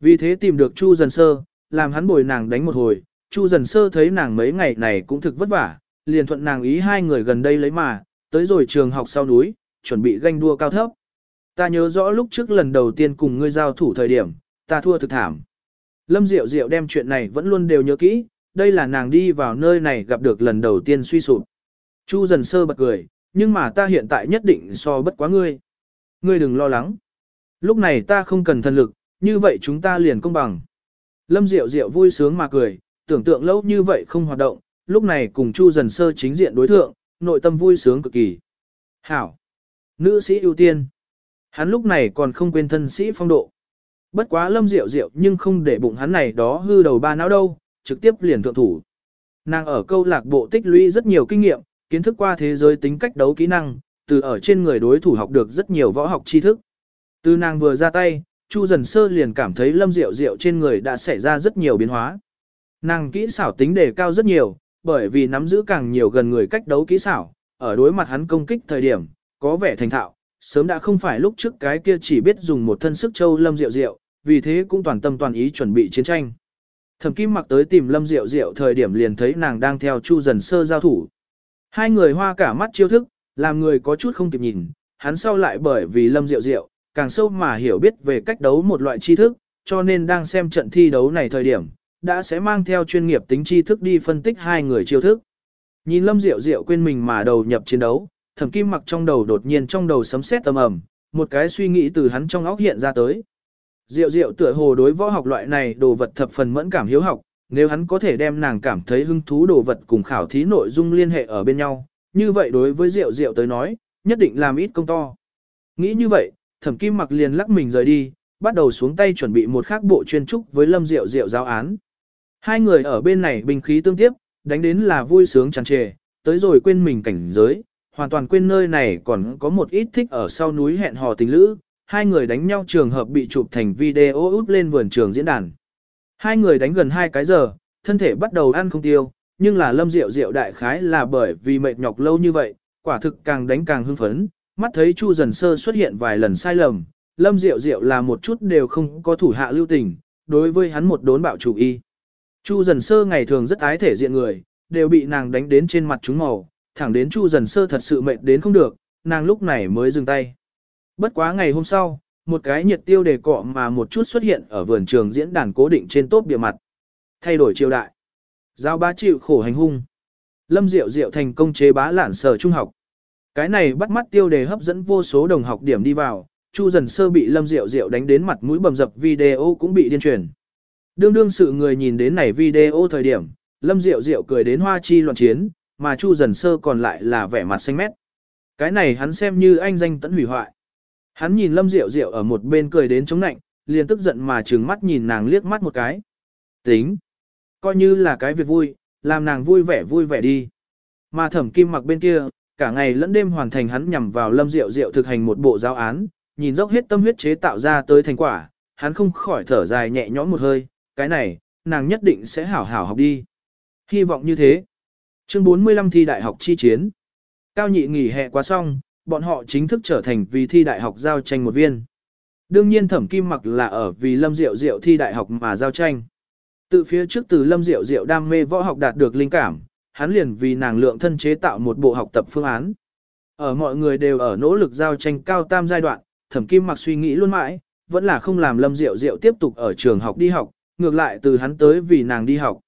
Vì thế tìm được Chu Dần Sơ, làm hắn bồi nàng đánh một hồi, Chu Dần Sơ thấy nàng mấy ngày này cũng thực vất vả, liền thuận nàng ý hai người gần đây lấy mà, tới rồi trường học sau núi, chuẩn bị ganh đua cao thấp. Ta nhớ rõ lúc trước lần đầu tiên cùng ngươi giao thủ thời điểm, ta thua thực thảm. Lâm Diệu Diệu đem chuyện này vẫn luôn đều nhớ kỹ, đây là nàng đi vào nơi này gặp được lần đầu tiên suy sụp. Chu dần sơ bật cười, nhưng mà ta hiện tại nhất định so bất quá ngươi. Ngươi đừng lo lắng. Lúc này ta không cần thần lực, như vậy chúng ta liền công bằng. Lâm Diệu Diệu vui sướng mà cười, tưởng tượng lâu như vậy không hoạt động, lúc này cùng Chu dần sơ chính diện đối thượng, nội tâm vui sướng cực kỳ. Hảo! Nữ sĩ ưu tiên. Hắn lúc này còn không quên thân sĩ phong độ. Bất quá lâm rượu rượu nhưng không để bụng hắn này đó hư đầu ba não đâu, trực tiếp liền thượng thủ. Nàng ở câu lạc bộ tích lũy rất nhiều kinh nghiệm, kiến thức qua thế giới tính cách đấu kỹ năng, từ ở trên người đối thủ học được rất nhiều võ học tri thức. Từ nàng vừa ra tay, Chu dần sơ liền cảm thấy lâm rượu rượu trên người đã xảy ra rất nhiều biến hóa. Nàng kỹ xảo tính đề cao rất nhiều, bởi vì nắm giữ càng nhiều gần người cách đấu kỹ xảo, ở đối mặt hắn công kích thời điểm, có vẻ thành thạo, sớm đã không phải lúc trước cái kia chỉ biết dùng một thân sức châu lâm rượu rượu, vì thế cũng toàn tâm toàn ý chuẩn bị chiến tranh. Thẩm Kim mặc tới tìm Lâm Diệu Diệu thời điểm liền thấy nàng đang theo Chu Dần Sơ giao thủ. Hai người hoa cả mắt chiêu thức, làm người có chút không kịp nhìn, hắn sau lại bởi vì Lâm Diệu Diệu, càng sâu mà hiểu biết về cách đấu một loại tri thức, cho nên đang xem trận thi đấu này thời điểm, đã sẽ mang theo chuyên nghiệp tính tri thức đi phân tích hai người chiêu thức. Nhìn Lâm Diệu Diệu quên mình mà đầu nhập chiến đấu, Thẩm Kim mặc trong đầu đột nhiên trong đầu sấm sét âm ầm, một cái suy nghĩ từ hắn trong óc hiện ra tới. Diệu diệu tựa hồ đối võ học loại này đồ vật thập phần mẫn cảm hiếu học, nếu hắn có thể đem nàng cảm thấy hứng thú đồ vật cùng khảo thí nội dung liên hệ ở bên nhau, như vậy đối với Diệu Diệu tới nói, nhất định làm ít công to. Nghĩ như vậy, Thẩm Kim Mặc liền lắc mình rời đi, bắt đầu xuống tay chuẩn bị một khác bộ chuyên trúc với Lâm Diệu Diệu giáo án. Hai người ở bên này bình khí tương tiếp, đánh đến là vui sướng tràn trề, tới rồi quên mình cảnh giới, hoàn toàn quên nơi này còn có một ít thích ở sau núi hẹn hò tình lữ, hai người đánh nhau trường hợp bị chụp thành video út lên vườn trường diễn đàn. Hai người đánh gần hai cái giờ, thân thể bắt đầu ăn không tiêu, nhưng là lâm diệu diệu đại khái là bởi vì mệt nhọc lâu như vậy, quả thực càng đánh càng hưng phấn, mắt thấy Chu dần sơ xuất hiện vài lần sai lầm, lâm diệu diệu là một chút đều không có thủ hạ lưu tình, đối với hắn một đốn bạo chủ y. Chu dần sơ ngày thường rất ái thể diện người, đều bị nàng đánh đến trên mặt chúng màu, thẳng đến Chu dần sơ thật sự mệt đến không được, nàng lúc này mới dừng tay. Bất quá ngày hôm sau, một cái nhiệt tiêu đề cọ mà một chút xuất hiện ở vườn trường diễn đàn cố định trên tốt bìa mặt. Thay đổi triều đại. Giao bá chịu khổ hành hung. Lâm Diệu Diệu thành công chế bá lạn sở trung học. Cái này bắt mắt tiêu đề hấp dẫn vô số đồng học điểm đi vào, Chu dần sơ bị Lâm Diệu Diệu đánh đến mặt mũi bầm dập video cũng bị điên truyền. Đương đương sự người nhìn đến này video thời điểm, Lâm Diệu Diệu cười đến hoa chi loạn chiến, mà Chu dần sơ còn lại là vẻ mặt xanh mét. Cái này hắn xem như anh danh tẫn hủy hoại. Hắn nhìn Lâm Diệu Diệu ở một bên cười đến chống nạnh, liền tức giận mà trừng mắt nhìn nàng liếc mắt một cái. Tính. Coi như là cái việc vui, làm nàng vui vẻ vui vẻ đi. Mà thẩm kim mặc bên kia, cả ngày lẫn đêm hoàn thành hắn nhằm vào Lâm Diệu Diệu thực hành một bộ giáo án, nhìn dốc hết tâm huyết chế tạo ra tới thành quả, hắn không khỏi thở dài nhẹ nhõm một hơi, cái này, nàng nhất định sẽ hảo hảo học đi. Hy vọng như thế. Chương 45 thi đại học chi chiến. Cao nhị nghỉ hè quá xong, bọn họ chính thức trở thành vì thi đại học giao tranh một viên. Đương nhiên thẩm kim mặc là ở vì Lâm Diệu Diệu thi đại học mà giao tranh. Từ phía trước từ Lâm Diệu Diệu đam mê võ học đạt được linh cảm, hắn liền vì nàng lượng thân chế tạo một bộ học tập phương án. Ở mọi người đều ở nỗ lực giao tranh cao tam giai đoạn, thẩm kim mặc suy nghĩ luôn mãi, vẫn là không làm Lâm Diệu Diệu tiếp tục ở trường học đi học, ngược lại từ hắn tới vì nàng đi học.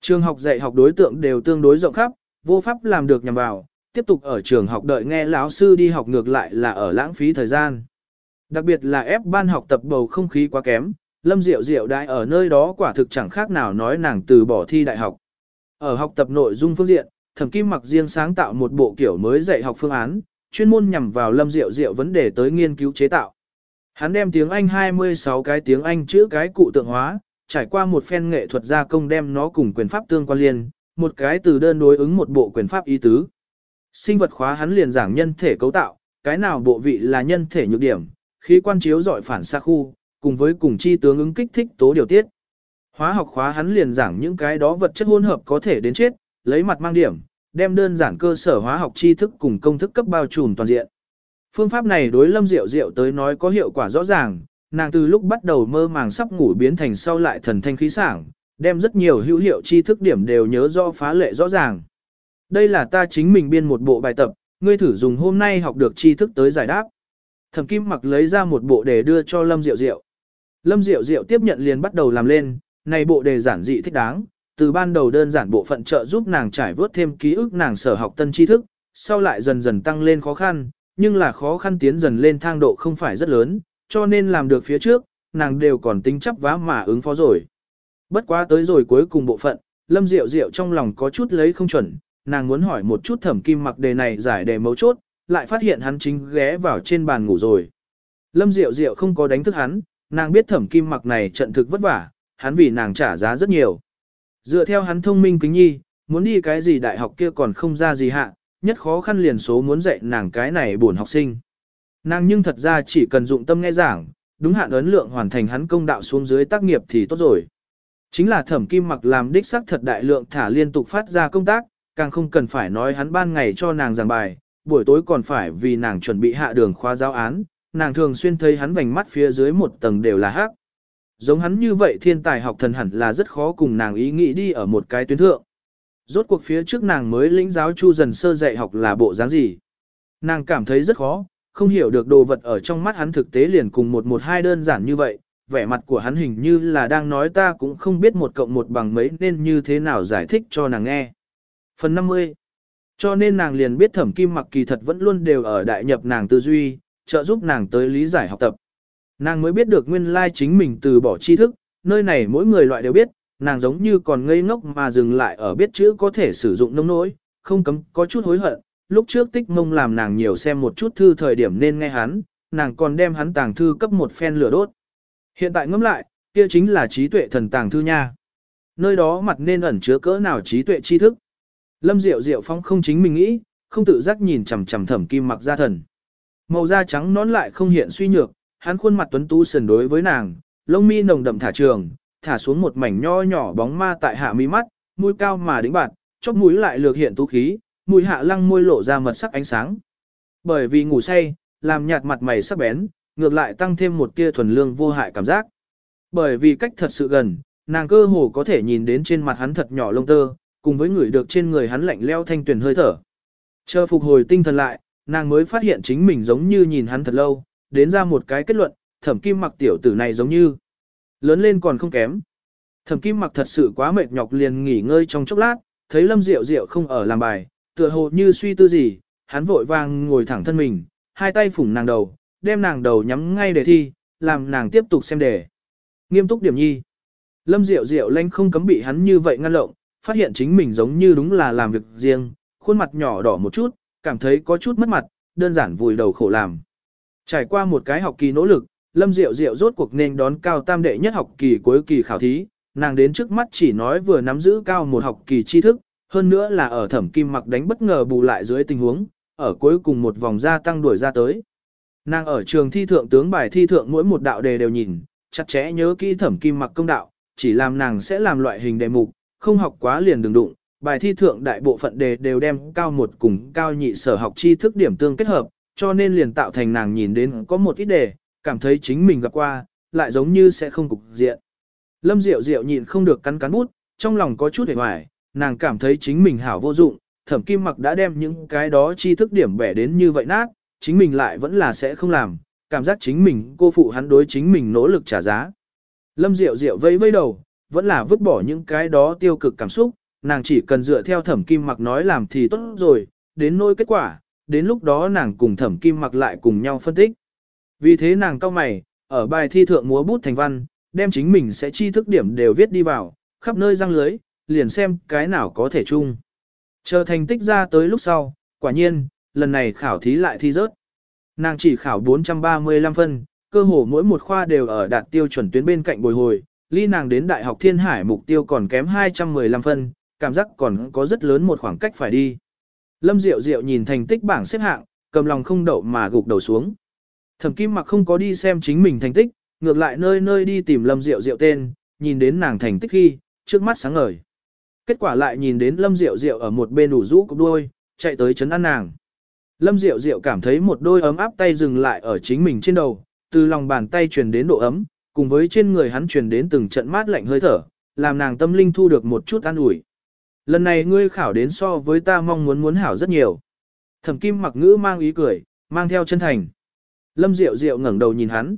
Trường học dạy học đối tượng đều tương đối rộng khắp, vô pháp làm được nhằm vào, tiếp tục ở trường học đợi nghe lão sư đi học ngược lại là ở lãng phí thời gian. Đặc biệt là ép ban học tập bầu không khí quá kém, Lâm Diệu Diệu đại ở nơi đó quả thực chẳng khác nào nói nàng từ bỏ thi đại học. Ở học tập nội dung phương diện, Thẩm Kim Mặc riêng sáng tạo một bộ kiểu mới dạy học phương án, chuyên môn nhằm vào Lâm Diệu Diệu vấn đề tới nghiên cứu chế tạo. Hắn đem tiếng Anh 26 cái tiếng Anh chữ cái cụ tượng hóa, trải qua một phen nghệ thuật gia công đem nó cùng quyền pháp tương quan liên, một cái từ đơn đối ứng một bộ quyền pháp ý tứ. Sinh vật khóa hắn liền giảng nhân thể cấu tạo, cái nào bộ vị là nhân thể nhược điểm, khí quan chiếu dọi phản xa khu, cùng với cùng chi tướng ứng kích thích tố điều tiết. Hóa học khóa hắn liền giảng những cái đó vật chất hỗn hợp có thể đến chết, lấy mặt mang điểm, đem đơn giản cơ sở hóa học tri thức cùng công thức cấp bao trùm toàn diện. Phương pháp này đối Lâm Diệu Diệu tới nói có hiệu quả rõ ràng, nàng từ lúc bắt đầu mơ màng sắp ngủ biến thành sau lại thần thanh khí sảng, đem rất nhiều hữu hiệu tri thức điểm đều nhớ rõ phá lệ rõ ràng. Đây là ta chính mình biên một bộ bài tập, ngươi thử dùng hôm nay học được tri thức tới giải đáp. Thẩm Kim mặc lấy ra một bộ để đưa cho Lâm Diệu Diệu. Lâm Diệu Diệu tiếp nhận liền bắt đầu làm lên, này bộ đề giản dị thích đáng, từ ban đầu đơn giản bộ phận trợ giúp nàng trải vớt thêm ký ức nàng sở học tân tri thức, sau lại dần dần tăng lên khó khăn, nhưng là khó khăn tiến dần lên thang độ không phải rất lớn, cho nên làm được phía trước, nàng đều còn tính chấp vá mà ứng phó rồi. Bất quá tới rồi cuối cùng bộ phận, Lâm Diệu Diệu trong lòng có chút lấy không chuẩn, nàng muốn hỏi một chút thẩm kim mặc đề này giải đề mấu chốt, lại phát hiện hắn chính ghé vào trên bàn ngủ rồi. Lâm Diệu Diệu không có đánh thức hắn, nàng biết thẩm kim mặc này trận thực vất vả, hắn vì nàng trả giá rất nhiều. Dựa theo hắn thông minh kính nhi, muốn đi cái gì đại học kia còn không ra gì hạ, nhất khó khăn liền số muốn dạy nàng cái này buồn học sinh. Nàng nhưng thật ra chỉ cần dụng tâm nghe giảng, đúng hạn ấn lượng hoàn thành hắn công đạo xuống dưới tác nghiệp thì tốt rồi. Chính là thẩm kim mặc làm đích sắc thật đại lượng thả liên tục phát ra công tác, càng không cần phải nói hắn ban ngày cho nàng giảng bài, buổi tối còn phải vì nàng chuẩn bị hạ đường khoa giáo án, nàng thường xuyên thấy hắn vành mắt phía dưới một tầng đều là hắc. Giống hắn như vậy thiên tài học thần hẳn là rất khó cùng nàng ý nghĩ đi ở một cái tuyến thượng. Rốt cuộc phía trước nàng mới lĩnh giáo chu dần sơ dạy học là bộ dáng gì. Nàng cảm thấy rất khó, không hiểu được đồ vật ở trong mắt hắn thực tế liền cùng một một hai đơn giản như vậy, vẻ mặt của hắn hình như là đang nói ta cũng không biết một cộng một bằng mấy nên như thế nào giải thích cho nàng nghe. Phần 50 Cho nên nàng liền biết thẩm kim mặc kỳ thật vẫn luôn đều ở đại nhập nàng tư duy, trợ giúp nàng tới lý giải học tập. Nàng mới biết được nguyên lai chính mình từ bỏ tri thức, nơi này mỗi người loại đều biết, nàng giống như còn ngây ngốc mà dừng lại ở biết chữ có thể sử dụng nông nỗi, không cấm có chút hối hận. Lúc trước tích mông làm nàng nhiều xem một chút thư thời điểm nên nghe hắn, nàng còn đem hắn tàng thư cấp một phen lửa đốt. Hiện tại ngẫm lại, kia chính là trí tuệ thần tàng thư nha. Nơi đó mặt nên ẩn chứa cỡ nào trí tuệ tri thức. Lâm Diệu Diệu Phong không chính mình nghĩ, không tự giác nhìn chằm chằm thẩm kim mặc ra thần. Màu da trắng nón lại không hiện suy nhược, hắn khuôn mặt tuấn tú sần đối với nàng, lông mi nồng đậm thả trường, thả xuống một mảnh nho nhỏ bóng ma tại hạ mi mắt, mũi cao mà đĩnh bạt, chóp mũi lại lược hiện tú khí, mũi hạ lăng môi lộ ra mật sắc ánh sáng. Bởi vì ngủ say, làm nhạt mặt mày sắc bén, ngược lại tăng thêm một tia thuần lương vô hại cảm giác. Bởi vì cách thật sự gần, nàng cơ hồ có thể nhìn đến trên mặt hắn thật nhỏ lông tơ, cùng với người được trên người hắn lạnh leo thanh tuyển hơi thở. Chờ phục hồi tinh thần lại, nàng mới phát hiện chính mình giống như nhìn hắn thật lâu, đến ra một cái kết luận, thẩm kim mặc tiểu tử này giống như lớn lên còn không kém. Thẩm kim mặc thật sự quá mệt nhọc liền nghỉ ngơi trong chốc lát, thấy lâm diệu diệu không ở làm bài, tựa hồ như suy tư gì, hắn vội vàng ngồi thẳng thân mình, hai tay phủng nàng đầu, đem nàng đầu nhắm ngay đề thi, làm nàng tiếp tục xem đề. Nghiêm túc điểm nhi. Lâm diệu diệu lanh không cấm bị hắn như vậy ngăn lộng, phát hiện chính mình giống như đúng là làm việc riêng, khuôn mặt nhỏ đỏ một chút, cảm thấy có chút mất mặt, đơn giản vùi đầu khổ làm. Trải qua một cái học kỳ nỗ lực, Lâm Diệu Diệu rốt cuộc nên đón cao tam đệ nhất học kỳ cuối kỳ khảo thí, nàng đến trước mắt chỉ nói vừa nắm giữ cao một học kỳ tri thức, hơn nữa là ở thẩm kim mặc đánh bất ngờ bù lại dưới tình huống, ở cuối cùng một vòng gia tăng đuổi ra tới. Nàng ở trường thi thượng tướng bài thi thượng mỗi một đạo đề đều nhìn, chặt chẽ nhớ kỹ thẩm kim mặc công đạo, chỉ làm nàng sẽ làm loại hình đề mục, không học quá liền đừng đụng. Bài thi thượng đại bộ phận đề đều đem cao một cùng cao nhị sở học tri thức điểm tương kết hợp, cho nên liền tạo thành nàng nhìn đến có một ít đề, cảm thấy chính mình gặp qua, lại giống như sẽ không cục diện. Lâm Diệu Diệu nhịn không được cắn cắn bút, trong lòng có chút hề hoài, nàng cảm thấy chính mình hảo vô dụng, thẩm kim mặc đã đem những cái đó tri thức điểm bẻ đến như vậy nát, chính mình lại vẫn là sẽ không làm, cảm giác chính mình cô phụ hắn đối chính mình nỗ lực trả giá. Lâm Diệu Diệu vây vây đầu, vẫn là vứt bỏ những cái đó tiêu cực cảm xúc, nàng chỉ cần dựa theo thẩm kim mặc nói làm thì tốt rồi, đến nỗi kết quả, đến lúc đó nàng cùng thẩm kim mặc lại cùng nhau phân tích. Vì thế nàng cao mày, ở bài thi thượng múa bút thành văn, đem chính mình sẽ chi thức điểm đều viết đi vào, khắp nơi răng lưới, liền xem cái nào có thể chung. Chờ thành tích ra tới lúc sau, quả nhiên, lần này khảo thí lại thi rớt. Nàng chỉ khảo 435 phân, cơ hồ mỗi một khoa đều ở đạt tiêu chuẩn tuyến bên cạnh bồi hồi, ly nàng đến Đại học Thiên Hải mục tiêu còn kém 215 phân, cảm giác còn có rất lớn một khoảng cách phải đi. Lâm Diệu Diệu nhìn thành tích bảng xếp hạng, cầm lòng không đậu mà gục đầu xuống. Thẩm Kim Mặc không có đi xem chính mình thành tích, ngược lại nơi nơi đi tìm Lâm Diệu Diệu tên, nhìn đến nàng thành tích khi, trước mắt sáng ngời. Kết quả lại nhìn đến Lâm Diệu Diệu ở một bên ủ rũ cục đuôi, chạy tới chấn an nàng. Lâm Diệu Diệu cảm thấy một đôi ấm áp tay dừng lại ở chính mình trên đầu, từ lòng bàn tay truyền đến độ ấm, cùng với trên người hắn truyền đến từng trận mát lạnh hơi thở, làm nàng tâm linh thu được một chút an ủi. Lần này ngươi khảo đến so với ta mong muốn muốn hảo rất nhiều. Thẩm Kim mặc ngữ mang ý cười, mang theo chân thành. Lâm Diệu Diệu ngẩng đầu nhìn hắn.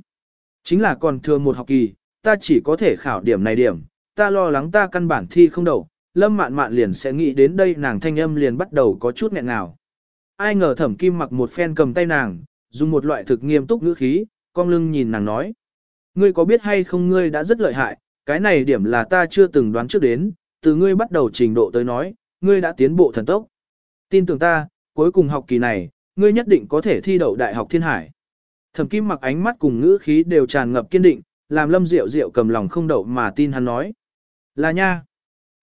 Chính là còn thừa một học kỳ, ta chỉ có thể khảo điểm này điểm, ta lo lắng ta căn bản thi không đậu, Lâm Mạn Mạn liền sẽ nghĩ đến đây nàng thanh âm liền bắt đầu có chút nghẹn ngào. Ai ngờ Thẩm Kim mặc một phen cầm tay nàng, dùng một loại thực nghiêm túc ngữ khí, cong lưng nhìn nàng nói. Ngươi có biết hay không ngươi đã rất lợi hại, cái này điểm là ta chưa từng đoán trước đến, từ ngươi bắt đầu trình độ tới nói, ngươi đã tiến bộ thần tốc. Tin tưởng ta, cuối cùng học kỳ này, ngươi nhất định có thể thi đậu Đại học Thiên Hải. Thẩm Kim mặc ánh mắt cùng ngữ khí đều tràn ngập kiên định, làm Lâm Diệu Diệu cầm lòng không đậu mà tin hắn nói. Là nha.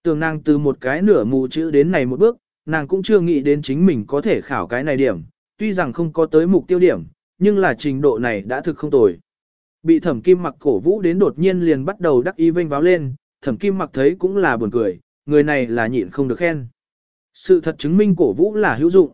Tưởng nàng từ một cái nửa mù chữ đến này một bước, nàng cũng chưa nghĩ đến chính mình có thể khảo cái này điểm, tuy rằng không có tới mục tiêu điểm, nhưng là trình độ này đã thực không tồi. Bị thẩm kim mặc cổ vũ đến đột nhiên liền bắt đầu đắc ý vênh váo lên, thẩm kim mặc thấy cũng là buồn cười, người này là nhịn không được khen. Sự thật chứng minh cổ vũ là hữu dụng.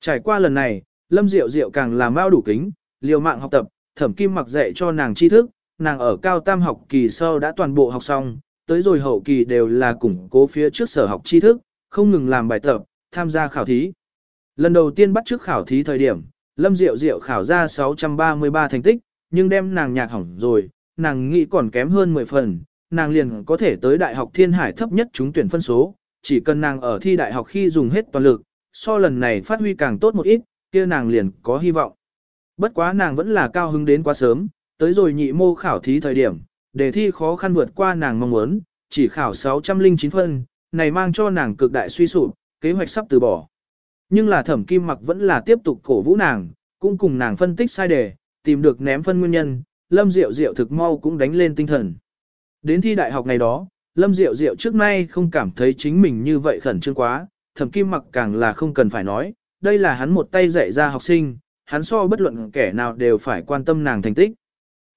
Trải qua lần này, Lâm Diệu Diệu càng làm bao đủ kính, liều mạng học tập, thẩm kim mặc dạy cho nàng tri thức, nàng ở cao tam học kỳ sau đã toàn bộ học xong, tới rồi hậu kỳ đều là củng cố phía trước sở học tri thức, không ngừng làm bài tập, tham gia khảo thí. Lần đầu tiên bắt trước khảo thí thời điểm, Lâm Diệu Diệu khảo ra 633 thành tích, nhưng đem nàng nhạc hỏng rồi, nàng nghĩ còn kém hơn 10 phần, nàng liền có thể tới đại học thiên hải thấp nhất trúng tuyển phân số, chỉ cần nàng ở thi đại học khi dùng hết toàn lực, so lần này phát huy càng tốt một ít, kia nàng liền có hy vọng. Bất quá nàng vẫn là cao hứng đến quá sớm, tới rồi nhị mô khảo thí thời điểm, đề thi khó khăn vượt qua nàng mong muốn, chỉ khảo 609 phân, này mang cho nàng cực đại suy sụp, kế hoạch sắp từ bỏ. Nhưng là thẩm kim mặc vẫn là tiếp tục cổ vũ nàng, cũng cùng nàng phân tích sai đề, tìm được ném phân nguyên nhân, Lâm Diệu Diệu thực mau cũng đánh lên tinh thần. Đến thi đại học ngày đó, Lâm Diệu Diệu trước nay không cảm thấy chính mình như vậy khẩn trương quá, thẩm kim mặc càng là không cần phải nói, đây là hắn một tay dạy ra học sinh, hắn so bất luận kẻ nào đều phải quan tâm nàng thành tích.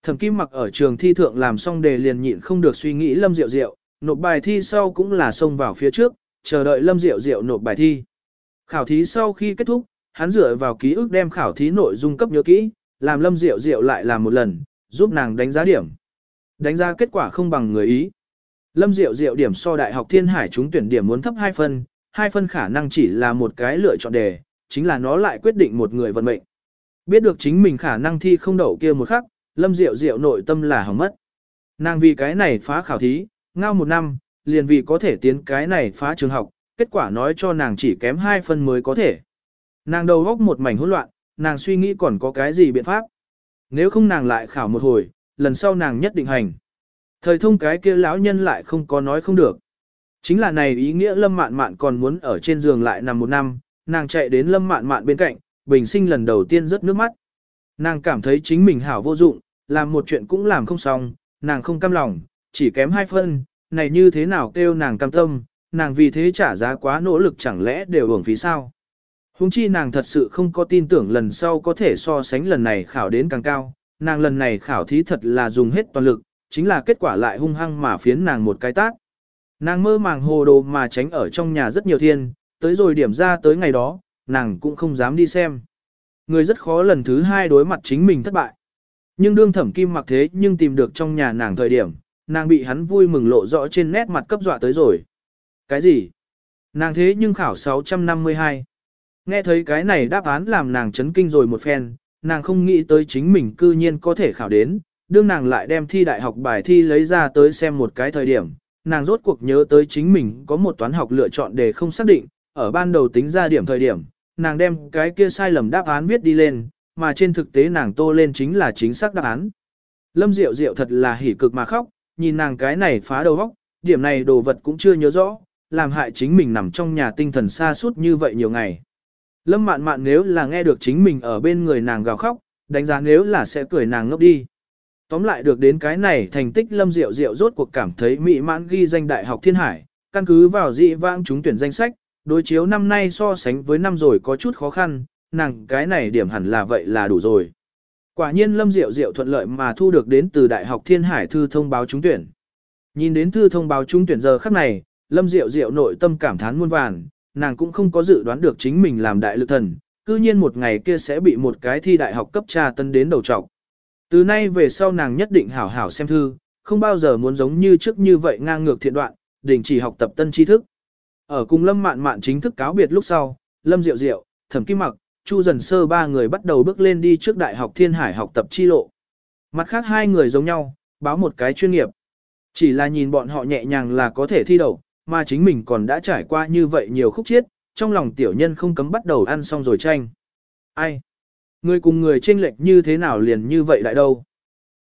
Thẩm kim mặc ở trường thi thượng làm xong đề liền nhịn không được suy nghĩ Lâm Diệu Diệu, nộp bài thi sau cũng là xông vào phía trước, chờ đợi Lâm Diệu Diệu nộp bài thi. Khảo thí sau khi kết thúc, hắn dựa vào ký ức đem khảo thí nội dung cấp nhớ kỹ, làm Lâm Diệu Diệu lại làm một lần, giúp nàng đánh giá điểm. Đánh giá kết quả không bằng người ý. Lâm Diệu Diệu điểm so đại học Thiên Hải chúng tuyển điểm muốn thấp 2 phân, 2 phân khả năng chỉ là một cái lựa chọn đề, chính là nó lại quyết định một người vận mệnh. Biết được chính mình khả năng thi không đậu kia một khắc, Lâm Diệu Diệu nội tâm là hỏng mất. Nàng vì cái này phá khảo thí, ngao một năm, liền vì có thể tiến cái này phá trường học, kết quả nói cho nàng chỉ kém 2 phân mới có thể. Nàng đầu góc một mảnh hỗn loạn, nàng suy nghĩ còn có cái gì biện pháp. Nếu không nàng lại khảo một hồi, lần sau nàng nhất định hành. Thời thông cái kia lão nhân lại không có nói không được. Chính là này ý nghĩa lâm mạn mạn còn muốn ở trên giường lại nằm một năm, nàng chạy đến lâm mạn mạn bên cạnh, bình sinh lần đầu tiên rớt nước mắt. Nàng cảm thấy chính mình hảo vô dụng, làm một chuyện cũng làm không xong, nàng không cam lòng, chỉ kém hai phân, này như thế nào kêu nàng cam tâm, nàng vì thế trả giá quá nỗ lực chẳng lẽ đều hưởng phí sao. Hùng chi nàng thật sự không có tin tưởng lần sau có thể so sánh lần này khảo đến càng cao, nàng lần này khảo thí thật là dùng hết toàn lực, chính là kết quả lại hung hăng mà phiến nàng một cái tác. Nàng mơ màng hồ đồ mà tránh ở trong nhà rất nhiều thiên, tới rồi điểm ra tới ngày đó, nàng cũng không dám đi xem. Người rất khó lần thứ hai đối mặt chính mình thất bại. Nhưng đương thẩm kim mặc thế nhưng tìm được trong nhà nàng thời điểm, nàng bị hắn vui mừng lộ rõ trên nét mặt cấp dọa tới rồi. Cái gì? Nàng thế nhưng khảo 652. Nghe thấy cái này đáp án làm nàng chấn kinh rồi một phen, nàng không nghĩ tới chính mình cư nhiên có thể khảo đến, đương nàng lại đem thi đại học bài thi lấy ra tới xem một cái thời điểm, nàng rốt cuộc nhớ tới chính mình có một toán học lựa chọn để không xác định, ở ban đầu tính ra điểm thời điểm, nàng đem cái kia sai lầm đáp án viết đi lên, mà trên thực tế nàng tô lên chính là chính xác đáp án. Lâm Diệu Diệu thật là hỉ cực mà khóc, nhìn nàng cái này phá đầu óc, điểm này đồ vật cũng chưa nhớ rõ, làm hại chính mình nằm trong nhà tinh thần xa suốt như vậy nhiều ngày. Lâm mạn mạn nếu là nghe được chính mình ở bên người nàng gào khóc, đánh giá nếu là sẽ cười nàng ngốc đi. Tóm lại được đến cái này thành tích Lâm Diệu Diệu rốt cuộc cảm thấy mỹ mãn ghi danh Đại học Thiên Hải, căn cứ vào dị vãng chúng tuyển danh sách, đối chiếu năm nay so sánh với năm rồi có chút khó khăn, nàng cái này điểm hẳn là vậy là đủ rồi. Quả nhiên Lâm Diệu Diệu thuận lợi mà thu được đến từ Đại học Thiên Hải thư thông báo trúng tuyển. Nhìn đến thư thông báo trúng tuyển giờ khắc này, Lâm Diệu Diệu nội tâm cảm thán muôn vàn, nàng cũng không có dự đoán được chính mình làm đại lực thần, cư nhiên một ngày kia sẽ bị một cái thi đại học cấp tra tân đến đầu trọc. Từ nay về sau nàng nhất định hảo hảo xem thư, không bao giờ muốn giống như trước như vậy ngang ngược thiện đoạn, đình chỉ học tập tân tri thức. Ở cùng Lâm Mạn Mạn chính thức cáo biệt lúc sau, Lâm Diệu Diệu, Thẩm Kim Mặc, Chu Dần Sơ ba người bắt đầu bước lên đi trước Đại học Thiên Hải học tập chi lộ. Mặt khác hai người giống nhau, báo một cái chuyên nghiệp. Chỉ là nhìn bọn họ nhẹ nhàng là có thể thi đậu, mà chính mình còn đã trải qua như vậy nhiều khúc chiết, trong lòng tiểu nhân không cấm bắt đầu ăn xong rồi tranh. Ai? Người cùng người tranh lệch như thế nào liền như vậy lại đâu?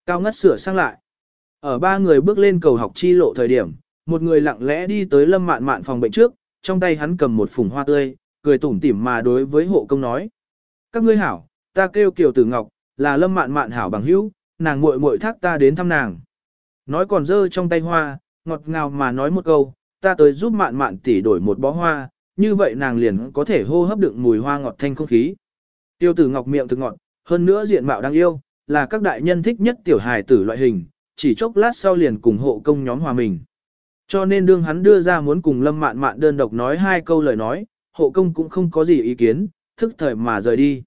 Cao ngất sửa sang lại. Ở ba người bước lên cầu học chi lộ thời điểm, một người lặng lẽ đi tới lâm mạn mạn phòng bệnh trước, trong tay hắn cầm một phùng hoa tươi, cười tủm tỉm mà đối với hộ công nói. Các ngươi hảo, ta kêu Kiều Tử Ngọc, là lâm mạn mạn hảo bằng hữu, nàng muội muội thác ta đến thăm nàng. Nói còn dơ trong tay hoa, ngọt ngào mà nói một câu, ta tới giúp mạn mạn tỷ đổi một bó hoa, như vậy nàng liền có thể hô hấp đựng mùi hoa ngọt thanh không khí. Tiêu tử ngọc miệng thực ngọt, hơn nữa diện mạo đáng yêu, là các đại nhân thích nhất tiểu hài tử loại hình, chỉ chốc lát sau liền cùng hộ công nhóm hòa mình. Cho nên đương hắn đưa ra muốn cùng lâm mạn mạn đơn độc nói hai câu lời nói, hộ công cũng không có gì ý kiến, thức thời mà rời đi.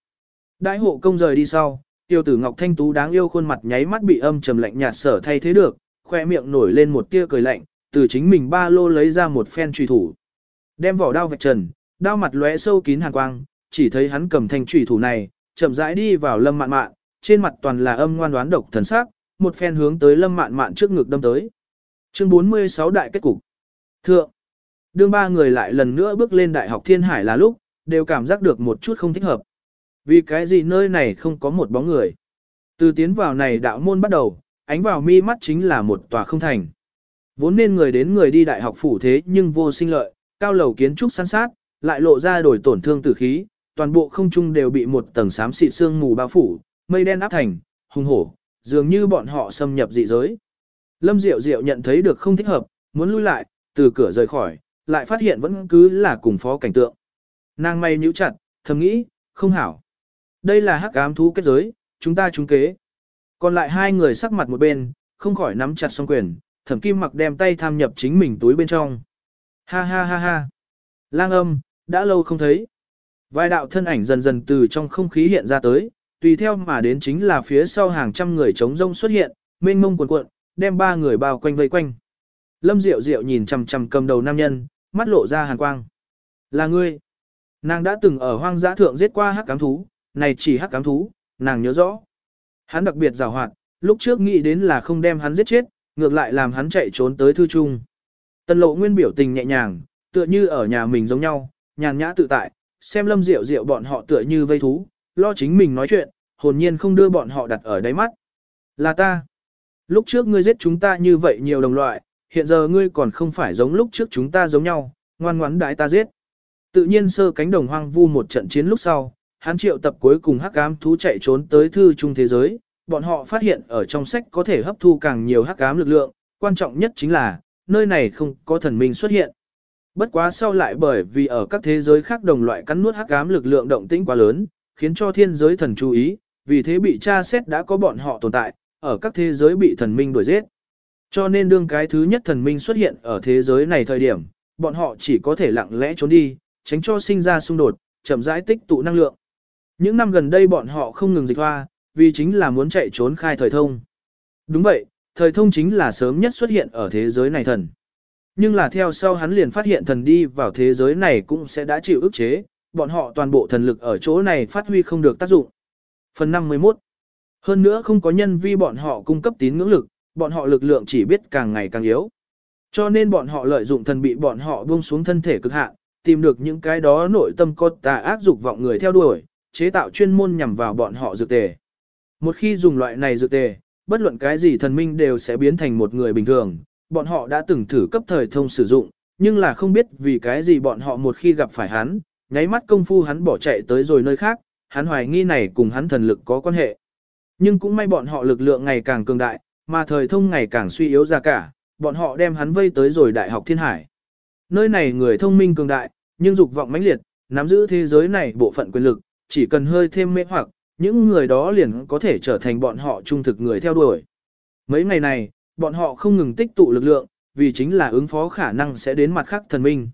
Đại hộ công rời đi sau, tiêu tử ngọc thanh tú đáng yêu khuôn mặt nháy mắt bị âm trầm lạnh nhạt sở thay thế được, khoe miệng nổi lên một tia cười lạnh, từ chính mình ba lô lấy ra một phen truy thủ. Đem vỏ đao vạch trần, đao mặt lóe sâu kín hàn quang, chỉ thấy hắn cầm thanh truy thủ này, chậm rãi đi vào lâm mạn mạn, trên mặt toàn là âm ngoan đoán độc thần sắc, một phen hướng tới lâm mạn mạn trước ngực đâm tới. Chương 46 đại kết cục. Thượng. Đương ba người lại lần nữa bước lên đại học thiên hải là lúc, đều cảm giác được một chút không thích hợp. Vì cái gì nơi này không có một bóng người. Từ tiến vào này đạo môn bắt đầu, ánh vào mi mắt chính là một tòa không thành. Vốn nên người đến người đi đại học phủ thế nhưng vô sinh lợi, cao lầu kiến trúc san sát, lại lộ ra đổi tổn thương tử khí, toàn bộ không trung đều bị một tầng xám xịt sương mù bao phủ, mây đen áp thành, hung hổ, dường như bọn họ xâm nhập dị giới. Lâm Diệu Diệu nhận thấy được không thích hợp, muốn lui lại, từ cửa rời khỏi, lại phát hiện vẫn cứ là cùng phó cảnh tượng. Nàng may nhíu chặt, thầm nghĩ, không hảo. Đây là hắc ám thú kết giới, chúng ta trúng kế. Còn lại hai người sắc mặt một bên, không khỏi nắm chặt song quyền, thẩm kim mặc đem tay tham nhập chính mình túi bên trong. Ha ha ha ha. Lang âm, đã lâu không thấy. Vài đạo thân ảnh dần dần từ trong không khí hiện ra tới, tùy theo mà đến chính là phía sau hàng trăm người chống rông xuất hiện, mênh mông cuồn cuộn, đem ba người bao quanh vây quanh. Lâm Diệu Diệu nhìn chằm chằm cầm đầu nam nhân, mắt lộ ra hàn quang. Là ngươi. Nàng đã từng ở hoang dã thượng giết qua hắc cám thú, này chỉ hắc cám thú, nàng nhớ rõ. Hắn đặc biệt rào hoạt, lúc trước nghĩ đến là không đem hắn giết chết, ngược lại làm hắn chạy trốn tới thư trung. Tần lộ nguyên biểu tình nhẹ nhàng, tựa như ở nhà mình giống nhau, nhàn nhã tự tại, xem lâm rượu rượu bọn họ tựa như vây thú, lo chính mình nói chuyện, hồn nhiên không đưa bọn họ đặt ở đáy mắt. Là ta. Lúc trước ngươi giết chúng ta như vậy nhiều đồng loại, hiện giờ ngươi còn không phải giống lúc trước chúng ta giống nhau, ngoan ngoãn đái ta giết. Tự nhiên sơ cánh đồng hoang vu một trận chiến lúc sau, hắn triệu tập cuối cùng hắc ám thú chạy trốn tới thư trung thế giới, bọn họ phát hiện ở trong sách có thể hấp thu càng nhiều hắc ám lực lượng, quan trọng nhất chính là, nơi này không có thần minh xuất hiện. Bất quá sau lại bởi vì ở các thế giới khác đồng loại cắn nuốt hắc ám lực lượng động tĩnh quá lớn, khiến cho thiên giới thần chú ý, vì thế bị tra xét đã có bọn họ tồn tại, ở các thế giới bị thần minh đuổi giết. Cho nên đương cái thứ nhất thần minh xuất hiện ở thế giới này thời điểm, bọn họ chỉ có thể lặng lẽ trốn đi, tránh cho sinh ra xung đột, chậm rãi tích tụ năng lượng. Những năm gần đây bọn họ không ngừng dịch hoa, vì chính là muốn chạy trốn khai thời thông. Đúng vậy, thời thông chính là sớm nhất xuất hiện ở thế giới này thần. Nhưng là theo sau hắn liền phát hiện thần đi vào thế giới này cũng sẽ đã chịu ức chế, bọn họ toàn bộ thần lực ở chỗ này phát huy không được tác dụng. Phần 51 Hơn nữa không có nhân vi bọn họ cung cấp tín ngưỡng lực, bọn họ lực lượng chỉ biết càng ngày càng yếu. Cho nên bọn họ lợi dụng thần bị bọn họ buông xuống thân thể cực hạn, tìm được những cái đó nội tâm có tà ác dục vọng người theo đuổi, chế tạo chuyên môn nhằm vào bọn họ dược tề. Một khi dùng loại này dược tề, bất luận cái gì thần minh đều sẽ biến thành một người bình thường, bọn họ đã từng thử cấp thời thông sử dụng, nhưng là không biết vì cái gì bọn họ một khi gặp phải hắn, nháy mắt công phu hắn bỏ chạy tới rồi nơi khác, hắn hoài nghi này cùng hắn thần lực có quan hệ. Nhưng cũng may bọn họ lực lượng ngày càng cường đại, mà thời thông ngày càng suy yếu ra cả, bọn họ đem hắn vây tới rồi đại học thiên hải. Nơi này người thông minh cường đại, nhưng dục vọng mãnh liệt, nắm giữ thế giới này bộ phận quyền lực, chỉ cần hơi thêm mê hoặc, những người đó liền có thể trở thành bọn họ trung thực người theo đuổi. Mấy ngày này, bọn họ không ngừng tích tụ lực lượng, vì chính là ứng phó khả năng sẽ đến mặt khác thần minh.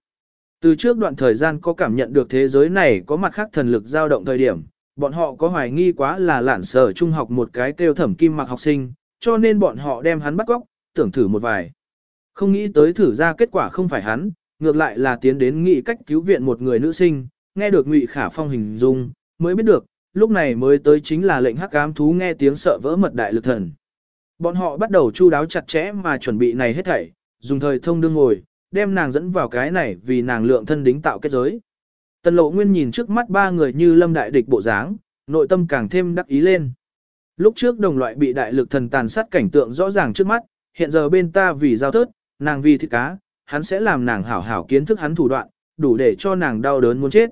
Từ trước đoạn thời gian có cảm nhận được thế giới này có mặt khác thần lực dao động thời điểm, bọn họ có hoài nghi quá là lản sở trung học một cái kêu thẩm kim mặc học sinh, cho nên bọn họ đem hắn bắt góc, tưởng thử một vài. Không nghĩ tới thử ra kết quả không phải hắn, ngược lại là tiến đến nghị cách cứu viện một người nữ sinh, nghe được Ngụy Khả Phong hình dung, mới biết được, lúc này mới tới chính là lệnh hắc ám thú nghe tiếng sợ vỡ mật đại lực thần. Bọn họ bắt đầu chu đáo chặt chẽ mà chuẩn bị này hết thảy, dùng thời thông đương ngồi, đem nàng dẫn vào cái này vì nàng lượng thân đính tạo kết giới. Tần lộ nguyên nhìn trước mắt ba người như lâm đại địch bộ dáng, nội tâm càng thêm đắc ý lên. Lúc trước đồng loại bị đại lực thần tàn sát cảnh tượng rõ ràng trước mắt, hiện giờ bên ta vì giao thớt, nàng vì thịt cá, hắn sẽ làm nàng hảo hảo kiến thức hắn thủ đoạn, đủ để cho nàng đau đớn muốn chết.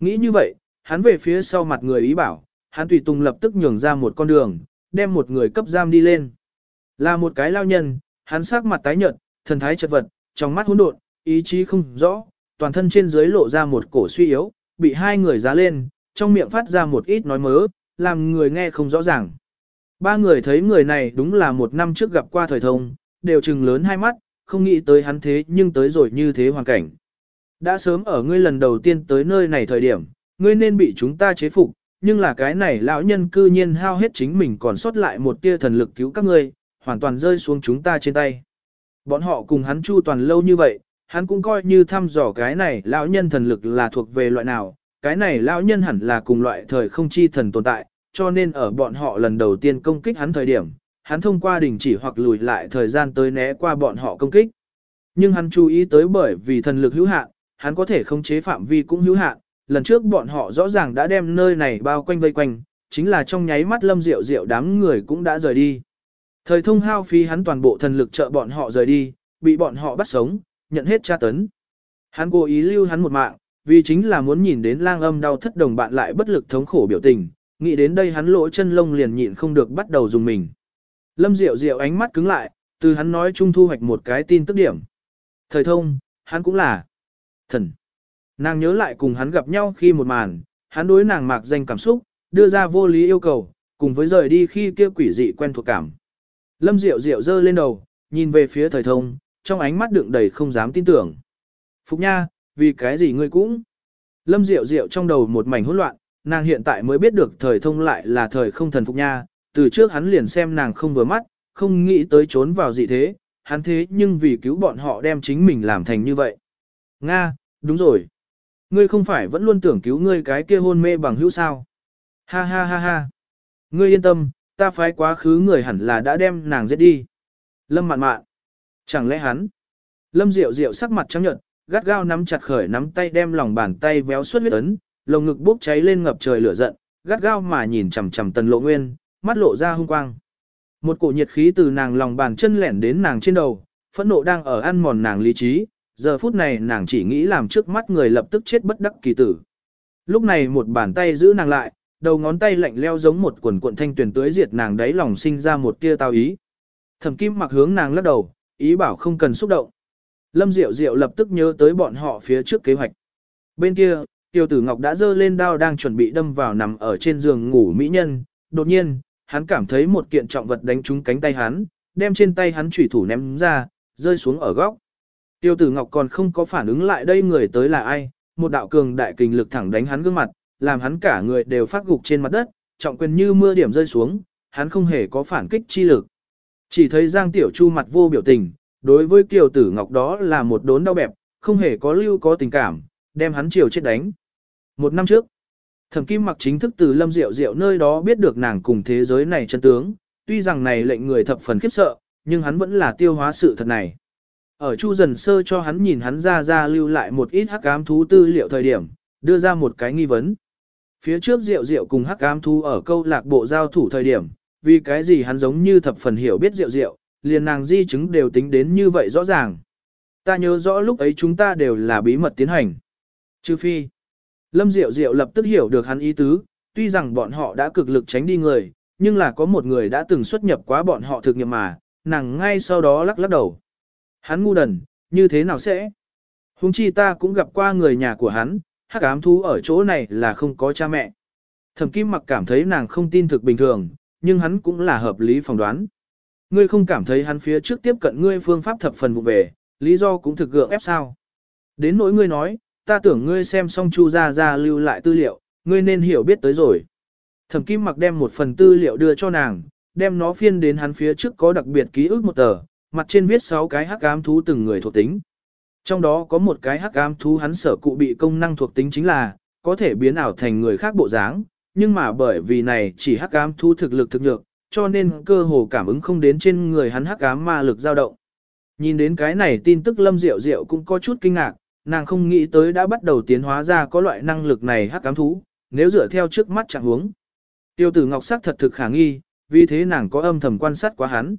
Nghĩ như vậy, hắn về phía sau mặt người ý bảo, hắn tùy tùng lập tức nhường ra một con đường, đem một người cấp giam đi lên. Là một cái lao nhân, hắn sắc mặt tái nhợt, thần thái chật vật, trong mắt hỗn độn, ý chí không rõ, toàn thân trên dưới lộ ra một cổ suy yếu, bị hai người giá lên, trong miệng phát ra một ít nói mớ, làm người nghe không rõ ràng. Ba người thấy người này đúng là một năm trước gặp qua thời thông, đều trừng lớn hai mắt, không nghĩ tới hắn thế nhưng tới rồi như thế hoàn cảnh. Đã sớm ở ngươi lần đầu tiên tới nơi này thời điểm, ngươi nên bị chúng ta chế phục, nhưng là cái này lão nhân cư nhiên hao hết chính mình còn sót lại một tia thần lực cứu các ngươi, hoàn toàn rơi xuống chúng ta trên tay. Bọn họ cùng hắn chu toàn lâu như vậy, hắn cũng coi như thăm dò cái này lão nhân thần lực là thuộc về loại nào, cái này lão nhân hẳn là cùng loại thời không chi thần tồn tại, cho nên ở bọn họ lần đầu tiên công kích hắn thời điểm, hắn thông qua đình chỉ hoặc lùi lại thời gian tới né qua bọn họ công kích. Nhưng hắn chú ý tới bởi vì thần lực hữu hạn, hắn có thể khống chế phạm vi cũng hữu hạn, lần trước bọn họ rõ ràng đã đem nơi này bao quanh vây quanh, chính là trong nháy mắt lâm rượu rượu đám người cũng đã rời đi. Thời thông hao phí hắn toàn bộ thần lực trợ bọn họ rời đi, bị bọn họ bắt sống, nhận hết tra tấn. Hắn cố ý lưu hắn một mạng, vì chính là muốn nhìn đến lang âm đau thất đồng bạn lại bất lực thống khổ biểu tình, nghĩ đến đây hắn lỗ chân lông liền nhịn không được bắt đầu dùng mình. Lâm Diệu Diệu ánh mắt cứng lại, từ hắn nói chung thu hoạch một cái tin tức điểm. Thời thông, hắn cũng là thần. Nàng nhớ lại cùng hắn gặp nhau khi một màn, hắn đối nàng mạc danh cảm xúc, đưa ra vô lý yêu cầu, cùng với rời đi khi kia quỷ dị quen thuộc cảm. Lâm Diệu Diệu giơ lên đầu, nhìn về phía thời thông, trong ánh mắt đựng đầy không dám tin tưởng. Phục Nha, vì cái gì ngươi cũng? Lâm Diệu Diệu trong đầu một mảnh hỗn loạn, nàng hiện tại mới biết được thời thông lại là thời không thần Phục Nha, từ trước hắn liền xem nàng không vừa mắt, không nghĩ tới trốn vào gì thế, hắn thế nhưng vì cứu bọn họ đem chính mình làm thành như vậy. Nga, đúng rồi. Ngươi không phải vẫn luôn tưởng cứu ngươi cái kia hôn mê bằng hữu sao. Ha ha ha ha. Ngươi yên tâm, ta phái quá khứ người hẳn là đã đem nàng giết đi. Lâm mạn mạn. Chẳng lẽ hắn? Lâm Diệu Diệu sắc mặt trắng nhợt, gắt gao nắm chặt khởi nắm tay đem lòng bàn tay véo suốt huyết ấn, lồng ngực bốc cháy lên ngập trời lửa giận, gắt gao mà nhìn chằm chằm Tần Lộ Nguyên, mắt lộ ra hung quang. Một cổ nhiệt khí từ nàng lòng bàn chân lẻn đến nàng trên đầu, phẫn nộ đang ở ăn mòn nàng lý trí, giờ phút này nàng chỉ nghĩ làm trước mắt người lập tức chết bất đắc kỳ tử. Lúc này một bàn tay giữ nàng lại, đầu ngón tay lạnh leo giống một quần cuộn thanh tuyển tưới diệt nàng đáy lòng sinh ra một tia tao ý. Thẩm Kim mặc hướng nàng lắc đầu, ý bảo không cần xúc động. Lâm Diệu Diệu lập tức nhớ tới bọn họ phía trước kế hoạch. Bên kia, Tiêu Tử Ngọc đã giơ lên đao đang chuẩn bị đâm vào nằm ở trên giường ngủ mỹ nhân, đột nhiên, hắn cảm thấy một kiện trọng vật đánh trúng cánh tay hắn, đem trên tay hắn chủy thủ ném ra, rơi xuống ở góc. Tiêu Tử Ngọc còn không có phản ứng lại đây người tới là ai, một đạo cường đại kình lực thẳng đánh hắn gương mặt, làm hắn cả người đều phát gục trên mặt đất, trọng quyền như mưa điểm rơi xuống, hắn không hề có phản kích chi lực. Chỉ thấy Giang Tiểu Chu mặt vô biểu tình, đối với Kiều Tử Ngọc đó là một đốn đau bẹp, không hề có lưu có tình cảm, đem hắn chiều chết đánh. Một năm trước, Thẩm Kim Mặc chính thức từ Lâm Diệu Diệu nơi đó biết được nàng cùng thế giới này chân tướng, tuy rằng này lệnh người thập phần khiếp sợ, nhưng hắn vẫn là tiêu hóa sự thật này. Ở Chu dần sơ cho hắn nhìn hắn ra ra lưu lại một ít hắc ám thú tư liệu thời điểm, đưa ra một cái nghi vấn. Phía trước Diệu Diệu cùng hắc ám thú ở câu lạc bộ giao thủ thời điểm, vì cái gì hắn giống như thập phần hiểu biết Diệu Diệu, liền nàng di chứng đều tính đến như vậy rõ ràng. Ta nhớ rõ lúc ấy chúng ta đều là bí mật tiến hành. Trừ phi, Lâm Diệu Diệu lập tức hiểu được hắn ý tứ, tuy rằng bọn họ đã cực lực tránh đi người, nhưng là có một người đã từng xuất nhập quá bọn họ thực nghiệm mà, nàng ngay sau đó lắc lắc đầu. Hắn ngu đần, như thế nào sẽ? Hùng chi ta cũng gặp qua người nhà của hắn, hắc ám thú ở chỗ này là không có cha mẹ. Thẩm Kim Mặc cảm thấy nàng không tin thực bình thường, nhưng hắn cũng là hợp lý phỏng đoán. Ngươi không cảm thấy hắn phía trước tiếp cận ngươi phương pháp thập phần vụ về, lý do cũng thực gượng ép sao. Đến nỗi ngươi nói, ta tưởng ngươi xem xong Chu ra ra lưu lại tư liệu, ngươi nên hiểu biết tới rồi. Thẩm Kim Mặc đem một phần tư liệu đưa cho nàng, đem nó phiên đến hắn phía trước có đặc biệt ký ức một tờ, mặt trên viết 6 cái hắc ám thú từng người thuộc tính. Trong đó có một cái hắc ám thú hắn sở cụ bị công năng thuộc tính chính là, có thể biến ảo thành người khác bộ dáng, nhưng mà bởi vì này chỉ hắc ám thú thực lực thực nhược, cho nên cơ hồ cảm ứng không đến trên người hắn hắc ám ma lực dao động. Nhìn đến cái này tin tức Lâm Diệu Diệu cũng có chút kinh ngạc, nàng không nghĩ tới đã bắt đầu tiến hóa ra có loại năng lực này hắc ám thú, nếu dựa theo trước mắt trạng huống. Tiêu tử Ngọc sắc thật thực khả nghi, vì thế nàng có âm thầm quan sát quá hắn.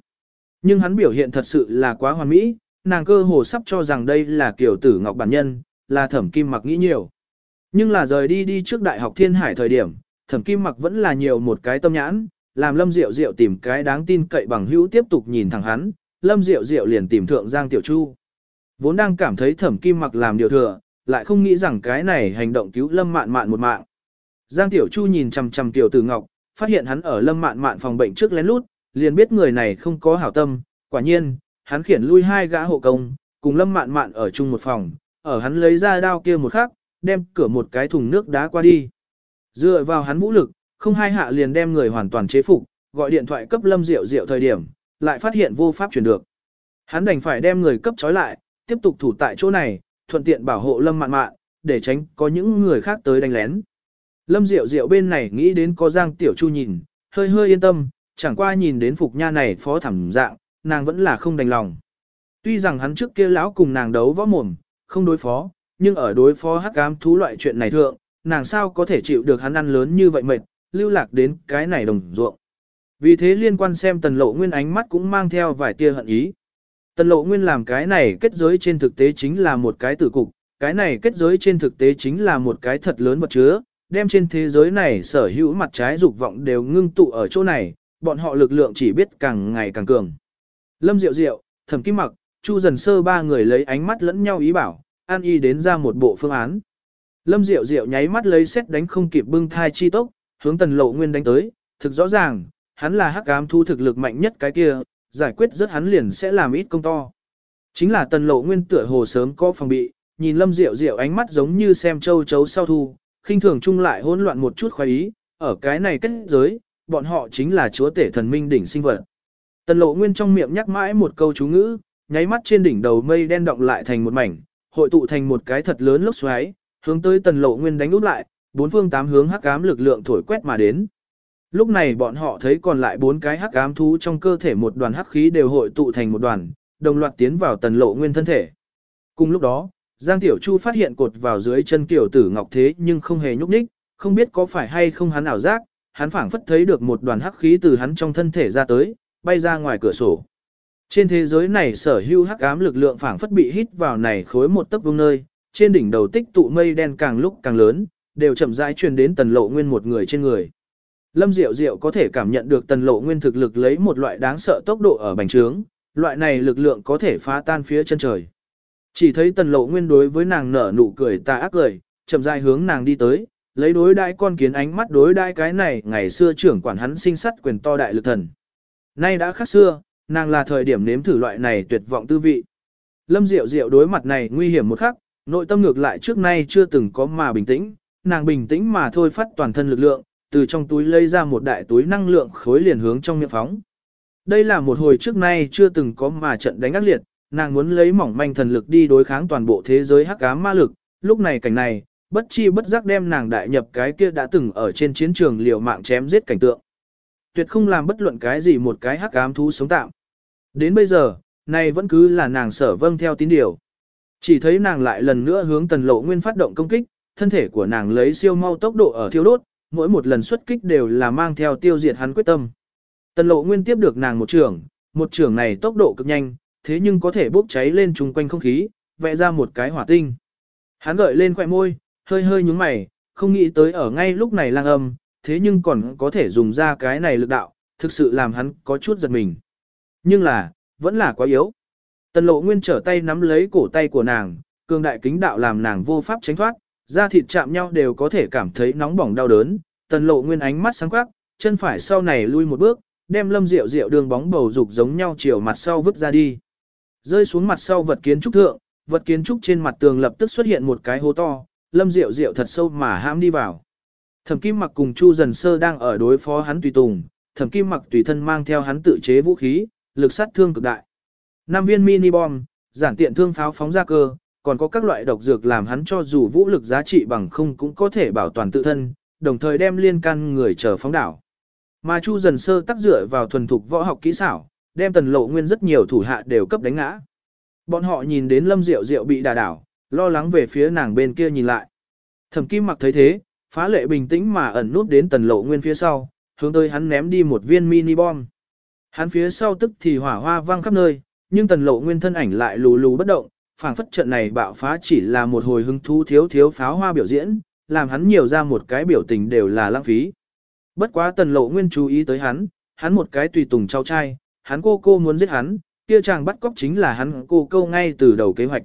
Nhưng hắn biểu hiện thật sự là quá hoàn mỹ, nàng cơ hồ sắp cho rằng đây là kiểu tử Ngọc bản nhân, là thẩm kim mặc nghĩ nhiều. Nhưng là rời đi đi trước đại học thiên hải thời điểm, thẩm kim mặc vẫn là nhiều một cái tâm nhãn, làm lâm diệu diệu tìm cái đáng tin cậy bằng hữu tiếp tục nhìn thẳng hắn, lâm diệu diệu liền tìm thượng Giang Tiểu Chu. Vốn đang cảm thấy thẩm kim mặc làm điều thừa, lại không nghĩ rằng cái này hành động cứu lâm mạn mạn một mạng. Giang Tiểu Chu nhìn chằm chằm Tiểu Tử Ngọc, phát hiện hắn ở lâm mạn mạn phòng bệnh trước lén lút, liền biết người này không có hảo tâm, quả nhiên, hắn khiển lui hai gã hộ công, cùng lâm mạn mạn ở chung một phòng, ở hắn lấy ra đao kia một khắc, đem cửa một cái thùng nước đá qua đi. Dựa vào hắn vũ lực, không hai hạ liền đem người hoàn toàn chế phục, gọi điện thoại cấp lâm rượu rượu thời điểm, lại phát hiện vô pháp chuyển được. Hắn đành phải đem người cấp trói lại, tiếp tục thủ tại chỗ này, thuận tiện bảo hộ lâm mạn mạn, để tránh có những người khác tới đánh lén. Lâm Diệu Diệu bên này nghĩ đến có Giang Tiểu Chu nhìn, hơi hơi yên tâm, chẳng qua nhìn đến Phục Nha này phó thẳng dạng, nàng vẫn là không đành lòng. Tuy rằng hắn trước kia lão cùng nàng đấu võ mồm, không đối phó, nhưng ở đối phó hắc ám thú loại chuyện này thượng, nàng sao có thể chịu được hắn ăn lớn như vậy mệt, lưu lạc đến cái này đồng ruộng. Vì thế liên quan xem tần lộ nguyên ánh mắt cũng mang theo vài tia hận ý. Tần lộ nguyên làm cái này kết giới trên thực tế chính là một cái tử cục, cái này kết giới trên thực tế chính là một cái thật lớn vật chứa, đem trên thế giới này sở hữu mặt trái dục vọng đều ngưng tụ ở chỗ này, bọn họ lực lượng chỉ biết càng ngày càng cường. Lâm Diệu Diệu, Thẩm Kim Mặc, Chu Dần Sơ ba người lấy ánh mắt lẫn nhau ý bảo, an y đến ra một bộ phương án. Lâm Diệu Diệu nháy mắt lấy xét đánh không kịp bưng thai chi tốc, hướng Tần Lộ Nguyên đánh tới, thực rõ ràng, hắn là hắc ám thu thực lực mạnh nhất cái kia, giải quyết rất hắn liền sẽ làm ít công to. Chính là Tần Lộ Nguyên tựa hồ sớm có phòng bị, nhìn Lâm Diệu Diệu ánh mắt giống như xem châu chấu sau thu, khinh thường chung lại hỗn loạn một chút khoái ý, ở cái này kết giới, bọn họ chính là chúa tể thần minh đỉnh sinh vật. Tần lộ nguyên trong miệng nhắc mãi một câu chú ngữ, nháy mắt trên đỉnh đầu mây đen động lại thành một mảnh, hội tụ thành một cái thật lớn lốc xoáy, hướng tới tần lộ nguyên đánh úp lại, bốn phương tám hướng hắc ám lực lượng thổi quét mà đến. Lúc này bọn họ thấy còn lại bốn cái hắc ám thú trong cơ thể một đoàn hắc khí đều hội tụ thành một đoàn, đồng loạt tiến vào tần lộ nguyên thân thể. Cùng lúc đó, Giang Tiểu Chu phát hiện cột vào dưới chân kiểu tử ngọc thế nhưng không hề nhúc nhích, không biết có phải hay không hắn ảo giác, hắn phảng phất thấy được một đoàn hắc khí từ hắn trong thân thể ra tới, bay ra ngoài cửa sổ. Trên thế giới này sở hữu hắc ám lực lượng phảng phất bị hít vào này khối một tấc vuông nơi, trên đỉnh đầu tích tụ mây đen càng lúc càng lớn, đều chậm rãi truyền đến tần lộ nguyên một người trên người. Lâm Diệu Diệu có thể cảm nhận được tần lộ nguyên thực lực lấy một loại đáng sợ tốc độ ở bành trướng, loại này lực lượng có thể phá tan phía chân trời. Chỉ thấy tần lộ nguyên đối với nàng nở nụ cười tà ác cười, chậm rãi hướng nàng đi tới, lấy đối đãi con kiến ánh mắt đối đãi cái này ngày xưa trưởng quản hắn sinh sắt quyền to đại lực thần. Nay đã khác xưa, nàng là thời điểm nếm thử loại này tuyệt vọng tư vị. Lâm Diệu Diệu đối mặt này nguy hiểm một khắc, nội tâm ngược lại trước nay chưa từng có mà bình tĩnh, nàng bình tĩnh mà thôi phát toàn thân lực lượng, từ trong túi lấy ra một đại túi năng lượng khối liền hướng trong miệng phóng. Đây là một hồi trước nay chưa từng có mà trận đánh ác liệt, nàng muốn lấy mỏng manh thần lực đi đối kháng toàn bộ thế giới hắc ám ma lực, lúc này cảnh này, bất chi bất giác đem nàng đại nhập cái kia đã từng ở trên chiến trường liều mạng chém giết cảnh tượng. Tuyệt không làm bất luận cái gì một cái hắc ám thú sống tạm. Đến bây giờ, này vẫn cứ là nàng sở vâng theo tín điều. Chỉ thấy nàng lại lần nữa hướng tần lộ nguyên phát động công kích, thân thể của nàng lấy siêu mau tốc độ ở thiêu đốt, mỗi một lần xuất kích đều là mang theo tiêu diệt hắn quyết tâm. Tần lộ nguyên tiếp được nàng một trường, một trường này tốc độ cực nhanh, thế nhưng có thể bốc cháy lên chung quanh không khí, vẽ ra một cái hỏa tinh. Hắn gợi lên khoẻ môi, hơi hơi nhúng mày, không nghĩ tới ở ngay lúc này lang âm, thế nhưng còn có thể dùng ra cái này lực đạo, thực sự làm hắn có chút giật mình. Nhưng là, vẫn là quá yếu. Tần lộ nguyên trở tay nắm lấy cổ tay của nàng, cường đại kính đạo làm nàng vô pháp tránh thoát, da thịt chạm nhau đều có thể cảm thấy nóng bỏng đau đớn, tần lộ nguyên ánh mắt sáng quắc, chân phải sau này lui một bước, đem lâm rượu rượu đường bóng bầu dục giống nhau chiều mặt sau vứt ra đi. Rơi xuống mặt sau vật kiến trúc thượng, vật kiến trúc trên mặt tường lập tức xuất hiện một cái hố to, lâm rượu rượu thật sâu mà hãm đi vào. Thẩm Kim Mặc cùng Chu Dần Sơ đang ở đối phó hắn tùy tùng, Thẩm Kim Mặc tùy thân mang theo hắn tự chế vũ khí, lực sát thương cực đại. Năm viên mini bom, giản tiện thương pháo phóng ra cơ, còn có các loại độc dược làm hắn cho dù vũ lực giá trị bằng không cũng có thể bảo toàn tự thân, đồng thời đem liên can người chờ phóng đảo. Mà Chu Dần Sơ tác dựa vào thuần thục võ học kỹ xảo, đem Tần Lộ Nguyên rất nhiều thủ hạ đều cấp đánh ngã. Bọn họ nhìn đến Lâm Diệu Diệu bị đả đảo, lo lắng về phía nàng bên kia nhìn lại. Thẩm Kim Mặc thấy thế, phá lệ bình tĩnh mà ẩn nút đến Tần Lộ Nguyên phía sau, hướng tới hắn ném đi một viên mini bom. Hắn phía sau tức thì hỏa hoa vang khắp nơi, nhưng Tần Lộ Nguyên thân ảnh lại lù lù bất động, phảng phất trận này bạo phá chỉ là một hồi hứng thú thiếu thiếu pháo hoa biểu diễn, làm hắn nhiều ra một cái biểu tình đều là lãng phí. Bất quá Tần Lộ Nguyên chú ý tới hắn, hắn một cái tùy tùng trao trai, hắn cô cô muốn giết hắn, kia chàng bắt cóc chính là hắn cô câu ngay từ đầu kế hoạch.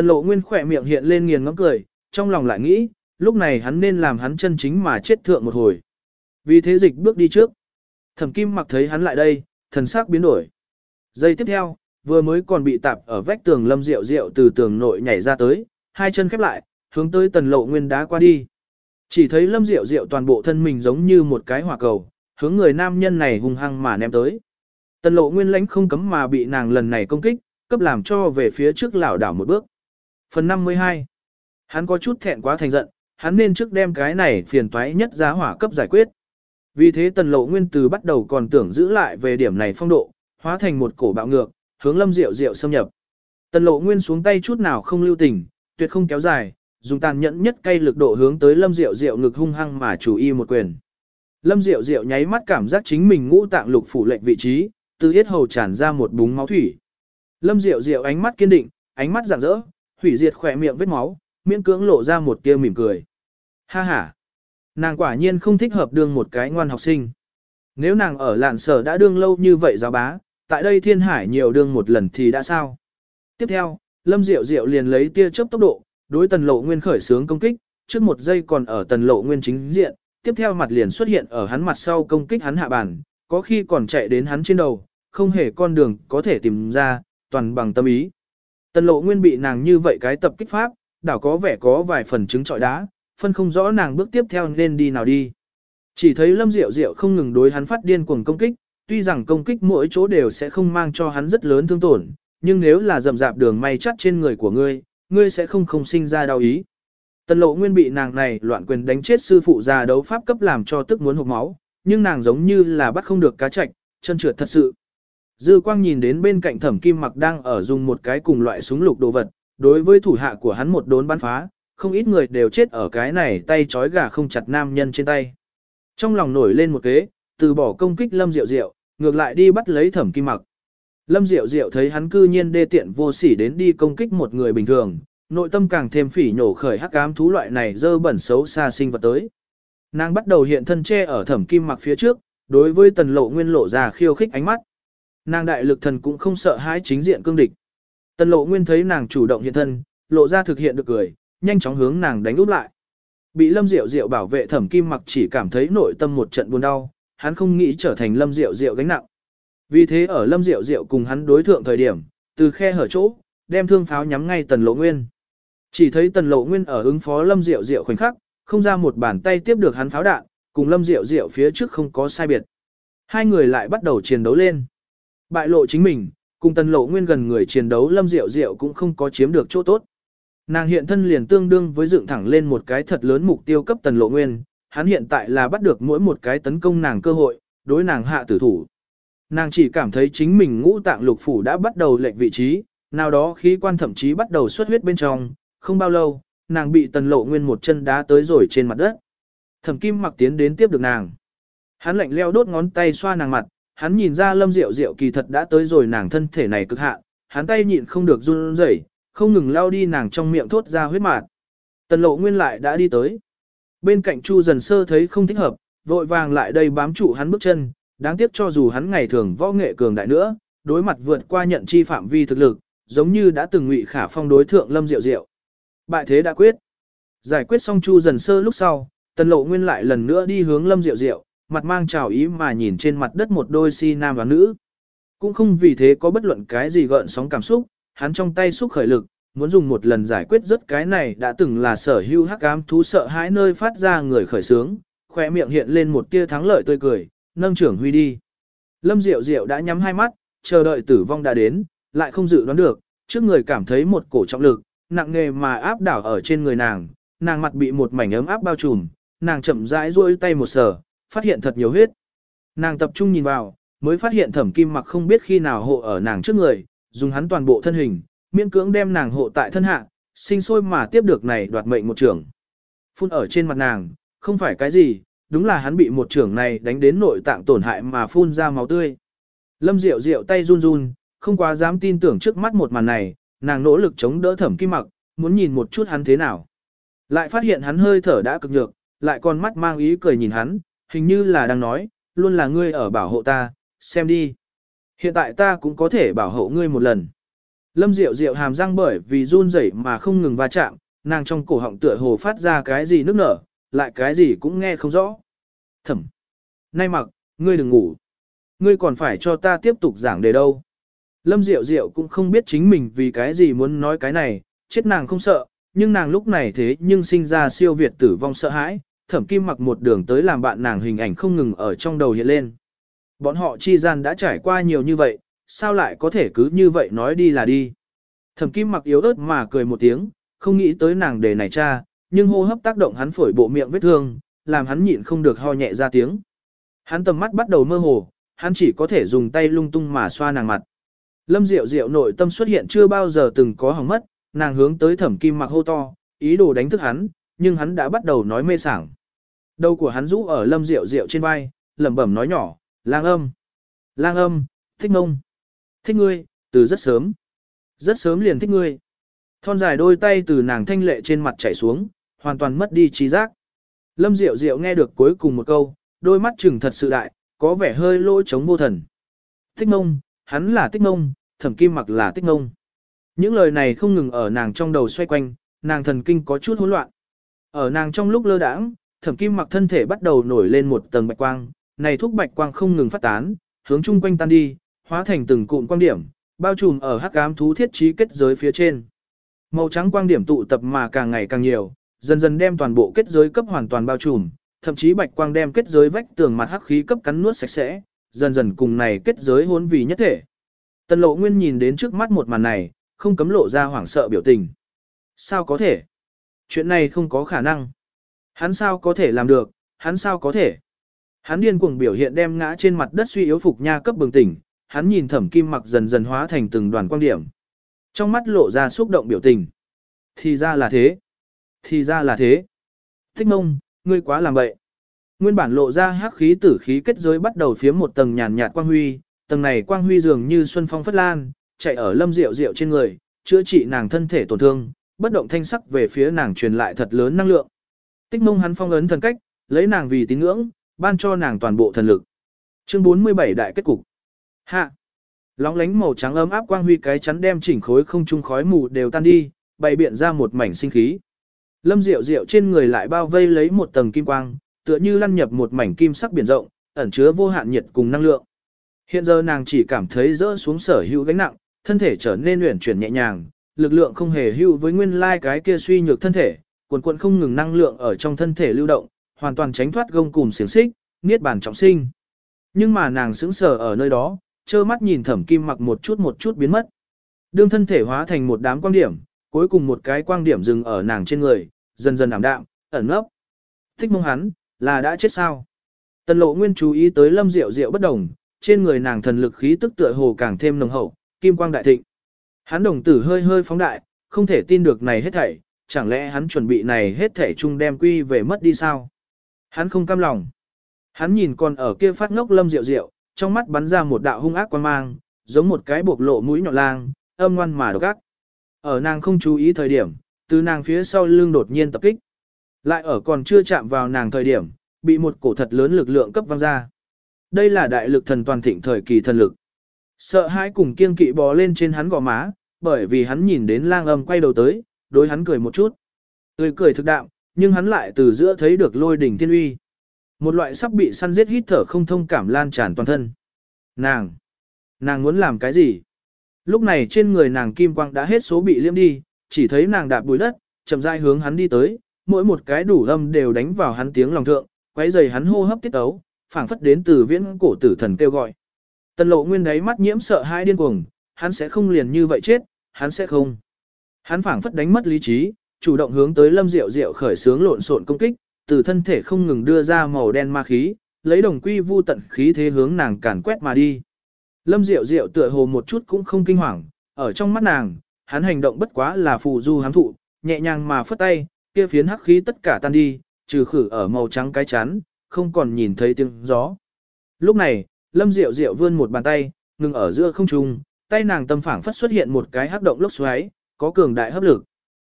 Tần Lộ Nguyên khỏe miệng hiện lên nghiền ngẫm cười, trong lòng lại nghĩ, lúc này hắn nên làm hắn chân chính mà chết thượng một hồi. Vì thế dịch bước đi trước. Thẩm Kim mặc thấy hắn lại đây, thần sắc biến đổi. Giây tiếp theo, vừa mới còn bị tạp ở vách tường lâm rượu rượu từ tường nội nhảy ra tới, hai chân khép lại, hướng tới tần lộ nguyên đá qua đi. Chỉ thấy lâm rượu rượu toàn bộ thân mình giống như một cái hỏa cầu, hướng người nam nhân này hung hăng mà ném tới. Tần lộ nguyên lãnh không cấm mà bị nàng lần này công kích, cấp làm cho về phía trước lảo đảo một bước. Phần 52 Hắn có chút thẹn quá thành giận, hắn nên trước đem cái này phiền toái nhất giá hỏa cấp giải quyết. Vì thế tần lộ nguyên từ bắt đầu còn tưởng giữ lại về điểm này phong độ, hóa thành một cổ bạo ngược, hướng lâm diệu diệu xâm nhập. Tần lộ nguyên xuống tay chút nào không lưu tình, tuyệt không kéo dài, dùng tàn nhẫn nhất cây lực độ hướng tới lâm diệu diệu ngực hung hăng mà chủ y một quyền. Lâm diệu diệu nháy mắt cảm giác chính mình ngũ tạng lục phủ lệnh vị trí, từ yết hầu tràn ra một búng máu thủy. Lâm diệu diệu ánh mắt kiên định, ánh mắt rạng rỡ, hủy diệt khỏe miệng vết máu, miễn cưỡng lộ ra một tia mỉm cười. Ha ha! Nàng quả nhiên không thích hợp đương một cái ngoan học sinh. Nếu nàng ở lạn sở đã đương lâu như vậy giáo bá, tại đây thiên hải nhiều đương một lần thì đã sao? Tiếp theo, Lâm Diệu Diệu liền lấy tia chớp tốc độ, đối tần lộ nguyên khởi sướng công kích, trước một giây còn ở tần lộ nguyên chính diện, tiếp theo mặt liền xuất hiện ở hắn mặt sau công kích hắn hạ bàn, có khi còn chạy đến hắn trên đầu, không hề con đường có thể tìm ra, toàn bằng tâm ý. Tần lộ nguyên bị nàng như vậy cái tập kích pháp, đảo có vẻ có vài phần chứng trọi đá, phân không rõ nàng bước tiếp theo nên đi nào đi. Chỉ thấy Lâm Diệu Diệu không ngừng đối hắn phát điên cuồng công kích, tuy rằng công kích mỗi chỗ đều sẽ không mang cho hắn rất lớn thương tổn, nhưng nếu là rậm rạp đường may chắt trên người của ngươi, ngươi sẽ không không sinh ra đau ý. Tần lộ nguyên bị nàng này loạn quyền đánh chết sư phụ già đấu pháp cấp làm cho tức muốn hụt máu, nhưng nàng giống như là bắt không được cá chạch, chân trượt thật sự. Dư quang nhìn đến bên cạnh thẩm kim mặc đang ở dùng một cái cùng loại súng lục đồ vật, đối với thủ hạ của hắn một đốn bắn phá, không ít người đều chết ở cái này tay trói gà không chặt nam nhân trên tay. Trong lòng nổi lên một kế, từ bỏ công kích Lâm Diệu Diệu, ngược lại đi bắt lấy thẩm kim mặc. Lâm Diệu Diệu thấy hắn cư nhiên đê tiện vô sỉ đến đi công kích một người bình thường, nội tâm càng thêm phỉ nhổ khởi hắc ám thú loại này dơ bẩn xấu xa sinh vật tới. Nàng bắt đầu hiện thân che ở thẩm kim mặc phía trước, đối với tần lộ nguyên lộ ra khiêu khích ánh mắt. Nàng đại lực thần cũng không sợ hãi chính diện cương địch. Tần lộ nguyên thấy nàng chủ động hiện thân, lộ ra thực hiện được cười, nhanh chóng hướng nàng đánh úp lại. Bị Lâm Diệu Diệu bảo vệ Thẩm Kim Mặc chỉ cảm thấy nội tâm một trận buồn đau, hắn không nghĩ trở thành Lâm Diệu Diệu gánh nặng. Vì thế ở Lâm Diệu Diệu cùng hắn đối thượng thời điểm, từ khe hở chỗ, đem thương pháo nhắm ngay Tần Lộ Nguyên. Chỉ thấy Tần Lộ Nguyên ở ứng phó Lâm Diệu Diệu khoảnh khắc, không ra một bàn tay tiếp được hắn pháo đạn, cùng Lâm Diệu Diệu phía trước không có sai biệt. Hai người lại bắt đầu chiến đấu lên. Bại lộ chính mình, cùng Tần Lộ Nguyên gần người chiến đấu Lâm Diệu Diệu cũng không có chiếm được chỗ tốt. Nàng hiện thân liền tương đương với dựng thẳng lên một cái thật lớn mục tiêu cấp tần lộ nguyên, hắn hiện tại là bắt được mỗi một cái tấn công nàng cơ hội, đối nàng hạ tử thủ. Nàng chỉ cảm thấy chính mình ngũ tạng lục phủ đã bắt đầu lệnh vị trí, nào đó khí quan thậm chí bắt đầu xuất huyết bên trong, không bao lâu, nàng bị tần lộ nguyên một chân đá tới rồi trên mặt đất. Thẩm kim mặc tiến đến tiếp được nàng. Hắn lạnh leo đốt ngón tay xoa nàng mặt, hắn nhìn ra lâm diệu diệu kỳ thật đã tới rồi nàng thân thể này cực hạn, hắn tay nhịn không được run rẩy, không ngừng lao đi nàng trong miệng thốt ra huyết mạt. Tần lộ nguyên lại đã đi tới. Bên cạnh Chu dần sơ thấy không thích hợp, vội vàng lại đây bám trụ hắn bước chân, đáng tiếc cho dù hắn ngày thường võ nghệ cường đại nữa, đối mặt vượt qua nhận chi phạm vi thực lực, giống như đã từng ngụy khả phong đối thượng lâm diệu diệu. Bại thế đã quyết. Giải quyết xong Chu dần sơ lúc sau, Tần lộ nguyên lại lần nữa đi hướng lâm diệu diệu, mặt mang trào ý mà nhìn trên mặt đất một đôi si nam và nữ. Cũng không vì thế có bất luận cái gì gợn sóng cảm xúc, hắn trong tay xúc khởi lực, muốn dùng một lần giải quyết rất cái này đã từng là sở hữu hắc ám thú sợ hãi nơi phát ra người khởi sướng, khỏe miệng hiện lên một tia thắng lợi tươi cười, nâng trưởng huy đi. Lâm Diệu Diệu đã nhắm hai mắt, chờ đợi tử vong đã đến, lại không dự đoán được, trước người cảm thấy một cổ trọng lực, nặng nề mà áp đảo ở trên người nàng, nàng mặt bị một mảnh ấm áp bao trùm, nàng chậm rãi duỗi tay một sở phát hiện thật nhiều huyết. Nàng tập trung nhìn vào, mới phát hiện thẩm kim mặc không biết khi nào hộ ở nàng trước người, dùng hắn toàn bộ thân hình, miễn cưỡng đem nàng hộ tại thân hạ, sinh sôi mà tiếp được này đoạt mệnh một trưởng. Phun ở trên mặt nàng, không phải cái gì, đúng là hắn bị một trưởng này đánh đến nội tạng tổn hại mà phun ra máu tươi. Lâm Diệu Diệu tay run run, không quá dám tin tưởng trước mắt một màn này, nàng nỗ lực chống đỡ thẩm kim mặc, muốn nhìn một chút hắn thế nào. Lại phát hiện hắn hơi thở đã cực nhược, lại còn mắt mang ý cười nhìn hắn, hình như là đang nói, luôn là ngươi ở bảo hộ ta, xem đi. Hiện tại ta cũng có thể bảo hộ ngươi một lần. Lâm Diệu Diệu hàm răng bởi vì run rẩy mà không ngừng va chạm, nàng trong cổ họng tựa hồ phát ra cái gì nước nở, lại cái gì cũng nghe không rõ. Thẩm. Nay mặc, ngươi đừng ngủ. Ngươi còn phải cho ta tiếp tục giảng đề đâu. Lâm Diệu Diệu cũng không biết chính mình vì cái gì muốn nói cái này, chết nàng không sợ, nhưng nàng lúc này thế nhưng sinh ra siêu việt tử vong sợ hãi, thẩm kim mặc một đường tới làm bạn nàng hình ảnh không ngừng ở trong đầu hiện lên. Bọn họ chi gian đã trải qua nhiều như vậy, sao lại có thể cứ như vậy nói đi là đi. Thẩm kim mặc yếu ớt mà cười một tiếng, không nghĩ tới nàng đề này cha, nhưng hô hấp tác động hắn phổi bộ miệng vết thương, làm hắn nhịn không được ho nhẹ ra tiếng. Hắn tầm mắt bắt đầu mơ hồ, hắn chỉ có thể dùng tay lung tung mà xoa nàng mặt. Lâm Diệu Diệu nội tâm xuất hiện chưa bao giờ từng có hỏng mất, nàng hướng tới thẩm kim mặc hô to, ý đồ đánh thức hắn, nhưng hắn đã bắt đầu nói mê sảng. Đầu của hắn rũ ở Lâm Diệu Diệu trên vai, lẩm bẩm nói nhỏ, lang âm, lang âm, thích mông, thích ngươi, từ rất sớm, rất sớm liền thích ngươi. Thon dài đôi tay từ nàng thanh lệ trên mặt chảy xuống, hoàn toàn mất đi trí giác. Lâm Diệu Diệu nghe được cuối cùng một câu, đôi mắt trừng thật sự đại, có vẻ hơi lỗ chống vô thần. Tích mông, hắn là tích mông, thẩm kim mặc là tích mông. Những lời này không ngừng ở nàng trong đầu xoay quanh, nàng thần kinh có chút hỗn loạn. Ở nàng trong lúc lơ đãng, thẩm kim mặc thân thể bắt đầu nổi lên một tầng bạch quang, này thúc bạch quang không ngừng phát tán, hướng chung quanh tan đi, hóa thành từng cụm quang điểm, bao trùm ở hắc ám thú thiết trí kết giới phía trên. Màu trắng quang điểm tụ tập mà càng ngày càng nhiều, dần dần đem toàn bộ kết giới cấp hoàn toàn bao trùm, thậm chí bạch quang đem kết giới vách tường mặt hắc khí cấp cắn nuốt sạch sẽ, dần dần cùng này kết giới hỗn vì nhất thể. Tần Lộ Nguyên nhìn đến trước mắt một màn này, không cấm lộ ra hoảng sợ biểu tình. Sao có thể? Chuyện này không có khả năng. Hắn sao có thể làm được, hắn sao có thể? Hắn điên cuồng biểu hiện đem ngã trên mặt đất suy yếu phục nha cấp bừng tỉnh, hắn nhìn thẩm kim mặc dần dần hóa thành từng đoàn quang điểm. Trong mắt lộ ra xúc động biểu tình. Thì ra là thế. Thì ra là thế. Thích mông, ngươi quá làm bậy. Nguyên bản lộ ra hắc khí tử khí kết giới bắt đầu phía một tầng nhàn nhạt quang huy, tầng này quang huy dường như xuân phong phất lan, chạy ở lâm rượu rượu trên người, chữa trị nàng thân thể tổn thương, bất động thanh sắc về phía nàng truyền lại thật lớn năng lượng. Tích mông hắn phong ấn thần cách, lấy nàng vì tín ngưỡng, ban cho nàng toàn bộ thần lực. Chương 47 đại kết cục. Hạ. Lóng lánh màu trắng ấm áp quang huy cái chắn đem chỉnh khối không trung khói mù đều tan đi, bày biện ra một mảnh sinh khí. Lâm Diệu Diệu trên người lại bao vây lấy một tầng kim quang, tựa như lăn nhập một mảnh kim sắc biển rộng, ẩn chứa vô hạn nhiệt cùng năng lượng. Hiện giờ nàng chỉ cảm thấy rỡ xuống sở hữu gánh nặng, thân thể trở nên uyển chuyển nhẹ nhàng, lực lượng không hề hưu với nguyên lai cái kia suy nhược thân thể, quần cuộn không ngừng năng lượng ở trong thân thể lưu động, hoàn toàn tránh thoát gông cùm xiềng xích, niết bàn trọng sinh. Nhưng mà nàng sững sờ ở nơi đó, trơ mắt nhìn thẩm kim mặc một chút một chút biến mất. Đương thân thể hóa thành một đám quang điểm, cuối cùng một cái quang điểm dừng ở nàng trên người, dần dần ảm đạm, ẩn nấp. Thích mong hắn, là đã chết sao? Tần lộ nguyên chú ý tới lâm diệu diệu bất đồng, trên người nàng thần lực khí tức tựa hồ càng thêm nồng hậu, kim quang đại thịnh. Hắn đồng tử hơi hơi phóng đại, không thể tin được này hết thảy, chẳng lẽ hắn chuẩn bị này hết thể chung đem quy về mất đi sao? Hắn không cam lòng. Hắn nhìn còn ở kia phát ngốc lâm diệu diệu, trong mắt bắn ra một đạo hung ác quan mang, giống một cái bộc lộ mũi nhọn lang, âm ngoan mà độc ác. Ở nàng không chú ý thời điểm, từ nàng phía sau lưng đột nhiên tập kích. Lại ở còn chưa chạm vào nàng thời điểm, bị một cổ thật lớn lực lượng cấp văng ra. Đây là đại lực thần toàn thịnh thời kỳ thần lực. Sợ hãi cùng kiên kỵ bò lên trên hắn gò má, bởi vì hắn nhìn đến lang âm quay đầu tới, đối hắn cười một chút. Tươi cười thực đạm, nhưng hắn lại từ giữa thấy được lôi đỉnh thiên uy. Một loại sắp bị săn giết hít thở không thông cảm lan tràn toàn thân. Nàng! Nàng muốn làm cái gì? Lúc này trên người nàng kim quang đã hết số bị liêm đi, chỉ thấy nàng đạp bùi đất, chậm rãi hướng hắn đi tới, mỗi một cái đủ âm đều đánh vào hắn tiếng lòng thượng, quấy rầy hắn hô hấp tiết ấu, phảng phất đến từ viễn cổ tử thần kêu gọi. Tần lộ nguyên đáy mắt nhiễm sợ hai điên cuồng, hắn sẽ không liền như vậy chết, hắn sẽ không. Hắn phảng phất đánh mất lý trí, chủ động hướng tới lâm diệu diệu khởi sướng lộn xộn công kích, từ thân thể không ngừng đưa ra màu đen ma khí, lấy đồng quy vu tận khí thế hướng nàng càn quét mà đi. Lâm diệu diệu tựa hồ một chút cũng không kinh hoàng, ở trong mắt nàng, hắn hành động bất quá là phù du hám thụ, nhẹ nhàng mà phất tay, kia phiến hắc khí tất cả tan đi, trừ khử ở màu trắng cái chán, không còn nhìn thấy tiếng gió. Lúc này, Lâm Diệu Diệu vươn một bàn tay, ngừng ở giữa không trung, tay nàng tâm phảng phất xuất hiện một cái hắc động lốc xoáy, có cường đại hấp lực.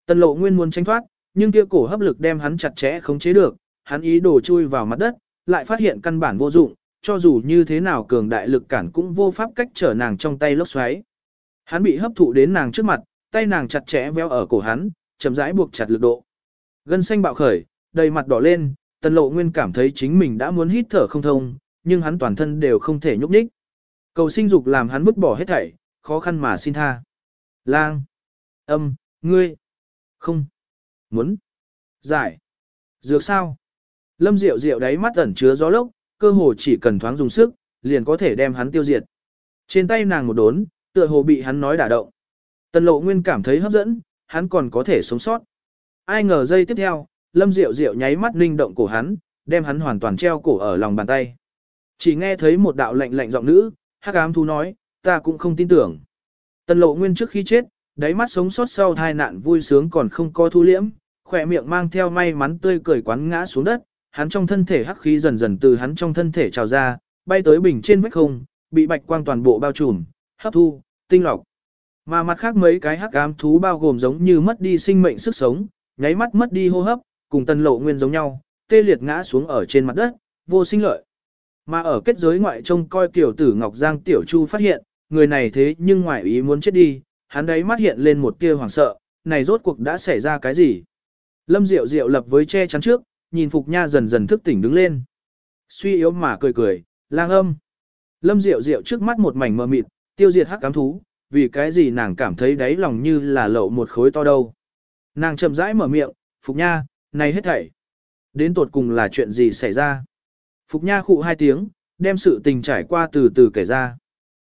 Tần Lộ Nguyên muốn tránh thoát, nhưng kia cổ hấp lực đem hắn chặt chẽ không chế được, hắn ý đồ chui vào mặt đất, lại phát hiện căn bản vô dụng, cho dù như thế nào cường đại lực cản cũng vô pháp cách trở nàng trong tay lốc xoáy. Hắn bị hấp thụ đến nàng trước mặt, tay nàng chặt chẽ véo ở cổ hắn, chậm rãi buộc chặt lực độ. Gân xanh bạo khởi, đầy mặt đỏ lên, Tần Lộ Nguyên cảm thấy chính mình đã muốn hít thở không thông, nhưng hắn toàn thân đều không thể nhúc nhích. Cầu sinh dục làm hắn vứt bỏ hết thảy, khó khăn mà xin tha. Lang, âm, ngươi, không, muốn, giải, dược sao? Lâm Diệu Diệu đáy mắt ẩn chứa gió lốc, cơ hồ chỉ cần thoáng dùng sức, liền có thể đem hắn tiêu diệt. Trên tay nàng một đốn, tựa hồ bị hắn nói đả động. Tần Lộ Nguyên cảm thấy hấp dẫn, hắn còn có thể sống sót. Ai ngờ giây tiếp theo, Lâm Diệu Diệu nháy mắt linh động cổ hắn, đem hắn hoàn toàn treo cổ ở lòng bàn tay. Chỉ nghe thấy một đạo lạnh lạnh giọng nữ, hắc ám thú nói, ta cũng không tin tưởng. Tần lộ nguyên trước khi chết, đáy mắt sống sót sau tai nạn vui sướng còn không có thu liễm, khỏe miệng mang theo may mắn tươi cười quán ngã xuống đất, hắn trong thân thể hắc khí dần dần từ hắn trong thân thể trào ra, bay tới bình trên vách không, bị bạch quang toàn bộ bao trùm, hấp thu, tinh lọc. Mà mặt khác mấy cái hắc ám thú bao gồm giống như mất đi sinh mệnh sức sống, nháy mắt mất đi hô hấp, cùng tần lộ nguyên giống nhau, tê liệt ngã xuống ở trên mặt đất, vô sinh lợi. Mà ở kết giới ngoại trông coi tiểu tử Ngọc Giang Tiểu Chu phát hiện, người này thế nhưng ngoại ý muốn chết đi, hắn đấy mắt hiện lên một tia hoảng sợ, này rốt cuộc đã xảy ra cái gì? Lâm Diệu Diệu lập với che chắn trước, nhìn Phục Nha dần dần thức tỉnh đứng lên. Suy yếu mà cười cười, lang âm. Lâm Diệu Diệu trước mắt một mảnh mờ mịt, tiêu diệt hắc cám thú, vì cái gì nàng cảm thấy đáy lòng như là lậu một khối to đâu. Nàng chậm rãi mở miệng, Phục Nha, này hết thảy. Đến tột cùng là chuyện gì xảy ra? Phục Nha khụ hai tiếng, đem sự tình trải qua từ từ kể ra.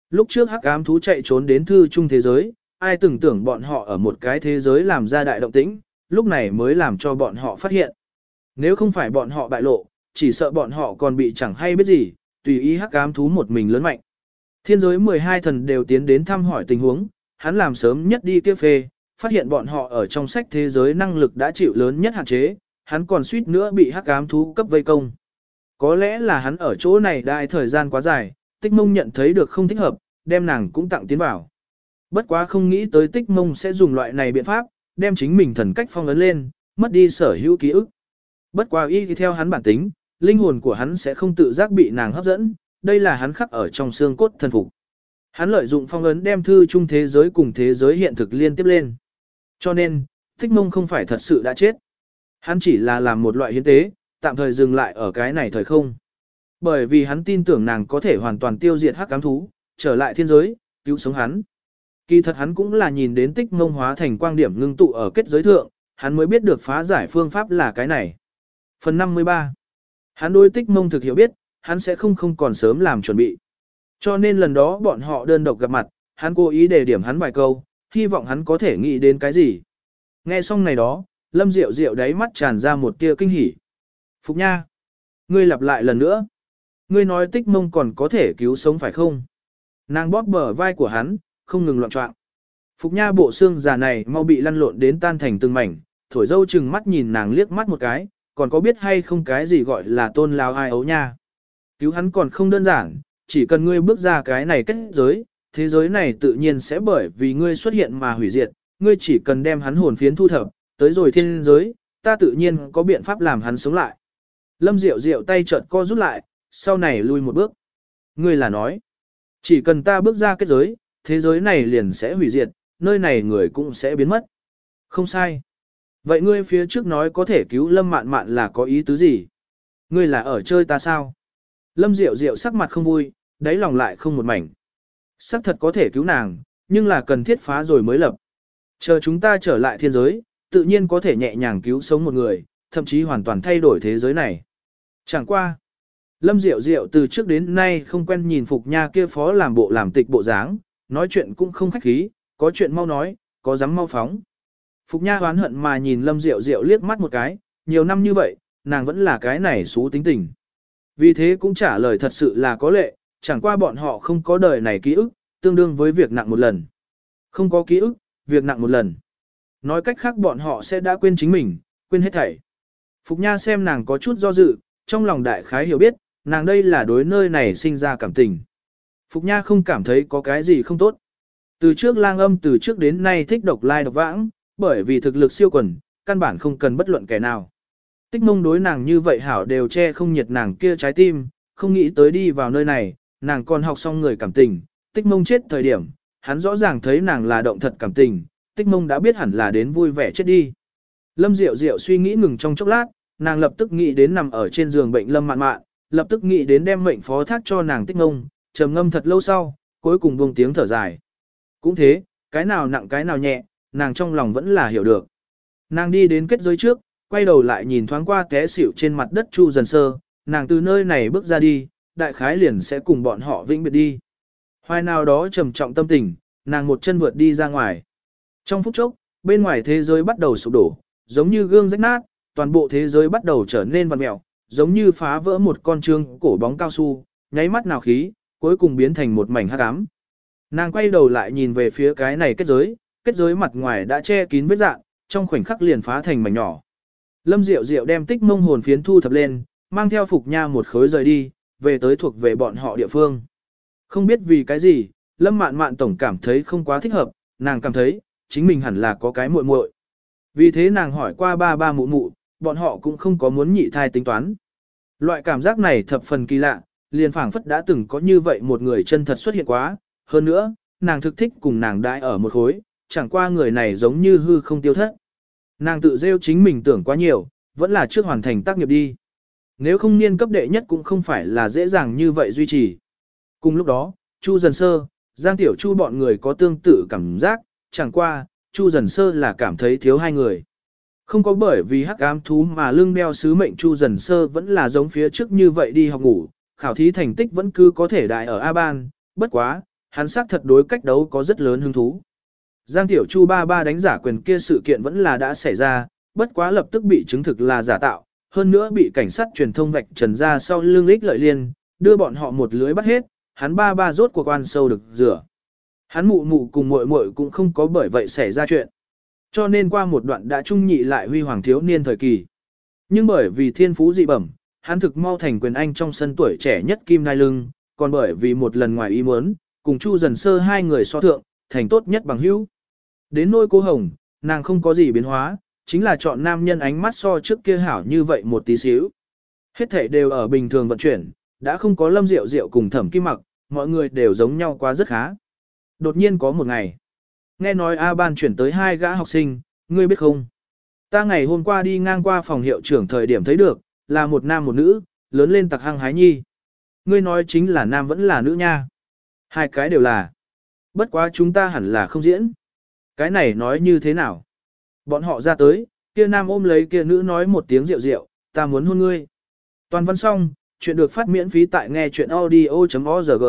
Lúc trước hắc ám thú chạy trốn đến thư trung thế giới, ai từng tưởng bọn họ ở một cái thế giới làm ra đại động tĩnh, lúc này mới làm cho bọn họ phát hiện. Nếu không phải bọn họ bại lộ, chỉ sợ bọn họ còn bị chẳng hay biết gì, tùy ý hắc ám thú một mình lớn mạnh. Thiên giới 12 thần đều tiến đến thăm hỏi tình huống, hắn làm sớm nhất đi kia phê, phát hiện bọn họ ở trong sách thế giới năng lực đã chịu lớn nhất hạn chế, hắn còn suýt nữa bị hắc ám thú cấp vây công. Có lẽ là hắn ở chỗ này đại thời gian quá dài, tích mông nhận thấy được không thích hợp, đem nàng cũng tặng tiến vào. Bất quá không nghĩ tới tích mông sẽ dùng loại này biện pháp, đem chính mình thần cách phong ấn lên, mất đi sở hữu ký ức. Bất quá y thì theo hắn bản tính, linh hồn của hắn sẽ không tự giác bị nàng hấp dẫn, đây là hắn khắc ở trong xương cốt thần phục. Hắn lợi dụng phong ấn đem thư chung thế giới cùng thế giới hiện thực liên tiếp lên. Cho nên, tích mông không phải thật sự đã chết. Hắn chỉ là làm một loại hiến tế, tạm thời dừng lại ở cái này thời không. Bởi vì hắn tin tưởng nàng có thể hoàn toàn tiêu diệt hắc Cám thú, trở lại thiên giới, cứu sống hắn. Kỳ thật hắn cũng là nhìn đến tích mông hóa thành quang điểm ngưng tụ ở kết giới thượng, hắn mới biết được phá giải phương pháp là cái này. Phần 53 Hắn đối tích mông thực hiểu biết, hắn sẽ không không còn sớm làm chuẩn bị. Cho nên lần đó bọn họ đơn độc gặp mặt, hắn cố ý đề điểm hắn vài câu, hy vọng hắn có thể nghĩ đến cái gì. Nghe xong này đó, Lâm Diệu Diệu đáy mắt tràn ra một tia kinh hỉ. Phục Nha, ngươi lặp lại lần nữa. Ngươi nói tích mông còn có thể cứu sống phải không? Nàng bóp bờ vai của hắn, không ngừng loạn trọng. Phục Nha bộ xương già này mau bị lăn lộn đến tan thành từng mảnh, thổi dâu chừng mắt nhìn nàng liếc mắt một cái, còn có biết hay không cái gì gọi là tôn lao ai ấu nha. Cứu hắn còn không đơn giản, chỉ cần ngươi bước ra cái này kết giới, thế giới này tự nhiên sẽ bởi vì ngươi xuất hiện mà hủy diệt, ngươi chỉ cần đem hắn hồn phiến thu thập, tới rồi thiên giới, ta tự nhiên có biện pháp làm hắn sống lại. Lâm Diệu Diệu tay chợt co rút lại, sau này lui một bước. Ngươi là nói, chỉ cần ta bước ra kết giới, thế giới này liền sẽ hủy diệt, nơi này người cũng sẽ biến mất. Không sai. Vậy ngươi phía trước nói có thể cứu Lâm Mạn Mạn là có ý tứ gì? Ngươi là ở chơi ta sao? Lâm Diệu Diệu sắc mặt không vui, đáy lòng lại không một mảnh. Sắc thật có thể cứu nàng, nhưng là cần thiết phá rồi mới lập. Chờ chúng ta trở lại thiên giới, tự nhiên có thể nhẹ nhàng cứu sống một người, thậm chí hoàn toàn thay đổi thế giới này. Chẳng qua. Lâm Diệu Diệu từ trước đến nay không quen nhìn Phục Nha kia phó làm bộ làm tịch bộ dáng, nói chuyện cũng không khách khí, có chuyện mau nói, có dám mau phóng. Phục Nha hoán hận mà nhìn Lâm Diệu Diệu liếc mắt một cái, nhiều năm như vậy, nàng vẫn là cái này xú tính tình. Vì thế cũng trả lời thật sự là có lệ, chẳng qua bọn họ không có đời này ký ức, tương đương với việc nặng một lần. Không có ký ức, việc nặng một lần. Nói cách khác bọn họ sẽ đã quên chính mình, quên hết thảy. Phục Nha xem nàng có chút do dự, trong lòng đại khái hiểu biết, nàng đây là đối nơi này sinh ra cảm tình. Phục Nha không cảm thấy có cái gì không tốt. Từ trước lang âm từ trước đến nay thích độc lai độc vãng, bởi vì thực lực siêu quần, căn bản không cần bất luận kẻ nào. Tích mông đối nàng như vậy hảo đều che không nhiệt nàng kia trái tim, không nghĩ tới đi vào nơi này, nàng còn học xong người cảm tình, tích mông chết thời điểm, hắn rõ ràng thấy nàng là động thật cảm tình, tích mông đã biết hẳn là đến vui vẻ chết đi. Lâm Diệu Diệu suy nghĩ ngừng trong chốc lát, nàng lập tức nghĩ đến nằm ở trên giường bệnh Lâm Mạn Mạn, lập tức nghĩ đến đem mệnh phó thác cho nàng tích mông, trầm ngâm thật lâu sau, cuối cùng buông tiếng thở dài. Cũng thế, cái nào nặng cái nào nhẹ, nàng trong lòng vẫn là hiểu được. Nàng đi đến kết giới trước, quay đầu lại nhìn thoáng qua té xỉu trên mặt đất Chu Dần Sơ, nàng từ nơi này bước ra đi, đại khái liền sẽ cùng bọn họ vĩnh biệt đi. Hoài nào đó trầm trọng tâm tình, nàng một chân vượt đi ra ngoài. Trong phút chốc, bên ngoài thế giới bắt đầu sụp đổ, giống như gương rách nát, toàn bộ thế giới bắt đầu trở nên vặn mẹo, giống như phá vỡ một con trương cổ bóng cao su, nháy mắt nào khí, cuối cùng biến thành một mảnh hắc ám. Nàng quay đầu lại nhìn về phía cái này kết giới, kết giới mặt ngoài đã che kín vết dạng, trong khoảnh khắc liền phá thành mảnh nhỏ. Lâm Diệu Diệu đem tích mông hồn phiến thu thập lên, mang theo Phục Nha một khối rời đi, về tới thuộc về bọn họ địa phương. Không biết vì cái gì, Lâm Mạn Mạn tổng cảm thấy không quá thích hợp, nàng cảm thấy, chính mình hẳn là có cái muội muội. Vì thế nàng hỏi qua ba ba mụ mụ, bọn họ cũng không có muốn nhị thai tính toán. Loại cảm giác này thập phần kỳ lạ, liền phảng phất đã từng có như vậy một người chân thật xuất hiện quá, hơn nữa, nàng thực thích cùng nàng đại ở một khối, chẳng qua người này giống như hư không tiêu thất. Nàng tự rêu chính mình tưởng quá nhiều, vẫn là trước hoàn thành tác nghiệp đi. Nếu không niên cấp đệ nhất cũng không phải là dễ dàng như vậy duy trì. Cùng lúc đó, Chu Dần Sơ, Giang Tiểu Chu bọn người có tương tự cảm giác, chẳng qua, Chu Dần Sơ là cảm thấy thiếu hai người. Không có bởi vì hắc ám thú mà lương đeo sứ mệnh Chu Dần Sơ vẫn là giống phía trước như vậy đi học ngủ, khảo thí thành tích vẫn cứ có thể đại ở A-ban, bất quá, hắn xác thật đối cách đấu có rất lớn hứng thú. Giang Tiểu Chu ba ba đánh giả quyền kia sự kiện vẫn là đã xảy ra, bất quá lập tức bị chứng thực là giả tạo, hơn nữa bị cảnh sát truyền thông vạch trần ra sau lưng lích lợi liên, đưa bọn họ một lưới bắt hết, hắn ba ba rốt cuộc quan sâu được rửa. Hắn mụ mụ cùng muội muội cũng không có bởi vậy xảy ra chuyện. Cho nên qua một đoạn đã trung nhị lại huy hoàng thiếu niên thời kỳ. Nhưng bởi vì thiên phú dị bẩm, hắn thực mau thành quyền anh trong sân tuổi trẻ nhất kim nai lưng, còn bởi vì một lần ngoài ý muốn, cùng Chu dần sơ hai người so thượng, thành tốt nhất bằng hữu. Đến nôi cô Hồng, nàng không có gì biến hóa, chính là chọn nam nhân ánh mắt so trước kia hảo như vậy một tí xíu. Hết thể đều ở bình thường vận chuyển, đã không có lâm rượu rượu cùng thẩm kim mặc, mọi người đều giống nhau quá rất khá. Đột nhiên có một ngày, nghe nói A ban chuyển tới hai gã học sinh, ngươi biết không? Ta ngày hôm qua đi ngang qua phòng hiệu trưởng thời điểm thấy được, là một nam một nữ, lớn lên tặc hăng hái nhi. Ngươi nói chính là nam vẫn là nữ nha. Hai cái đều là. Bất quá chúng ta hẳn là không diễn. Cái này nói như thế nào? Bọn họ ra tới, kia nam ôm lấy kia nữ nói một tiếng rượu rượu, ta muốn hôn ngươi. Toàn văn xong, chuyện được phát miễn phí tại nghe chuyện audio.org.